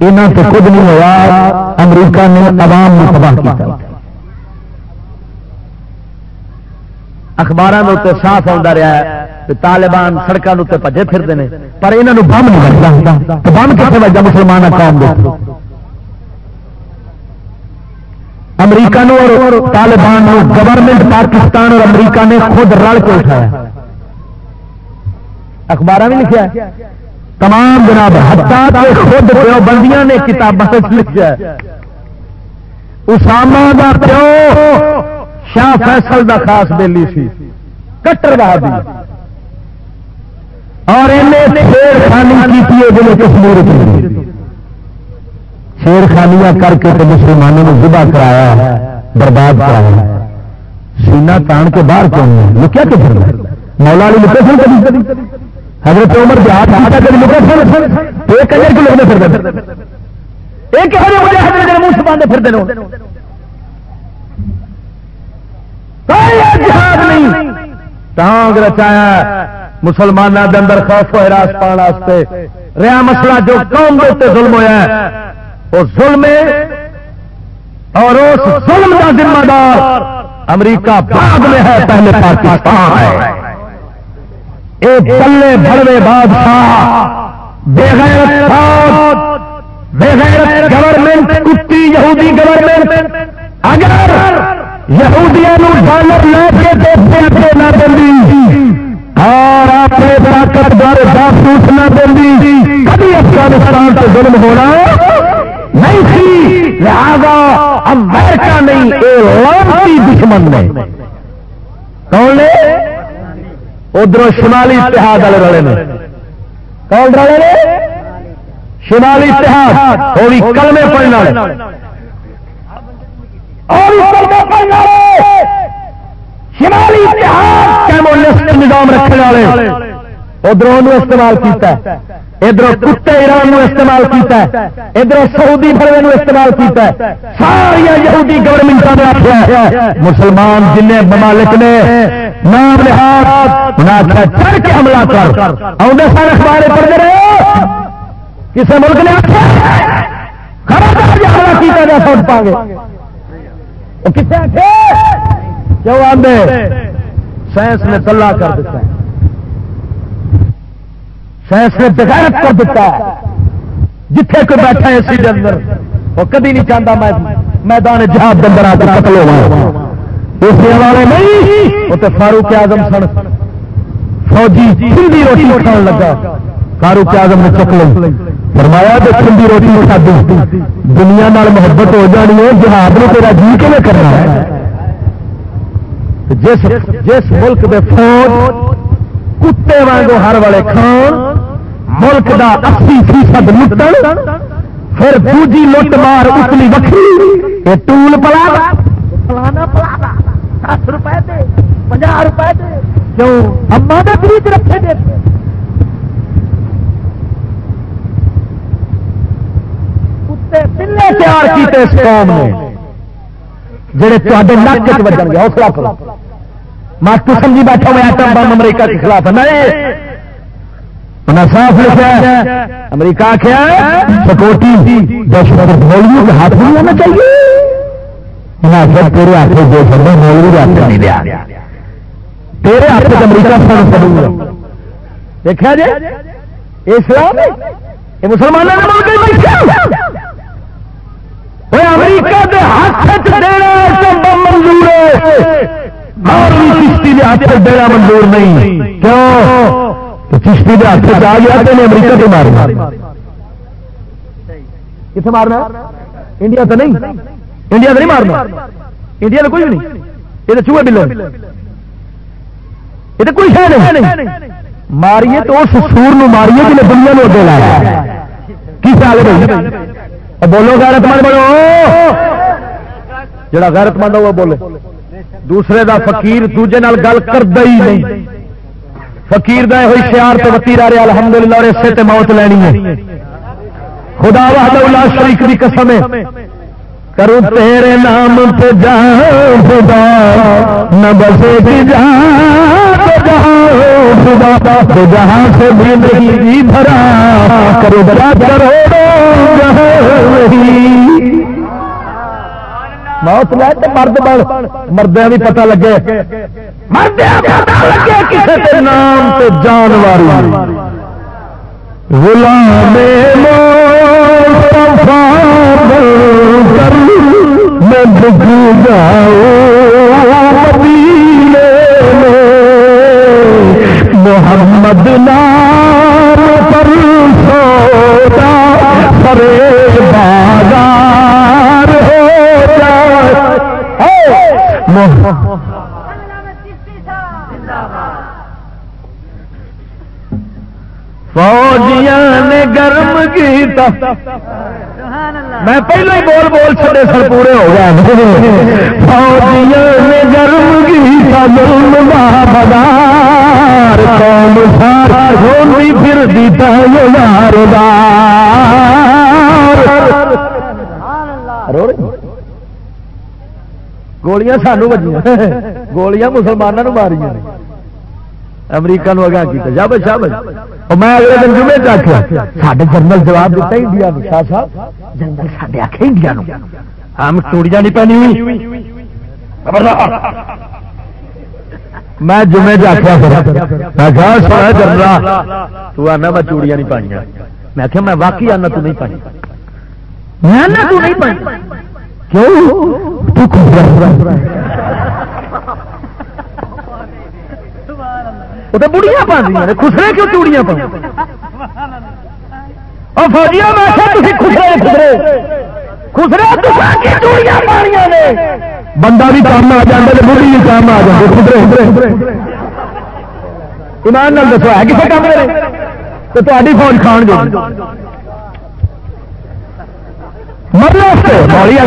انہوں سے خود نہیں ہوا، امریکہ نے عوام میں تباہ کیا اخبار صاف آتا رہا ہے طالبان سڑکوں اتنے پجے پھرتے ہیں۔ پر یہاں بم نہیں بم کتنے وجہ مسلمان قوم امریکہ نو اور طالبان گورنمنٹ پاکستان اور امریکہ نے خود رل کے اٹھایا۔ اخبار بھی لکھا تمام جناب خود پیو بندیاں نے کتاب لکھا اسامہ دا پیو شاہ فیصل دا خاص بیلی سی کٹر بہادی اور انہیں خانی کی کشمیر کی۔ شیر خانیاں کر کے تو مسلمانوں نے ذبح کرایا، برباد کرایا۔ سینا تان کے باہر کیوں لکیا کہ پھر مولا علی لکے سن کبھی؟ حضرت عمر جہاد آتا کبھی لکے سن؟ تو ایک کنجر کو لگنے پھر دے۔ ایک ہر مجھے حضرت منہ سے باندھے پھر دینا جہاد نہیں۔ ٹانگ رچایا مسلمانوں کے اندر خوف و ہراس پانے رہا مسئلہ جو قوم کے ظلم ہوا ہے۔ وہ ظلم اور اس ظلم کا ذمہ دار امریکہ بعد میں ہے، پہلے پاکستان ہے۔ ایک بلے بڑے بادشاہ بےغیرت فوج بےغیرت گورنمنٹ کتی یہودی گورنمنٹ اگر یہودیاں ڈالر لے کے دیکھتے تھے نہ دلی اور اپنے طاقتور جاسوس نہ دلی کبھی افغانستان سے ظلم ہونا نہیں تھی۔ لہذا امریکہ نہیں یہ لانتی دشمن نے کون نے ادھر شمالی اتحاد والے رلے نے کون رلے؟ نے شمالی اتحاد وہ بھی کلمے پڑھنے والے۔ اور پڑھنے والے شمالی اتحاد کیمونسٹ نظام رکھنے والے۔ ادھر استعمال کیتا ہے۔ ادھر کتے ایران استعمال کیتا ہے۔ ادھر سعودی بڑے استعمال کیتا ہے۔ ساری یہودی گورنمنٹ نے آخیا مسلمان جن ممالک نے نام لحاظ آخیا چڑھ کے حملہ کر۔ آدھے سارے اخبار پڑھتے رہے۔ کسی ملک نے آخیا خبردار جی حملہ کیتا جا، سوچ پا گے کتنے آخر کیوں آدھے سائنس نے تلا کر دیتا ہے۔ سائنس نے بغیرت کر دیتا ہے۔ جتھے کوئی بیٹھا ہے اسی اندر، وہ کدی نہیں چاہتا میں میدان جہاد اندر آ کر قتل ہوا اس والے نہیں، وہ تو فاروق اعظم سن۔ فوجی ٹھنڈی روٹی کھان لگا۔ فاروق اعظم نے چک لی۔ فرمایا تو ٹھنڈی روٹی کھا دنیا نال محبت ہو جانی ہے، جہاد نے تیرا جی کیون کرنا ہے? جس جس ملک دے فوج کتے وانگو ہر والے کھان، ملک دا اسی فیصد لٹن، پھر دوجی لٹ مار اتلی وکری یہ ٹول پلا فلانا پلا دس روپئے دے پناہ روپئے دے، کیوں؟ اما دے فریج رکھے دے کتے پلے تیار کیتے اس قوم نے، جڑے تے نک چ وجن گے حوصلہ کرو ماسٹو سمجھی بیٹھا ہوا ایٹم بم امریکہ کے خلاف نہیں انہیں صاف لکھا امریکہ کیا سکوٹی دہشت مولوی کے ہاتھ نہیں ہونا چاہیے۔ تیرے ہاتھ جو سکتا مولوی کے ہاتھ نہیں لیا۔ تیرے ہاتھ سے امریکہ سن سکوں دیکھا جی اسلام یہ مسلمانوں نے امریکہ کے ہاتھ دینا منظور ہے چشتی کے ہاتھ دینا منظور نہیں کیوں چشتی کے ہاتھ سے آ گیا تو انہیں امریکہ سے مارنا کتنے مارنا انڈیا تو نہیں انڈیا تو نہیں مارنا انڈیا تو کوئی نہیں یہ تو چوہے بل یہ تو کوئی شہر نہیں ماریے تو اس سور ماریے جنہیں دنیا میں اڈے لایا کی سال بولو غیرت مند بولو۔ جڑا غیرت مند ہوا بولے۔ دوسرے دا فقیر دوجے نال گل کردا ہی نہیں۔ فقیر دا ہوئی شیار تے وتیرا رہا الحمدللہ، اور اسے تے موت لینی ہے۔ خدا وحدہ لا شریک دی قسم ہے۔ کروں تیرے نام پہ جان خدا، نہ بسے گی جان جہاں خدا جہاں سے بھی نہیں بھرا۔ کرو بڑا کرو موت لے تو مرد بڑ مرد بھی پتا لگے مرد لگے کسی نام تو جانور غلام میں دکھ جاؤں محمد نام پر سودا سرے فوجیاں نے گرم کیتا۔ میں پہلے ہی بول بول چھڑے سر پورے ہو گئے۔ فوجیاں نے گرم کیتا ظلم بازار۔ یار قوم سار ہوئی پھر دیتا یار گولیاں سانو بجیاں گولیاں مسلمانوں ماریاں امریکہ نو اگاں کیتا جا بچ میں اگلے دن جمعے تے آکھیا ساڈے جنرل جواب دیتا انڈیا نو شاہ صاحب جنرل ساڈے آکھے انڈیا نو ہم چوڑیاں نہیں پہنی ہوئی میں جمعے تے آکھیا پھر میں کہا سونا جنرل تو آنا میں چوڑیاں نہیں پانیاں میں آکھیا میں واقعی آنا تو نہیں پانی میں آنا تو نہیں پانی کیوں تو وہ تو خسرے کیوں چوڑیاں پہ اور فوجیاں میں خسرے خسرے۔ خسرے چوڑیاں پانیاں نے۔ بندہ بھی کام آ جائے بڑھی بھی کام آ جائے خسرے خسرے۔ ایمان نال دسو، ہے کسی کام تو تاری فوج کھان جو۔ موڑی آ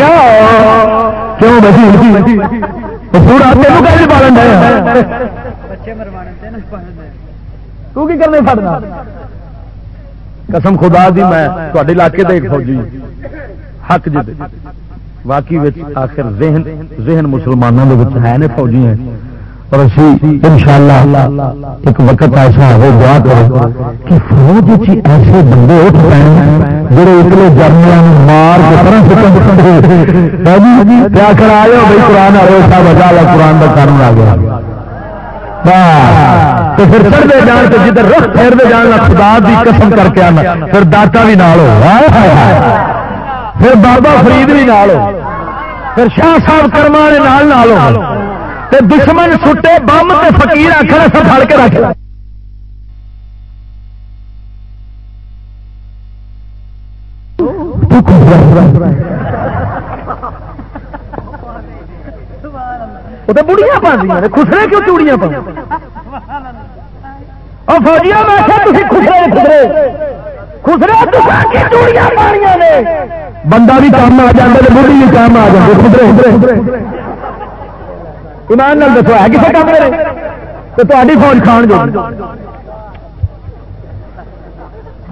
کیوں بسی پورا تینوں کہ پالن تو کی کرنے پڑنا قسم خدا دی میں تے علاقے کا ایک فوجی حق جی واقعی آخر ذہن ذہن مسلمانوں کے ہے نے فوجی ہیں اور ان شاء اللہ ایک وقت ایسا ہو دعا کہ فوج چی ایسے بندے اٹھ پے جڑے اکلے جرنل مار جی، جی، کیا کر آئے ہو بھائی؟ قرآن آئے صاحب اجا قرآن کا قانون آ گیا۔ تو پھر چڑھتے جان سے جدھر رخ پھیرتے جان خدا دی قسم کر کے آنا۔ پھر داتا بھی نال ہو۔ پھر بابا فرید بھی نال ہو۔ پھر شاہ صاحب کرما والے نال نال ہو۔ تے دشمن سٹے، بم تے فقیر آخر سب پھڑ کے رکھ وہ تو بڑھیا خسرے کیوں چوڑیاں پہ اور فوجیاں میں خسرے خسرے خسرے چوڑیاں پانیاں نے؟ بندہ بھی کام آ جائے بڑھی بھی کام آ جائے خسرے خسرے ایمان نال دسو ہے کسی کام کرے تو تاری فوج کھان جو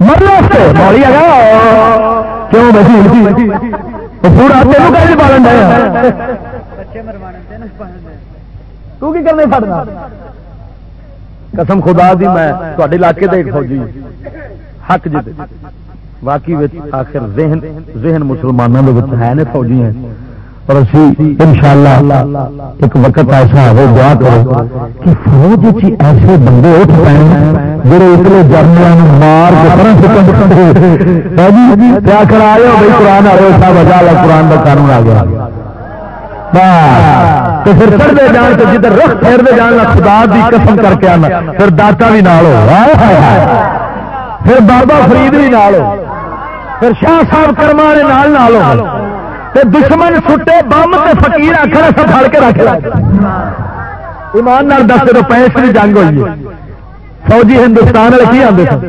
مطلب موڑی آ کیوں بسی پورا تینوں کہ پالن تو کی کرنے پڑنا قسم خدا دی میں تے علاقے کا ایک فوجی حق جی واقعی آخر ذہن ذہن مسلمانوں کے ہے نے فوجی ہیں اور ان شاء اللہ ایک وقت ایسا ہو دعا کرو کہ فوج ایسے بندے اٹھ پے جڑے اتنے جرنل مار ہاں جی، کیا کر آئے ہو؟ بھائی قرآن آ آئے صاحب اجا قرآن کا قانون آ گیا۔ تو پھر چڑھتے جان سے جدھر رخ پھیرتے جان خدا دی قسم کر کے آنا، پھر داتا بھی نال ہو۔ ہاں، ہاں، پھر بابا فرید بھی نال ہو۔ پھر شاہ صاحب کرما نال نال ہو دشمن سٹے، بم تے فقیر آخر سب کے رکھ ایمان نال دس دو پیس کی جنگ ہوئی فوجی ہندوستان والے کی آتے سن؟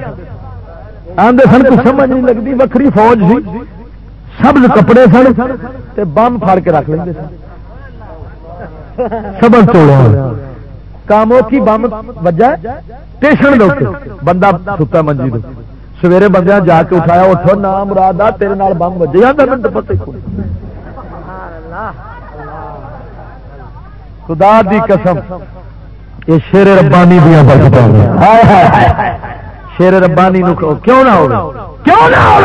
آدھے سن، کچھ سمجھ نہیں لگتی وکری فوج سی۔ سبز کپڑے سن تے بم پھاڑ کے رکھ لیں سن۔ سبز توڑا کاموں کی بم وجہ اسٹیشن بندہ ستا منجی دے سویرے بندے جا کے اٹھایا، اٹھو، نام، مراد، آ، تیرے نال بم وجے آدھا منٹ پتہ خدا دی قسم، یہ شیر ربانی دیا برکت شیر ربانی نو کیوں نہ ہو کیوں نہ ہو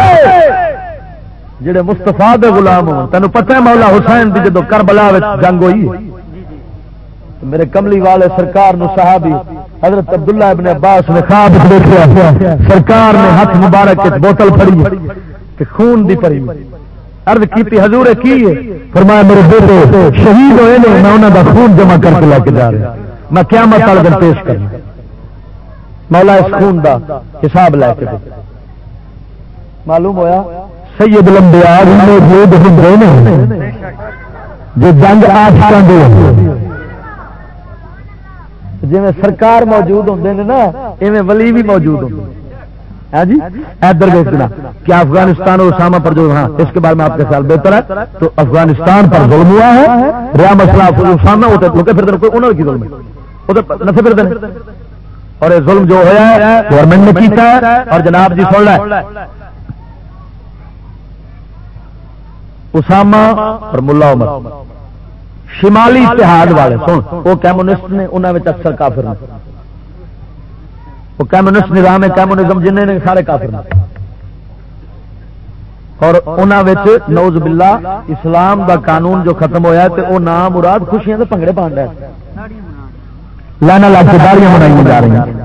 جڑے مستفا دے غلام ہو تینوں پتہ ہے مولا حسین دی جدو کربلا جنگ ہوئی میرے کملی والے سرکار نو صحابی حضرت عبداللہ ابن عباس نے خواب دیکھا، سرکار نے ہاتھ مبارک بوتل پڑی کہ خون دی پڑی ارد کی حضور کی فرمایا، میرے بیٹے، شہید ہوئے نے، میں انہوں کا خون جمع کر کے لے کے جا رہا میں کیا مت دن پیش کرنا مولا اس خون دا حساب لے کے معلوم ہویا؟ سید لمبیا موجود ہوں جو جنگ آ جی سرکار موجود ہوں نا، ایویں ولی بھی موجود ہوں ہاں جی؟ ادھر دیکھنا کیا افغانستان اور اسامہ پر جو ہاں اس کے بارے میں آپ کے خیال بہتر ہے۔ تو افغانستان پر ظلم ہوا ہے، ریا مسئلہ اسامہ ہوتا ہے پھر کوئی انہوں کی ظلم ہے؟ نفے پھر اور یہ ظلم جو ہوا ہے گورنمنٹ نے کیتا ہے، اور جناب جی سن لے۔ اسامہ اور ملا عمر۔ شمالی اتحاد والے، سن۔ وہ کمیونسٹ نے انہوں اکثر کافر نے۔ وہ کمیونسٹ نظام ہے کمیونزم جن نے، سارے کافر نے۔ اور انہوں نوز باللہ، اسلام دا قانون جو ختم ہویا ہے وہ نام مراد خوشیاں کے پنگڑے پانڈا لانا لا کے داڑیاں منائی جا رہی ہیں۔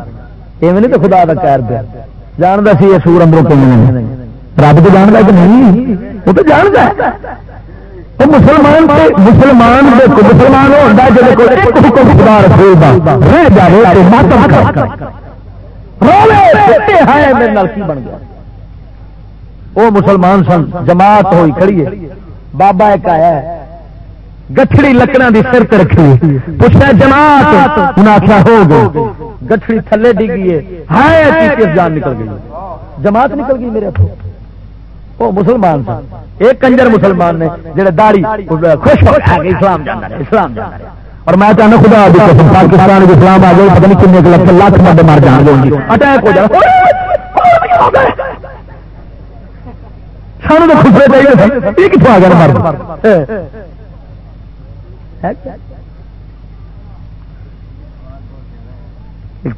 ایویں نہیں تو خدا کا کہر پیا جانتا سی یہ سور امروں کے رب تو جانتا کہ نہیں؟ وہ تو جانتا ہے۔ تو مسلمان مسلمان دیکھو مسلمان ہوتا ہے جب ایک حکم خدا رسول دا رہ جائے تو ماتم کر بن گیا؟ وہ مسلمان سن، جماعت ہوئی کھڑی ہے۔ بابا ایک آیا ہے، گٹھڑی لکڑا دی سر تے رکھی پوچھا، جماعت انہیں آخیا ہو گئے گٹھڑی تھلے ڈگی ہے۔ ہائے کس جان نکل گئی؟ جماعت نکل گئی میرے ہاتھوں وہ مسلمان سن۔ ایک کنجر مسلمان نے جڑے داڑی خوش ہو اسلام جانا اسلام جانا اور میں چاہنا خدا پاکستان اسلام آ گئے، پتہ نہیں کن لکھ لاکھ بندے مر جان گے۔ اٹیک ہو جائے سانو تو خسرے چاہیے کتوں آ گیا مرد؟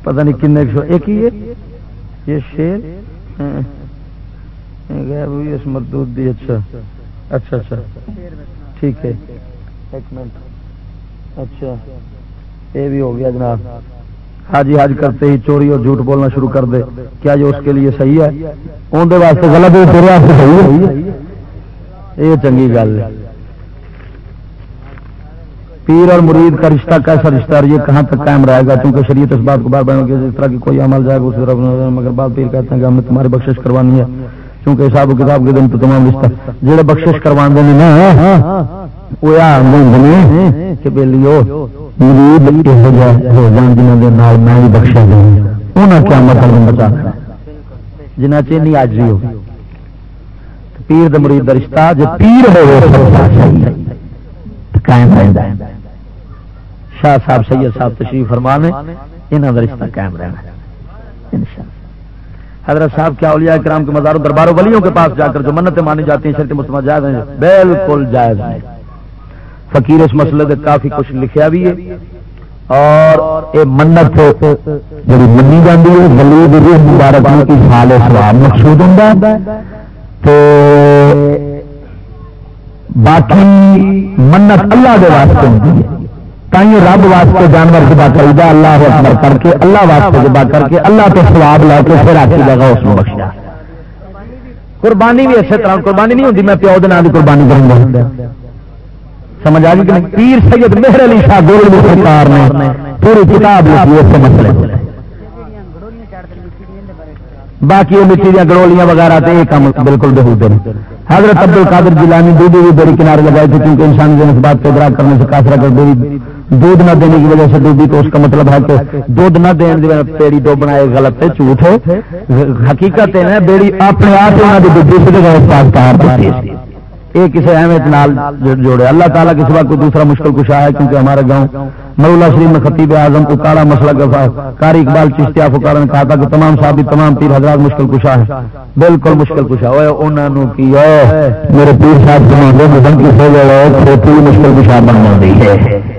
پتہ نہیں کن ایک ہی ہے۔ یہ شیر۔ ہاں۔ اس مردود دی اچھا اچھا اچھا ٹھیک ہے ایک منٹ اچھا یہ بھی ہو گیا جناب حاجی حاج کرتے ہی چوری اور جھوٹ بولنا شروع کر دے کیا یہ اس کے لیے صحیح ہے اندر واسطے غلط ہے یہ چنگی گل ہے پیر اور مرید کا رشتہ کیسا رشتہ اور یہ کہاں تک قائم رہے گا کیونکہ شریعت اس بات کو بار بار اس طرح کی کوئی عمل جائے گا اس طرف مگر بات پیر کہتے ہیں کہ ہم نے تمہاری بخشش کروانی ہے کیونکہ حساب و کتاب کے دن تو تمام رشتہ جہاں بخشش کروا دیں نا، وہ کہ مرید ہو جان جنہوں کے نال میں بخشا انہیں کیا مطلب بچا جنہ چینی آج بھی ہو پیر مرید کا رشتہ، جو پیر ہو قائم رہتا ہے شاہ صاحب سید صاحب تشریف فرمانے انہوں کا رشتہ قائم رہنا حضرت صاحب، کیا اولیاء کرام کے مزاروں درباروں ولیوں کے پاس جا کر جو منتیں مانی جاتی ہیں، شرط مسلمان جائز ہیں؟ بالکل جائز ہیں۔ فقیر اس مسئلے سے کافی کچھ لکھیا بھی ہے۔ اور یہ منت جی منی جاتی ہے، ولید روح مبارک کی حال سواب مقصود ہوں تو باقی منت اللہ دے واسطے ہوتی ہے۔ تھی رب واسطے جانور جبا کر اللہ اکبر کر کے، اللہ واسطے جبا کر کے، اللہ تو سواب لا کے پھر آتی جگہ اس کو بخشا قربانی بھی اسی طرح، قربانی نہیں ہوتی میں پیو دن کی قربانی کروں گا۔ سمجھ آ گئی پیر سید مہر علی شاہ گول سرکار نے پوری کتاب لکھی اس مسئلے باقی وہ مٹی دیا گڑولیاں وغیرہ تو یہ کام بالکل بہت حضرت عبد القادر جیلانی دودھ بھی بڑی کنارے لگائے تھے کیونکہ انسان جو اس بات کو ادراک کرنے سے کافر اگر ڈوبی دودھ نہ دینے کی وجہ سے ڈوبی تو اس کا مطلب ہے کہ دودھ نہ دینے کی پیڑی دو بنائے، غلط ہے، جھوٹ ہے۔ حقیقت ہے نا بیڑی اپنے آپ ڈوبی سے یہ کسی اہمیت نال جوڑے۔ اللہ تعالیٰ کے سوا کوئی دوسرا مشکل کشا ہے، کیونکہ ہمارے گاؤں مرولا شریف میں خطیب اعظم کو اکاڑا مسئلہ کا کاری اقبال چشتیا فکار نے کہا تھا کہ تمام صحابی، تمام پیر حضرات مشکل کشا ہے۔ بالکل مشکل کشا۔ ہوئے انہوں کی میرے پیر صاحب کی مشکل کشا بن جاتی ہے۔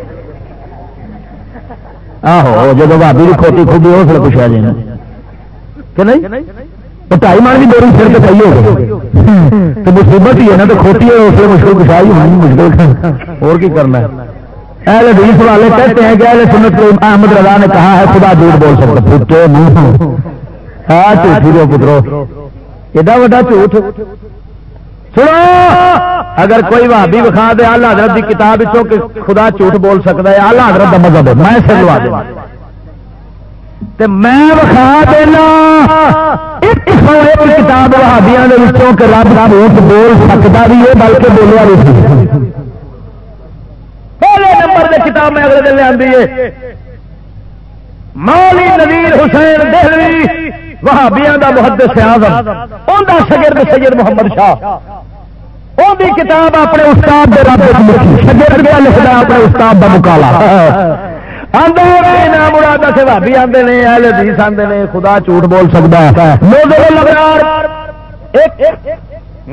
آہو جب بھابی بھی کھوتی خوبی اس لیے کشا جائے کہ نہیں ٹائی مان بھی دو سر کے چاہیے تو مصیبت ہی ہے نا تو کھوتی ہے اس لیے مشکل کشائی ہونی مشکل اور کی کرنا ہے اہل حدیث والے کہتے ہیں کہ اہل سنت احمد رضا نے کہا ہے خدا جھوٹ بول سکتا پھٹے منہ ہاں جھوٹھی دو پترو ایڈا وا جھوٹ سنو! اگر کوئی بھابی بخا دے، آلہ حضرت کی کتاب کہ خدا جھوٹ بول سکتا ہے، آلہ حضرت کا مذہب ہے، میں سر لوا دوں میں بخا دینا۔ کتاب بہادیاں کہ رب کا جھوٹ بول سکتا بھی ہے، بلکہ بولیا بھی پہلے نمبر کی کتاب میں اگلے دن لے مولی نویر حسین دہلوی۔ وہابیاں دا محدث اعظم ان دا شگرد سید محمد شاہ۔ وہ بھی کتاب اپنے استاد دے رب شگرد لکھتا اپنے استاد دا مکالا۔ مراد سے بھابی آتے ہیں اہل حدیث آتے ہیں خدا جھوٹ بول سکتا ہے۔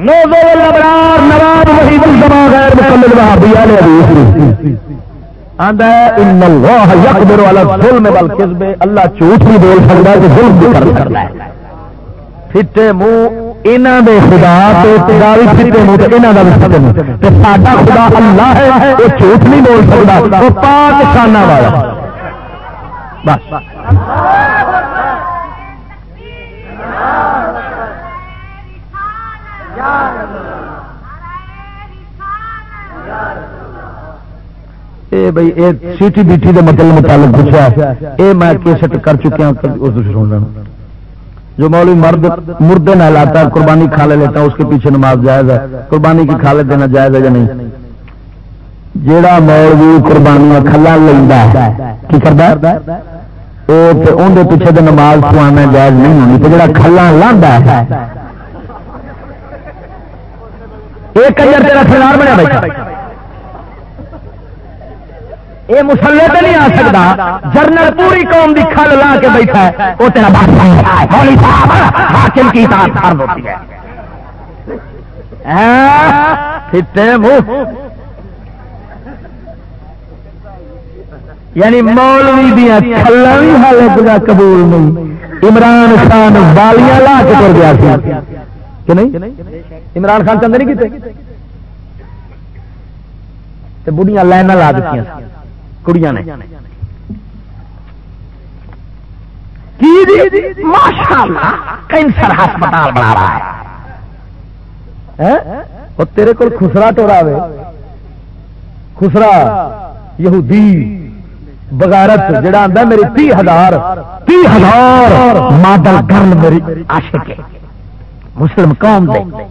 نواب وحید الزمان غیر مکمل بھابی اہل حدیث۔ اللہ جھوٹ نہیں بول سکتا کہ ظلم بھی کر سکتا ہے۔ پھٹے منہ دے خدا خدا بھی پھٹے منہ بھی پھٹے منہ۔ ساڈا خدا اللہ ہے، وہ جھوٹ نہیں بول سکتا، وہ پاک شانہ والا۔ بس۔ اے بھائی، اے سیٹی بیٹھی دے مطلب متعلق پوچھا ہے۔ اے میں کیسٹ کر چکیا ہاں اس سن لینا جو مولوی مرد، مردے نہ لاتا ہے قربانی کھا لے لیتا ہے اس کے پیچھے نماز جائز ہے۔ قربانی کی کھا لے دینا جائز ہے یا نہیں؟ جیڑا مولوی قربانی کھلا لینا ہے، کی کرتا ہے؟ اندر پیچھے تو نماز پوانا جائز نہیں ہونی تو جڑا کھلا لانا ہے۔ ایک تیرا سردار بنیا بیٹھا یہ مسلے پہ نہیں آ سکتا۔ جرنل پوری قوم کی کھل لا کے بیٹھا ہے۔ وہ تیرا حاکم کی ہوتی ہے۔ ہاں، یعنی مولوی دیا کھلا بھی حالت قبول نہیں۔ عمران خان بالیاں لا کے تر گیا کہ نہیں؟ عمران خان چند نہیں کیتے؟ بڑھیا لائن لا دیتی کڑیاں نے کینسر ہسپتال بنا رہا ہے وہ تیرے کو خسرا ٹورا خسرا یہودی بغیرت جڑا آتا میری تی ہزار تی ہزار ماڈل گرل میری عاشق ہے مسلم قوم دے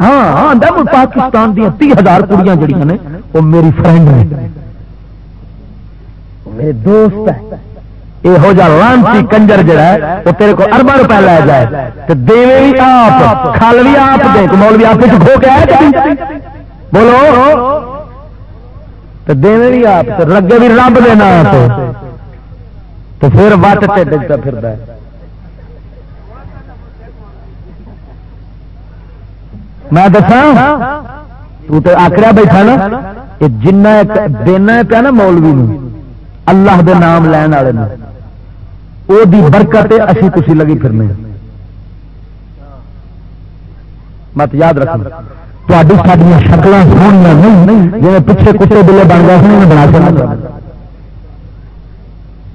ہاں ہاں پاکستان دیا تی ہزار کڑیاں جڑیاں نے وہ میری فرینڈ ہے میرے دوست ہے یہو جا لانسی کنجر جڑا ہے، وہ تیرے کو اربا روپے لے جائے۔ تو دے بھی آپ کھل بھی آپ دے مول بھی آپ کھو کے آئے بولو۔ تو دے بھی آپ لگے بھی رب دینا تو پھر وٹ سے ڈگتا پھر میں دسا تو آکڑیا بیٹھا نا جنا دینا پیا نا مولوی نو اللہ دے نام لین والے وہ برکت اسی تھی لگی پھرنے۔ مت یاد رکھنا۔ تاری ساری شکل سونی جی پیچھے کتے بلے بن گئے سن بنا سکتا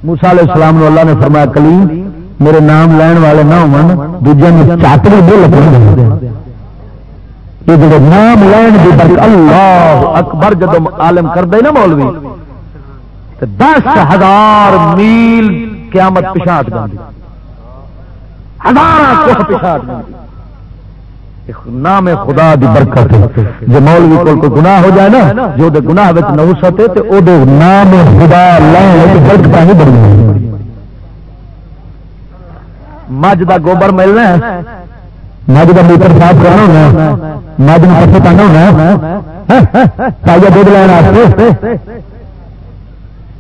موسا علیہ السلام اللہ نے فرمایا کلیم میرے نام لین والے نہ ہو دوجے چاٹری بول یہ جڑے نام لین کی برکت، اللہ اکبر جب عالم کر دے نا مولوی دس ہزار میل قیامت پچھاٹ گاندھی ہزار کچھ پچھاٹ نام خدا دی برکت جو مولوی کو کوئی گناہ ہو جائے نا، جو دے گناہ وچ نہ ہو تے او دے نام خدا لین وچ برکت ہی بڑی مجھ دا گوبر ملنا ہے۔ مجھ دا میٹر صاف کرنا ہونا مجھ میں پتہ پانا ہونا تازہ ہاں، ہاں، ہاں، دودھ لینا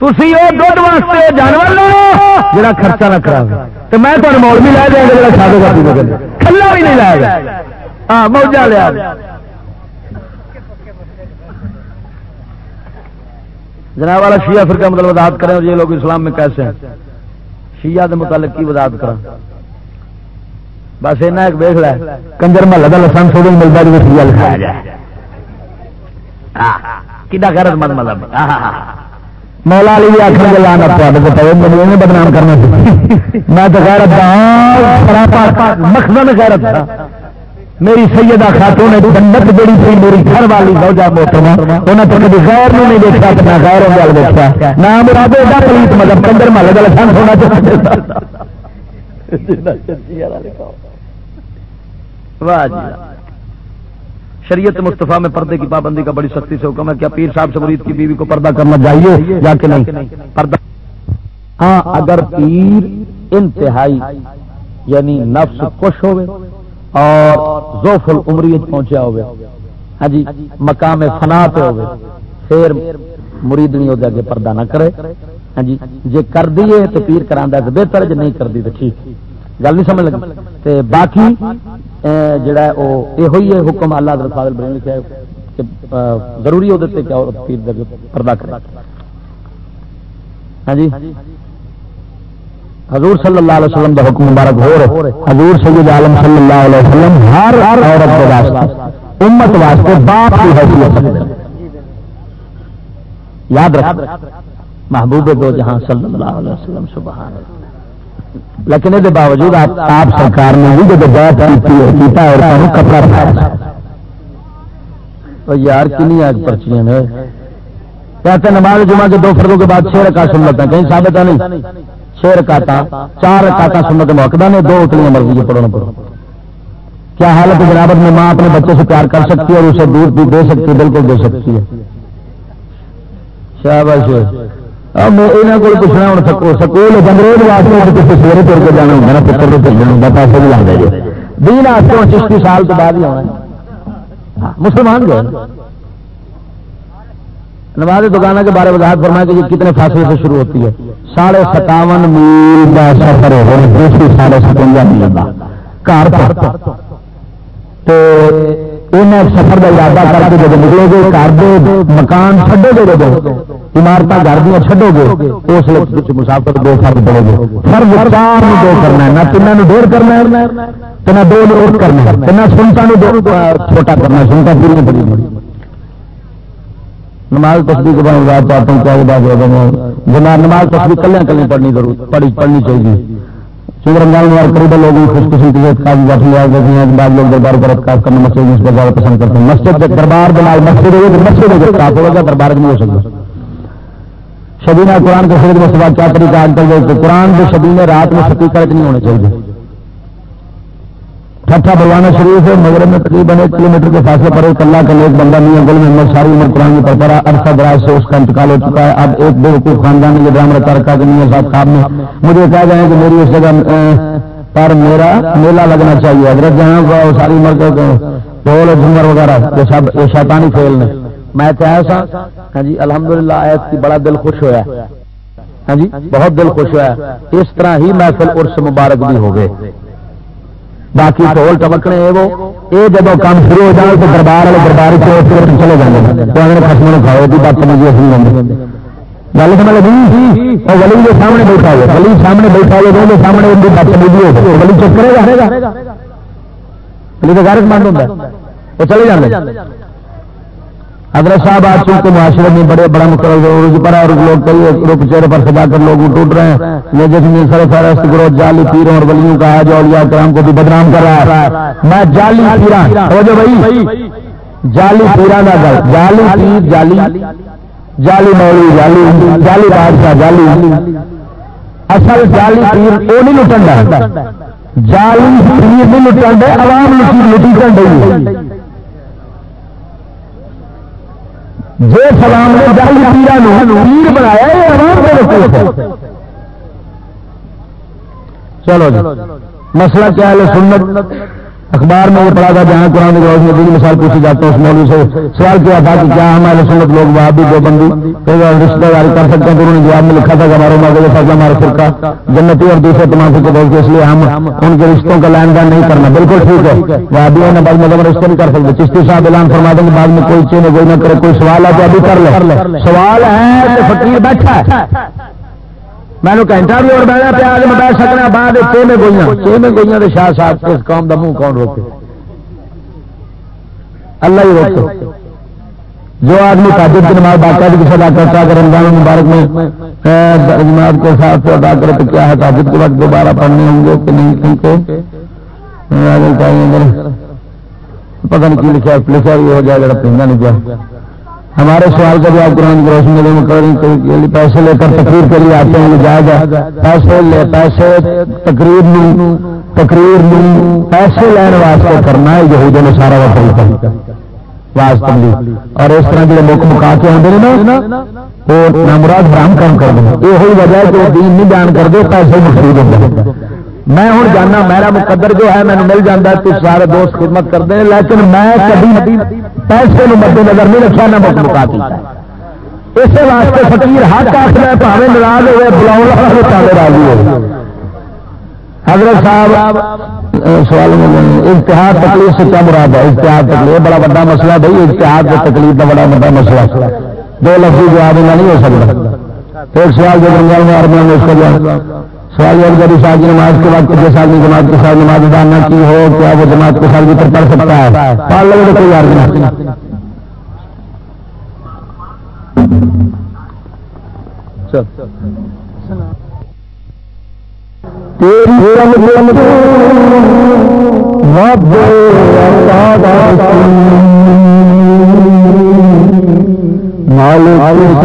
تھی وہ دھد واسطے جانور لو جا خرچہ نہ کرا تو میں تمہیں مول بھی لے دیا جا کھا دے گا کھلا بھی نہیں لایا گا ہاں موجا لیا جناب والا شیعہ فرقہ مطلب وضاحت کریں اور یہ لوگ اسلام میں کیسے ہیں شیعہ کے متعلق کی وضاحت کریں بس اینا ایک دیکھ لے کنجر محلہ کا لسان سوڈ ملتا جو شیعہ لکھایا جائے کدا غیرت مند مطلب مولا علی بھی آخر کے لانا پہ بدنام کرنا میں تو غیرت مخزن غیرت تھا میری سیدہ خاتون نے جنت جڑی تھی، میری گھر والی روجا محترمہ انہوں تو کبھی غیر نہیں دیکھا تو میں غیر وال دیکھا۔ نہ مراد ایڈا پلیت مطلب کندر محلے کا لسان ہونا چاہتا واہ جی۔ شریعت مصطفیٰ میں پردے کی پابندی کا بڑی سختی سے حکم ہے کیا پیر صاحب سے مرید کی بیوی کو پردہ کرنا چاہیے، یا کہ نہیں؟ پردہ ہاں اگر پیر انتہائی یعنی نفس خوش ہوئے اور زوف العمریت پہنچا ہوئے ہاں جی مقام فنا پہ ہوئے، پھر مرید نہیں ہوتا کہ پردہ نہ کرے ہاں جی جے کر دیے تو پیر کرا تو بہتر جی نہیں کر دی تو ٹھیک۔ گل نہیں سمجھ لگی؟ تے باقی جڑا ہے وہ یہ ہے حکم اللہ حضرت فاضل بریلوی لکھا ہے کہ ضروری ہو دیتے کہ عورت پیر دے پردہ کرے۔ ہاں جی؟ حضور صلی اللہ علیہ وسلم دا حکم مبارک ہو رہے حضور سید عالم صلی اللہ علیہ وسلم ہر عورت کے واسطے، امت واسطے باپ کی حیثیت یاد رکھ محبوب دو جہاں صلی اللہ علیہ وسلم، سبحان اللہ۔ لیکن یہ باوجود آپ سرکار نے بھی جب بات کیتا اور کپڑا پایا تو یار کنی آج پرچیاں نے۔ کہتے نماز جمعہ کے دو فردوں کے بعد چھ رکعت سنت ہیں؟ کہیں ثابت ہے نہیں۔ چھ رکاتا چار رکاتا سنت موقع نے، دو اتنی مرضی ہے پڑھنا پڑھو کیا حالت جنابت میں ماں اپنے بچے سے پیار کر سکتی ہے اور اسے دودھ بھی دے سکتی ہے؟ بالکل دے سکتی ہے۔ شاباش میں یہاں کو پوچھنا ہوں سکول انگریز واسطے کسی سویرے تر کے جانا نا، پتر چل جانا پیسے بھی جی۔ دین چشتی سال بعد ہی آنا۔ ہاں، مسلمان گئے نماز کے بارے وضاحت فرمایا کہ یہ کتنے فاصلے سے شروع ہوتی ہے۔ ساڑھے ستاون میل کا سفر دوسری ساڑھے ستوجا میل کا تو سفر کا ارادہ کر کے جب نکلو گے گھر دے مکان چڈو گے جب عمارت گھر دیا چڈو گے اس لیے مسافر دو فرد پڑو گے فرد چار دو کرنا نہ تین دور کرنا نہ دو لوٹ کرنا نہ سنتا چھوٹا کرنا سنتا پوری پڑی۔ نماز تصویر کے بعد بات چاہتا ہوں کیا جناب؟ نماز تصویر کلیاں کلیاں پڑھنی ضرور پڑھنی چاہیے۔ چونکہ رمضان میں قریب لوگوں خوش قسم کی کافی بیٹھ لیا گئے ہیں بعد لوگ دربار پر اعتکاف کرنا مسجد میں اس زیادہ پسند کرتے ہیں۔ مسجد کے دربار بنائے مسجد ہوگی تو مسجد میں اعتکاف ہوگا دربار نہیں ہو سکتا شبینہ قرآن کے خرید میں سوا کیا طریقہ آج کل قرآن جو شبینے رات میں سپیکر نہیں ہونے چاہیے۔ ٹھٹا بلوانا شریف ہے، مغرب میں تقریباً ایک کلو میٹر کے فاصلے پر ایک اللہ کا ایک بندہ نہیں انگل میں ساری عمر پرانی پر پڑا عرصہ دراز سے اس کا انتقال ہو چکا ہے۔ اب ایک بے حقوق خاندان نے یہ ڈرام رکھا رکھا کہ نہیں صاحب خواب میں مجھے کہا جائے کہ میری اس جگہ پر میرا میلہ لگنا چاہیے۔ حضرت جہاں کا ساری عمر کے ڈھول جھنگر وغیرہ، یہ سب، یہ شیطانی فیل نے۔ میں چاہا سا ہاں جی الحمد للہ ایس کی بڑا دل خوش ہوا ہاں جی بہت دل خوش ہوا اس طرح ہی محفل عرس مبارک بھی ہو گئے۔ باقی ٹول ٹمکنے وہ۔ یہ جب کام شروع ہو جائے تو دربار والے دربار چلے جاتے خسم کھاؤ کی بات سمجھیے گل سمجھ لگی؟ وہ ولی کے سامنے بیٹھا ہو ولی سامنے بیٹھا ہو وہ سامنے ان کی بات چپ کرے گا؟ ولی تو گارج مند ہوتا وہ چلے جاتے حضرت صاحب آج چونکہ معاشرے میں بڑے بڑا مقرر پر اور لوگ کئی رک چہرے پر سجا کر لوگ ٹوٹ رہے ہیں۔ یہ جس میں سر فہرست، گروہ جعلی پیروں اور ولیوں کا آج اولیاء کرام کو بھی بدنام کر رہا ہے۔ میں جعلی پیرا ہو جو بھائی۔ جعلی پیرا کا گھر، جعلی پیر، جعلی جعلی مولوی، جعلی جعلی بادشاہ، جعلی اصل جعلی پیر وہ نہیں لٹن رہا جعلی پیر نہیں لٹن عوام لٹی لٹی کر جو سلام نے جل پیر بنایا چلو جی۔ مسئلہ کیا ہے سنت؟ اخبار میں یہ پڑھا تھا جہاں قرآن کی روشنی مثال پوچھی جاتا ہے اس مولوی سے، سوال کیا تھا کہ کیا ہمارے سنت لوگ وہاں بھی دو بندی رشتہ داری کر سکتے ہیں تو انہوں نے جواب میں لکھا تھا کہ ہمارے ماضی فضل ہمارا فرقہ جنتی اور دوسرے تمام فرقے بول کے اس لیے ہم ان کے رشتوں کا لین دین نہیں کرنا۔ بالکل ٹھیک ہے وہ ابھی نے بعد مطلب رشتے نہیں کر سکتے۔ چشتی صاحب اعلان فرما دیں بعد میں کوئی چیز کوئی نہ کرے، کوئی سوال ہے تو ابھی کر لے۔ سوال ہے کہ فقیر بیٹھا ہے۔ میں نے گھنٹہ بھی اور بہنا پیا میں بیٹھ سکنا بعد چھ میں گوئیاں، چھ میں گوئیاں تو شاہ صاحب اس قوم کا منہ کون روکے؟ اللہ ہی روکے۔ جو آدمی تاجر کی نماز باقاعدہ کسی ادا کرتا ہے رمضان مبارک میں جماعت کے ساتھ ادا کرے تو کیا ہے؟ تاجر کے وقت دوبارہ پڑھنے ہوں گے کہ نہیں؟ کیونکہ پتہ نہیں کی لکھا لکھا یہ ہو جائے گا پہننا نہیں کیا ہمارے سوال کا جواب قرآن کی روشنی میں پیسے لے کر تقریر کے لیے آتے ہیں، جائز پیسے لے، پیسے تقریر تقریر پیسے لینے واسطے کرنا ہے یہود نے سارا وقت واسطے اور اس طرح کے لوگ مکا کے آتے ہیں نا، وہ نامراد حرام کام کر دیں۔ یہ وجہ ہے کہ دین نہیں بیان کر دے پیسے مخصوص ہوتے میں ہوں جانا، میرا مقدر جو ہے مجھے مل جاتا ہے تو سارے دوست خدمت کرتے ہیں، لیکن میں کبھی پیسے مد نظر نہیں رکھا، نہ مک مکا اس واسطے فقیر ہاتھ آخر پاوے ناراض ہوئے بلاؤ پاوے راضی ہو حضرت صاحب، سوال اتحاد تکلیف سے کیا مراد ہے؟ اتحاد تکلیف بڑا بڑا مسئلہ بھائی اتحاد کی تکلیف کا بڑا بڑا مسئلہ۔ دو لفظ جواب نہیں ہو سکتا۔ ایک سوال جو بنگال میں آرمی میں اس کا جواب۔ سوال یہ جب شاہ کی نماز کے بعد جس آدمی جماعت کے ساتھ نماز ادا نہ کی ہو، کیا وہ جماعت کے ساتھ بھی پڑھ سکتا ہے؟ پڑھ لگے تو کوئی یار نہیں مالک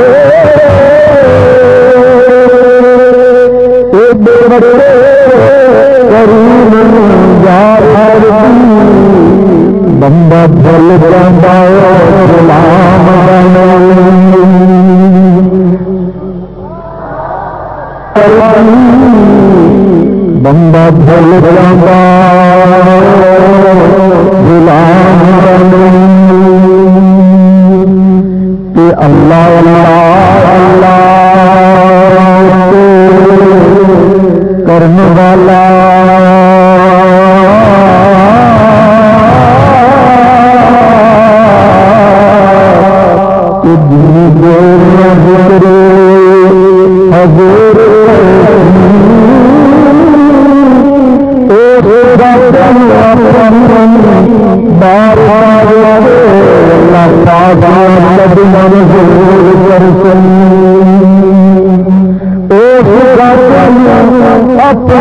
بمبا بل بمبا غلام بمبا بل بمبا آپ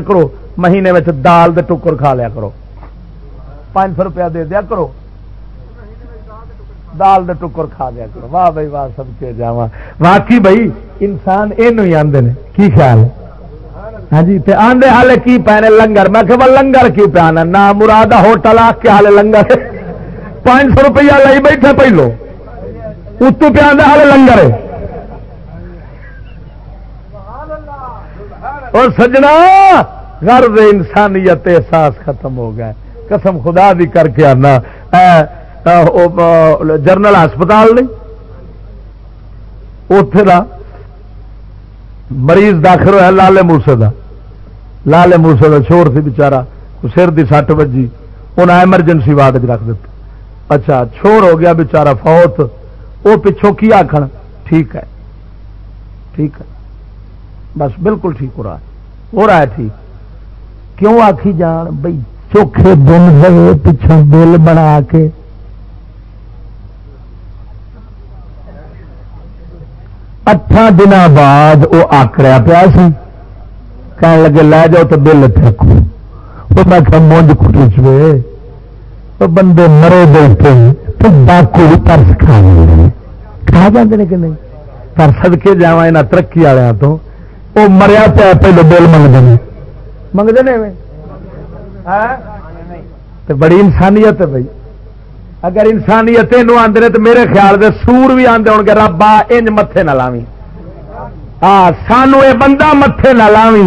کرو، مہینے میں دال دے ٹکر کھا لیا کرو۔ پانچ سو روپیہ دے دیا کرو۔ دال دے ٹکر کھا لیا کرو۔ واہ بھائی، واہ، سب کے جا واقعی بھائی، انسان یہ آدھے کی خیال ہے؟ ہاں جی آدھے ہالے کی پینے لنگر؟ میں کہ لنگر کی پیانا نہ مراد ہوٹل، آ کے ہالے لنگر۔ پانچ سو روپیہ لائی بیٹھے پہلو۔ اتو پیا ہالے لنگر ہے۔ اور سجنا، غرض انسانیت احساس ختم ہو گیا قسم خدا بھی کر کے آنا۔ جنرل ہسپتال نہیں؟ اتے کا مریض داخل ہوا لالے موسے کا لالے موسے کا چور سی بچارا سر کی سٹ بجی۔ انہیں ایمرجنسی وارڈ رکھ دیتا اچھا چھوڑ ہو گیا بچارا فوت۔ وہ پچھوں کی آخر ٹھیک ہے۔ ٹھیک ہے۔ بس بالکل ٹھیک ہو رہا ہے۔ ہو رہا ہے ٹھیک۔ کیوں آخی جان؟ بھائی چوکھے دن ہوئے پچھوں بل بنا کے۔ اٹھا دن بعد وہ آکڑیا پیا سی۔ کہنے لگے، لے جاؤ تو بل رکھو وہ میں کہ مونج کٹی چوے بندے مرے دیتے تو ڈاکو بھی کھا لے۔ کھا جاتے کہ نہیں؟ پر سدکے جا ترقی والوں تو۔ وہ مریا پیا پہلے بل منگتے ہیں منگتے ہیں بڑی انسانیت ہے بھائی۔ اگر انسانیت آدھے تو میرے خیال سے سور بھی آدھے ہو گے ربا انج متے نہ لاوی ہاں سانو یہ بندہ متے نہ لاوی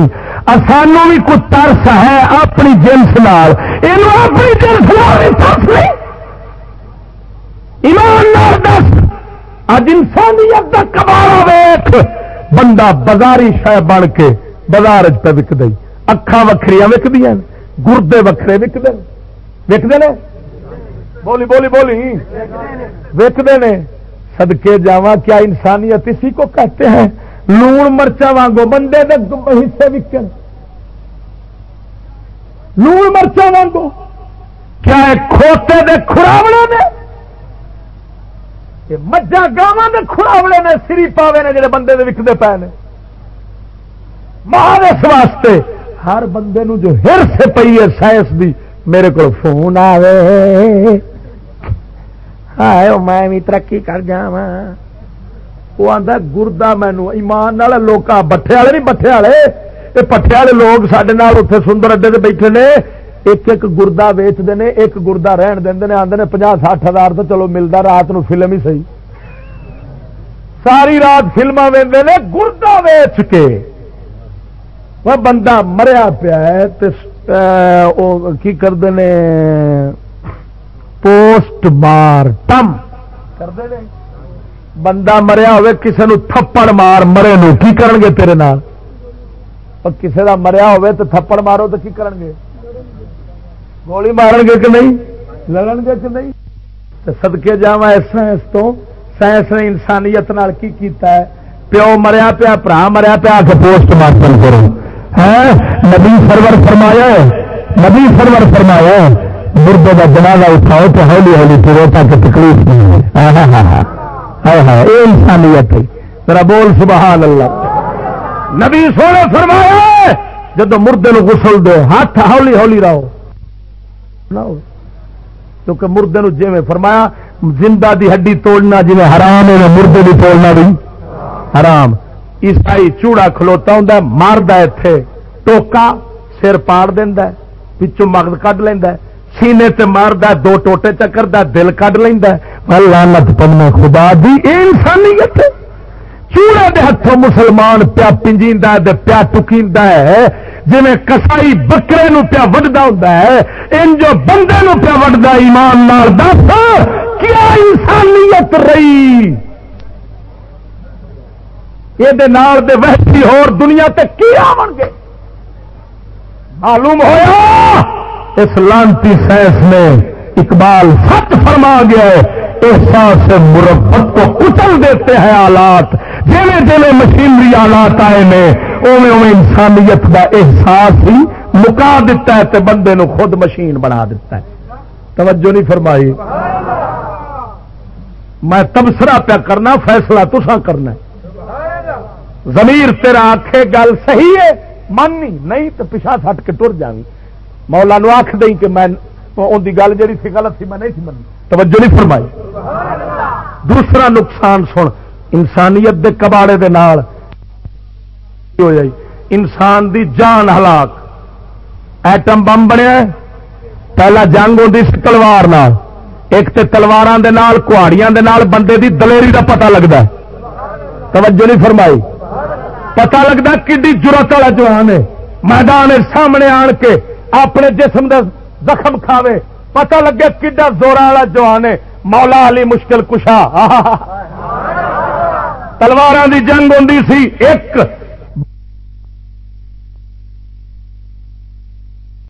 سانو بھی کچھ ترس ہے اپنی جنس نال۔ اپنی جنس نہیں۔ ایمان دس۔ اج انسانیت کا کباڑا ویخ بندہ بازاری شہ بن کے بازار پہ وک اکھان وکری وکدیا گردے وکھرے وکتے وکتے ہیں بولی بولی بولی۔ وکتے ہیں سدکے جاوا کیا انسانیت اسی کو کہتے ہیں؟ لون مرچا وانگو بندے دے حصے وکن لون مرچا وانگو۔ کیا کھوتے دے کھراوڑے نے؟ مجھا گاواں دے کھراوڑے نے سری پاوے نے جڑے بندے دے وکتے پے نے۔ ماں اس واسطے ہر بندے نو جو ہر سے پی ہے سائنس دی، میرے کو فون آوے۔ آئے میں بھی ترقی کر جا وہ آتا گردا مینو ایمان والے لوگ بٹھے والے نہیں، بٹھے والے۔ یہ پٹھے والے لوگ سڈے اتنے سندر اڈے سے بیٹھے نے۔ ایک ایک گردا ویچتے ہیں، ایک گردا رہن دیں آدھے پناہ سٹھ ہزار تو چلو ملتا، رات نو فلم ہی صحیح۔ ساری رات فلما وے گردا ویچ کے۔ وہ بندہ مریا پیا کی کرتے ہیں؟ Postmortem. کرتے بندہ مریا ہوئے کسی نو تھپڑ مار، مرے نو کی کرن گے تیرے نال؟ کسی کا مریا ہوئے تو تھپڑ مارو تو کی کرن گے گولی مارن گے کہ نہیں لڑن گے کہ نہیں سدکے جا سائنس تو سائنس نے انسانیت نال کی کیتا ہے پیو مریا پیا برا مریا پیا کے پوسٹ مارٹم کرو نبی سرور فرمایا نبی سرور فرمایا مردے کا جنازہ اٹھاؤ تو ہولی ہولی پھرو تاکہ تکلیف نہیں ہے انسانیت میرا بول سبحان اللہ نبی سونے فرمایا جب مردے نو گسل دو ہاتھ ہولی ہولی رہو نہ کیونکہ مردے نو جی میں فرمایا، زندہ دی ہڈی توڑنا جی حرام ہے مردے بھی توڑنا بھی حرام۔ عیسائی چوڑا کھلوتا ہوں مارد اتے ٹوکا سر پاڑ دینا پچھوں مغد کھ لینا سینے تے مارد دو ٹوٹے چکر دا دل کھ لینا لانت پڑنا خدا دی انسانیت چوڑے دے ہاتھوں مسلمان پیا پنجیندہ پنجی پیا ٹکی ہے۔ جی کسائی بکرے نو پیا وڈا ہوتا ہے، ان جو بندے نو پیا وڈا ایمان مار دس، کیا انسانیت رہی؟ یہ وحشی ہور دنیا تے کی آن گے؟ معلوم ہوا اس لانتی سائنس نے اقبال سچ فرما گیا ہے احساس مربت کو کچل دیتے ہیں آلات۔ جیوے جیوے مشینری آلات آئے نے اوے اوے انسانیت کا احساس ہی مکا دیتا ہے تے بندے نو خود مشین بنا دیتا ہے۔ توجہ نہیں فرمائی۔ میں تبصرہ پیا کرنا، فیصلہ تسا کرنا زمیر تیرا آخے گل صحیح ہے، ماننی نہیں تو پچھا سٹ کے ٹر جاوی مولا نو آخ دیں کہ میں ان کی گل جی تھی غلط تھی، میں نہیں تھی منی توجہ نہیں فرمائی۔ دوسرا نقصان سن، انسانیت دے کباڑے دے نال۔ ہو جائی انسان دی جان ہلاک۔ ایٹم بم بنیا پہلا جنگ ہوتی سی تلوار نال۔ ایک تے تلوار دے نال کہاڑیاں دے نال، بندے دی دلیری دا پتہ لگتا توجہ نہیں فرمائی۔ پتہ لگتا کہ جرت والا جوان ہے۔ میدان سامنے آن کے اپنے جسم دا زخم کھاوے۔ پتہ لگے کڈا زورا والا جوان ہے۔ مولا علی مشکل کشا. تلوار دی جنگ ہوں سی ایک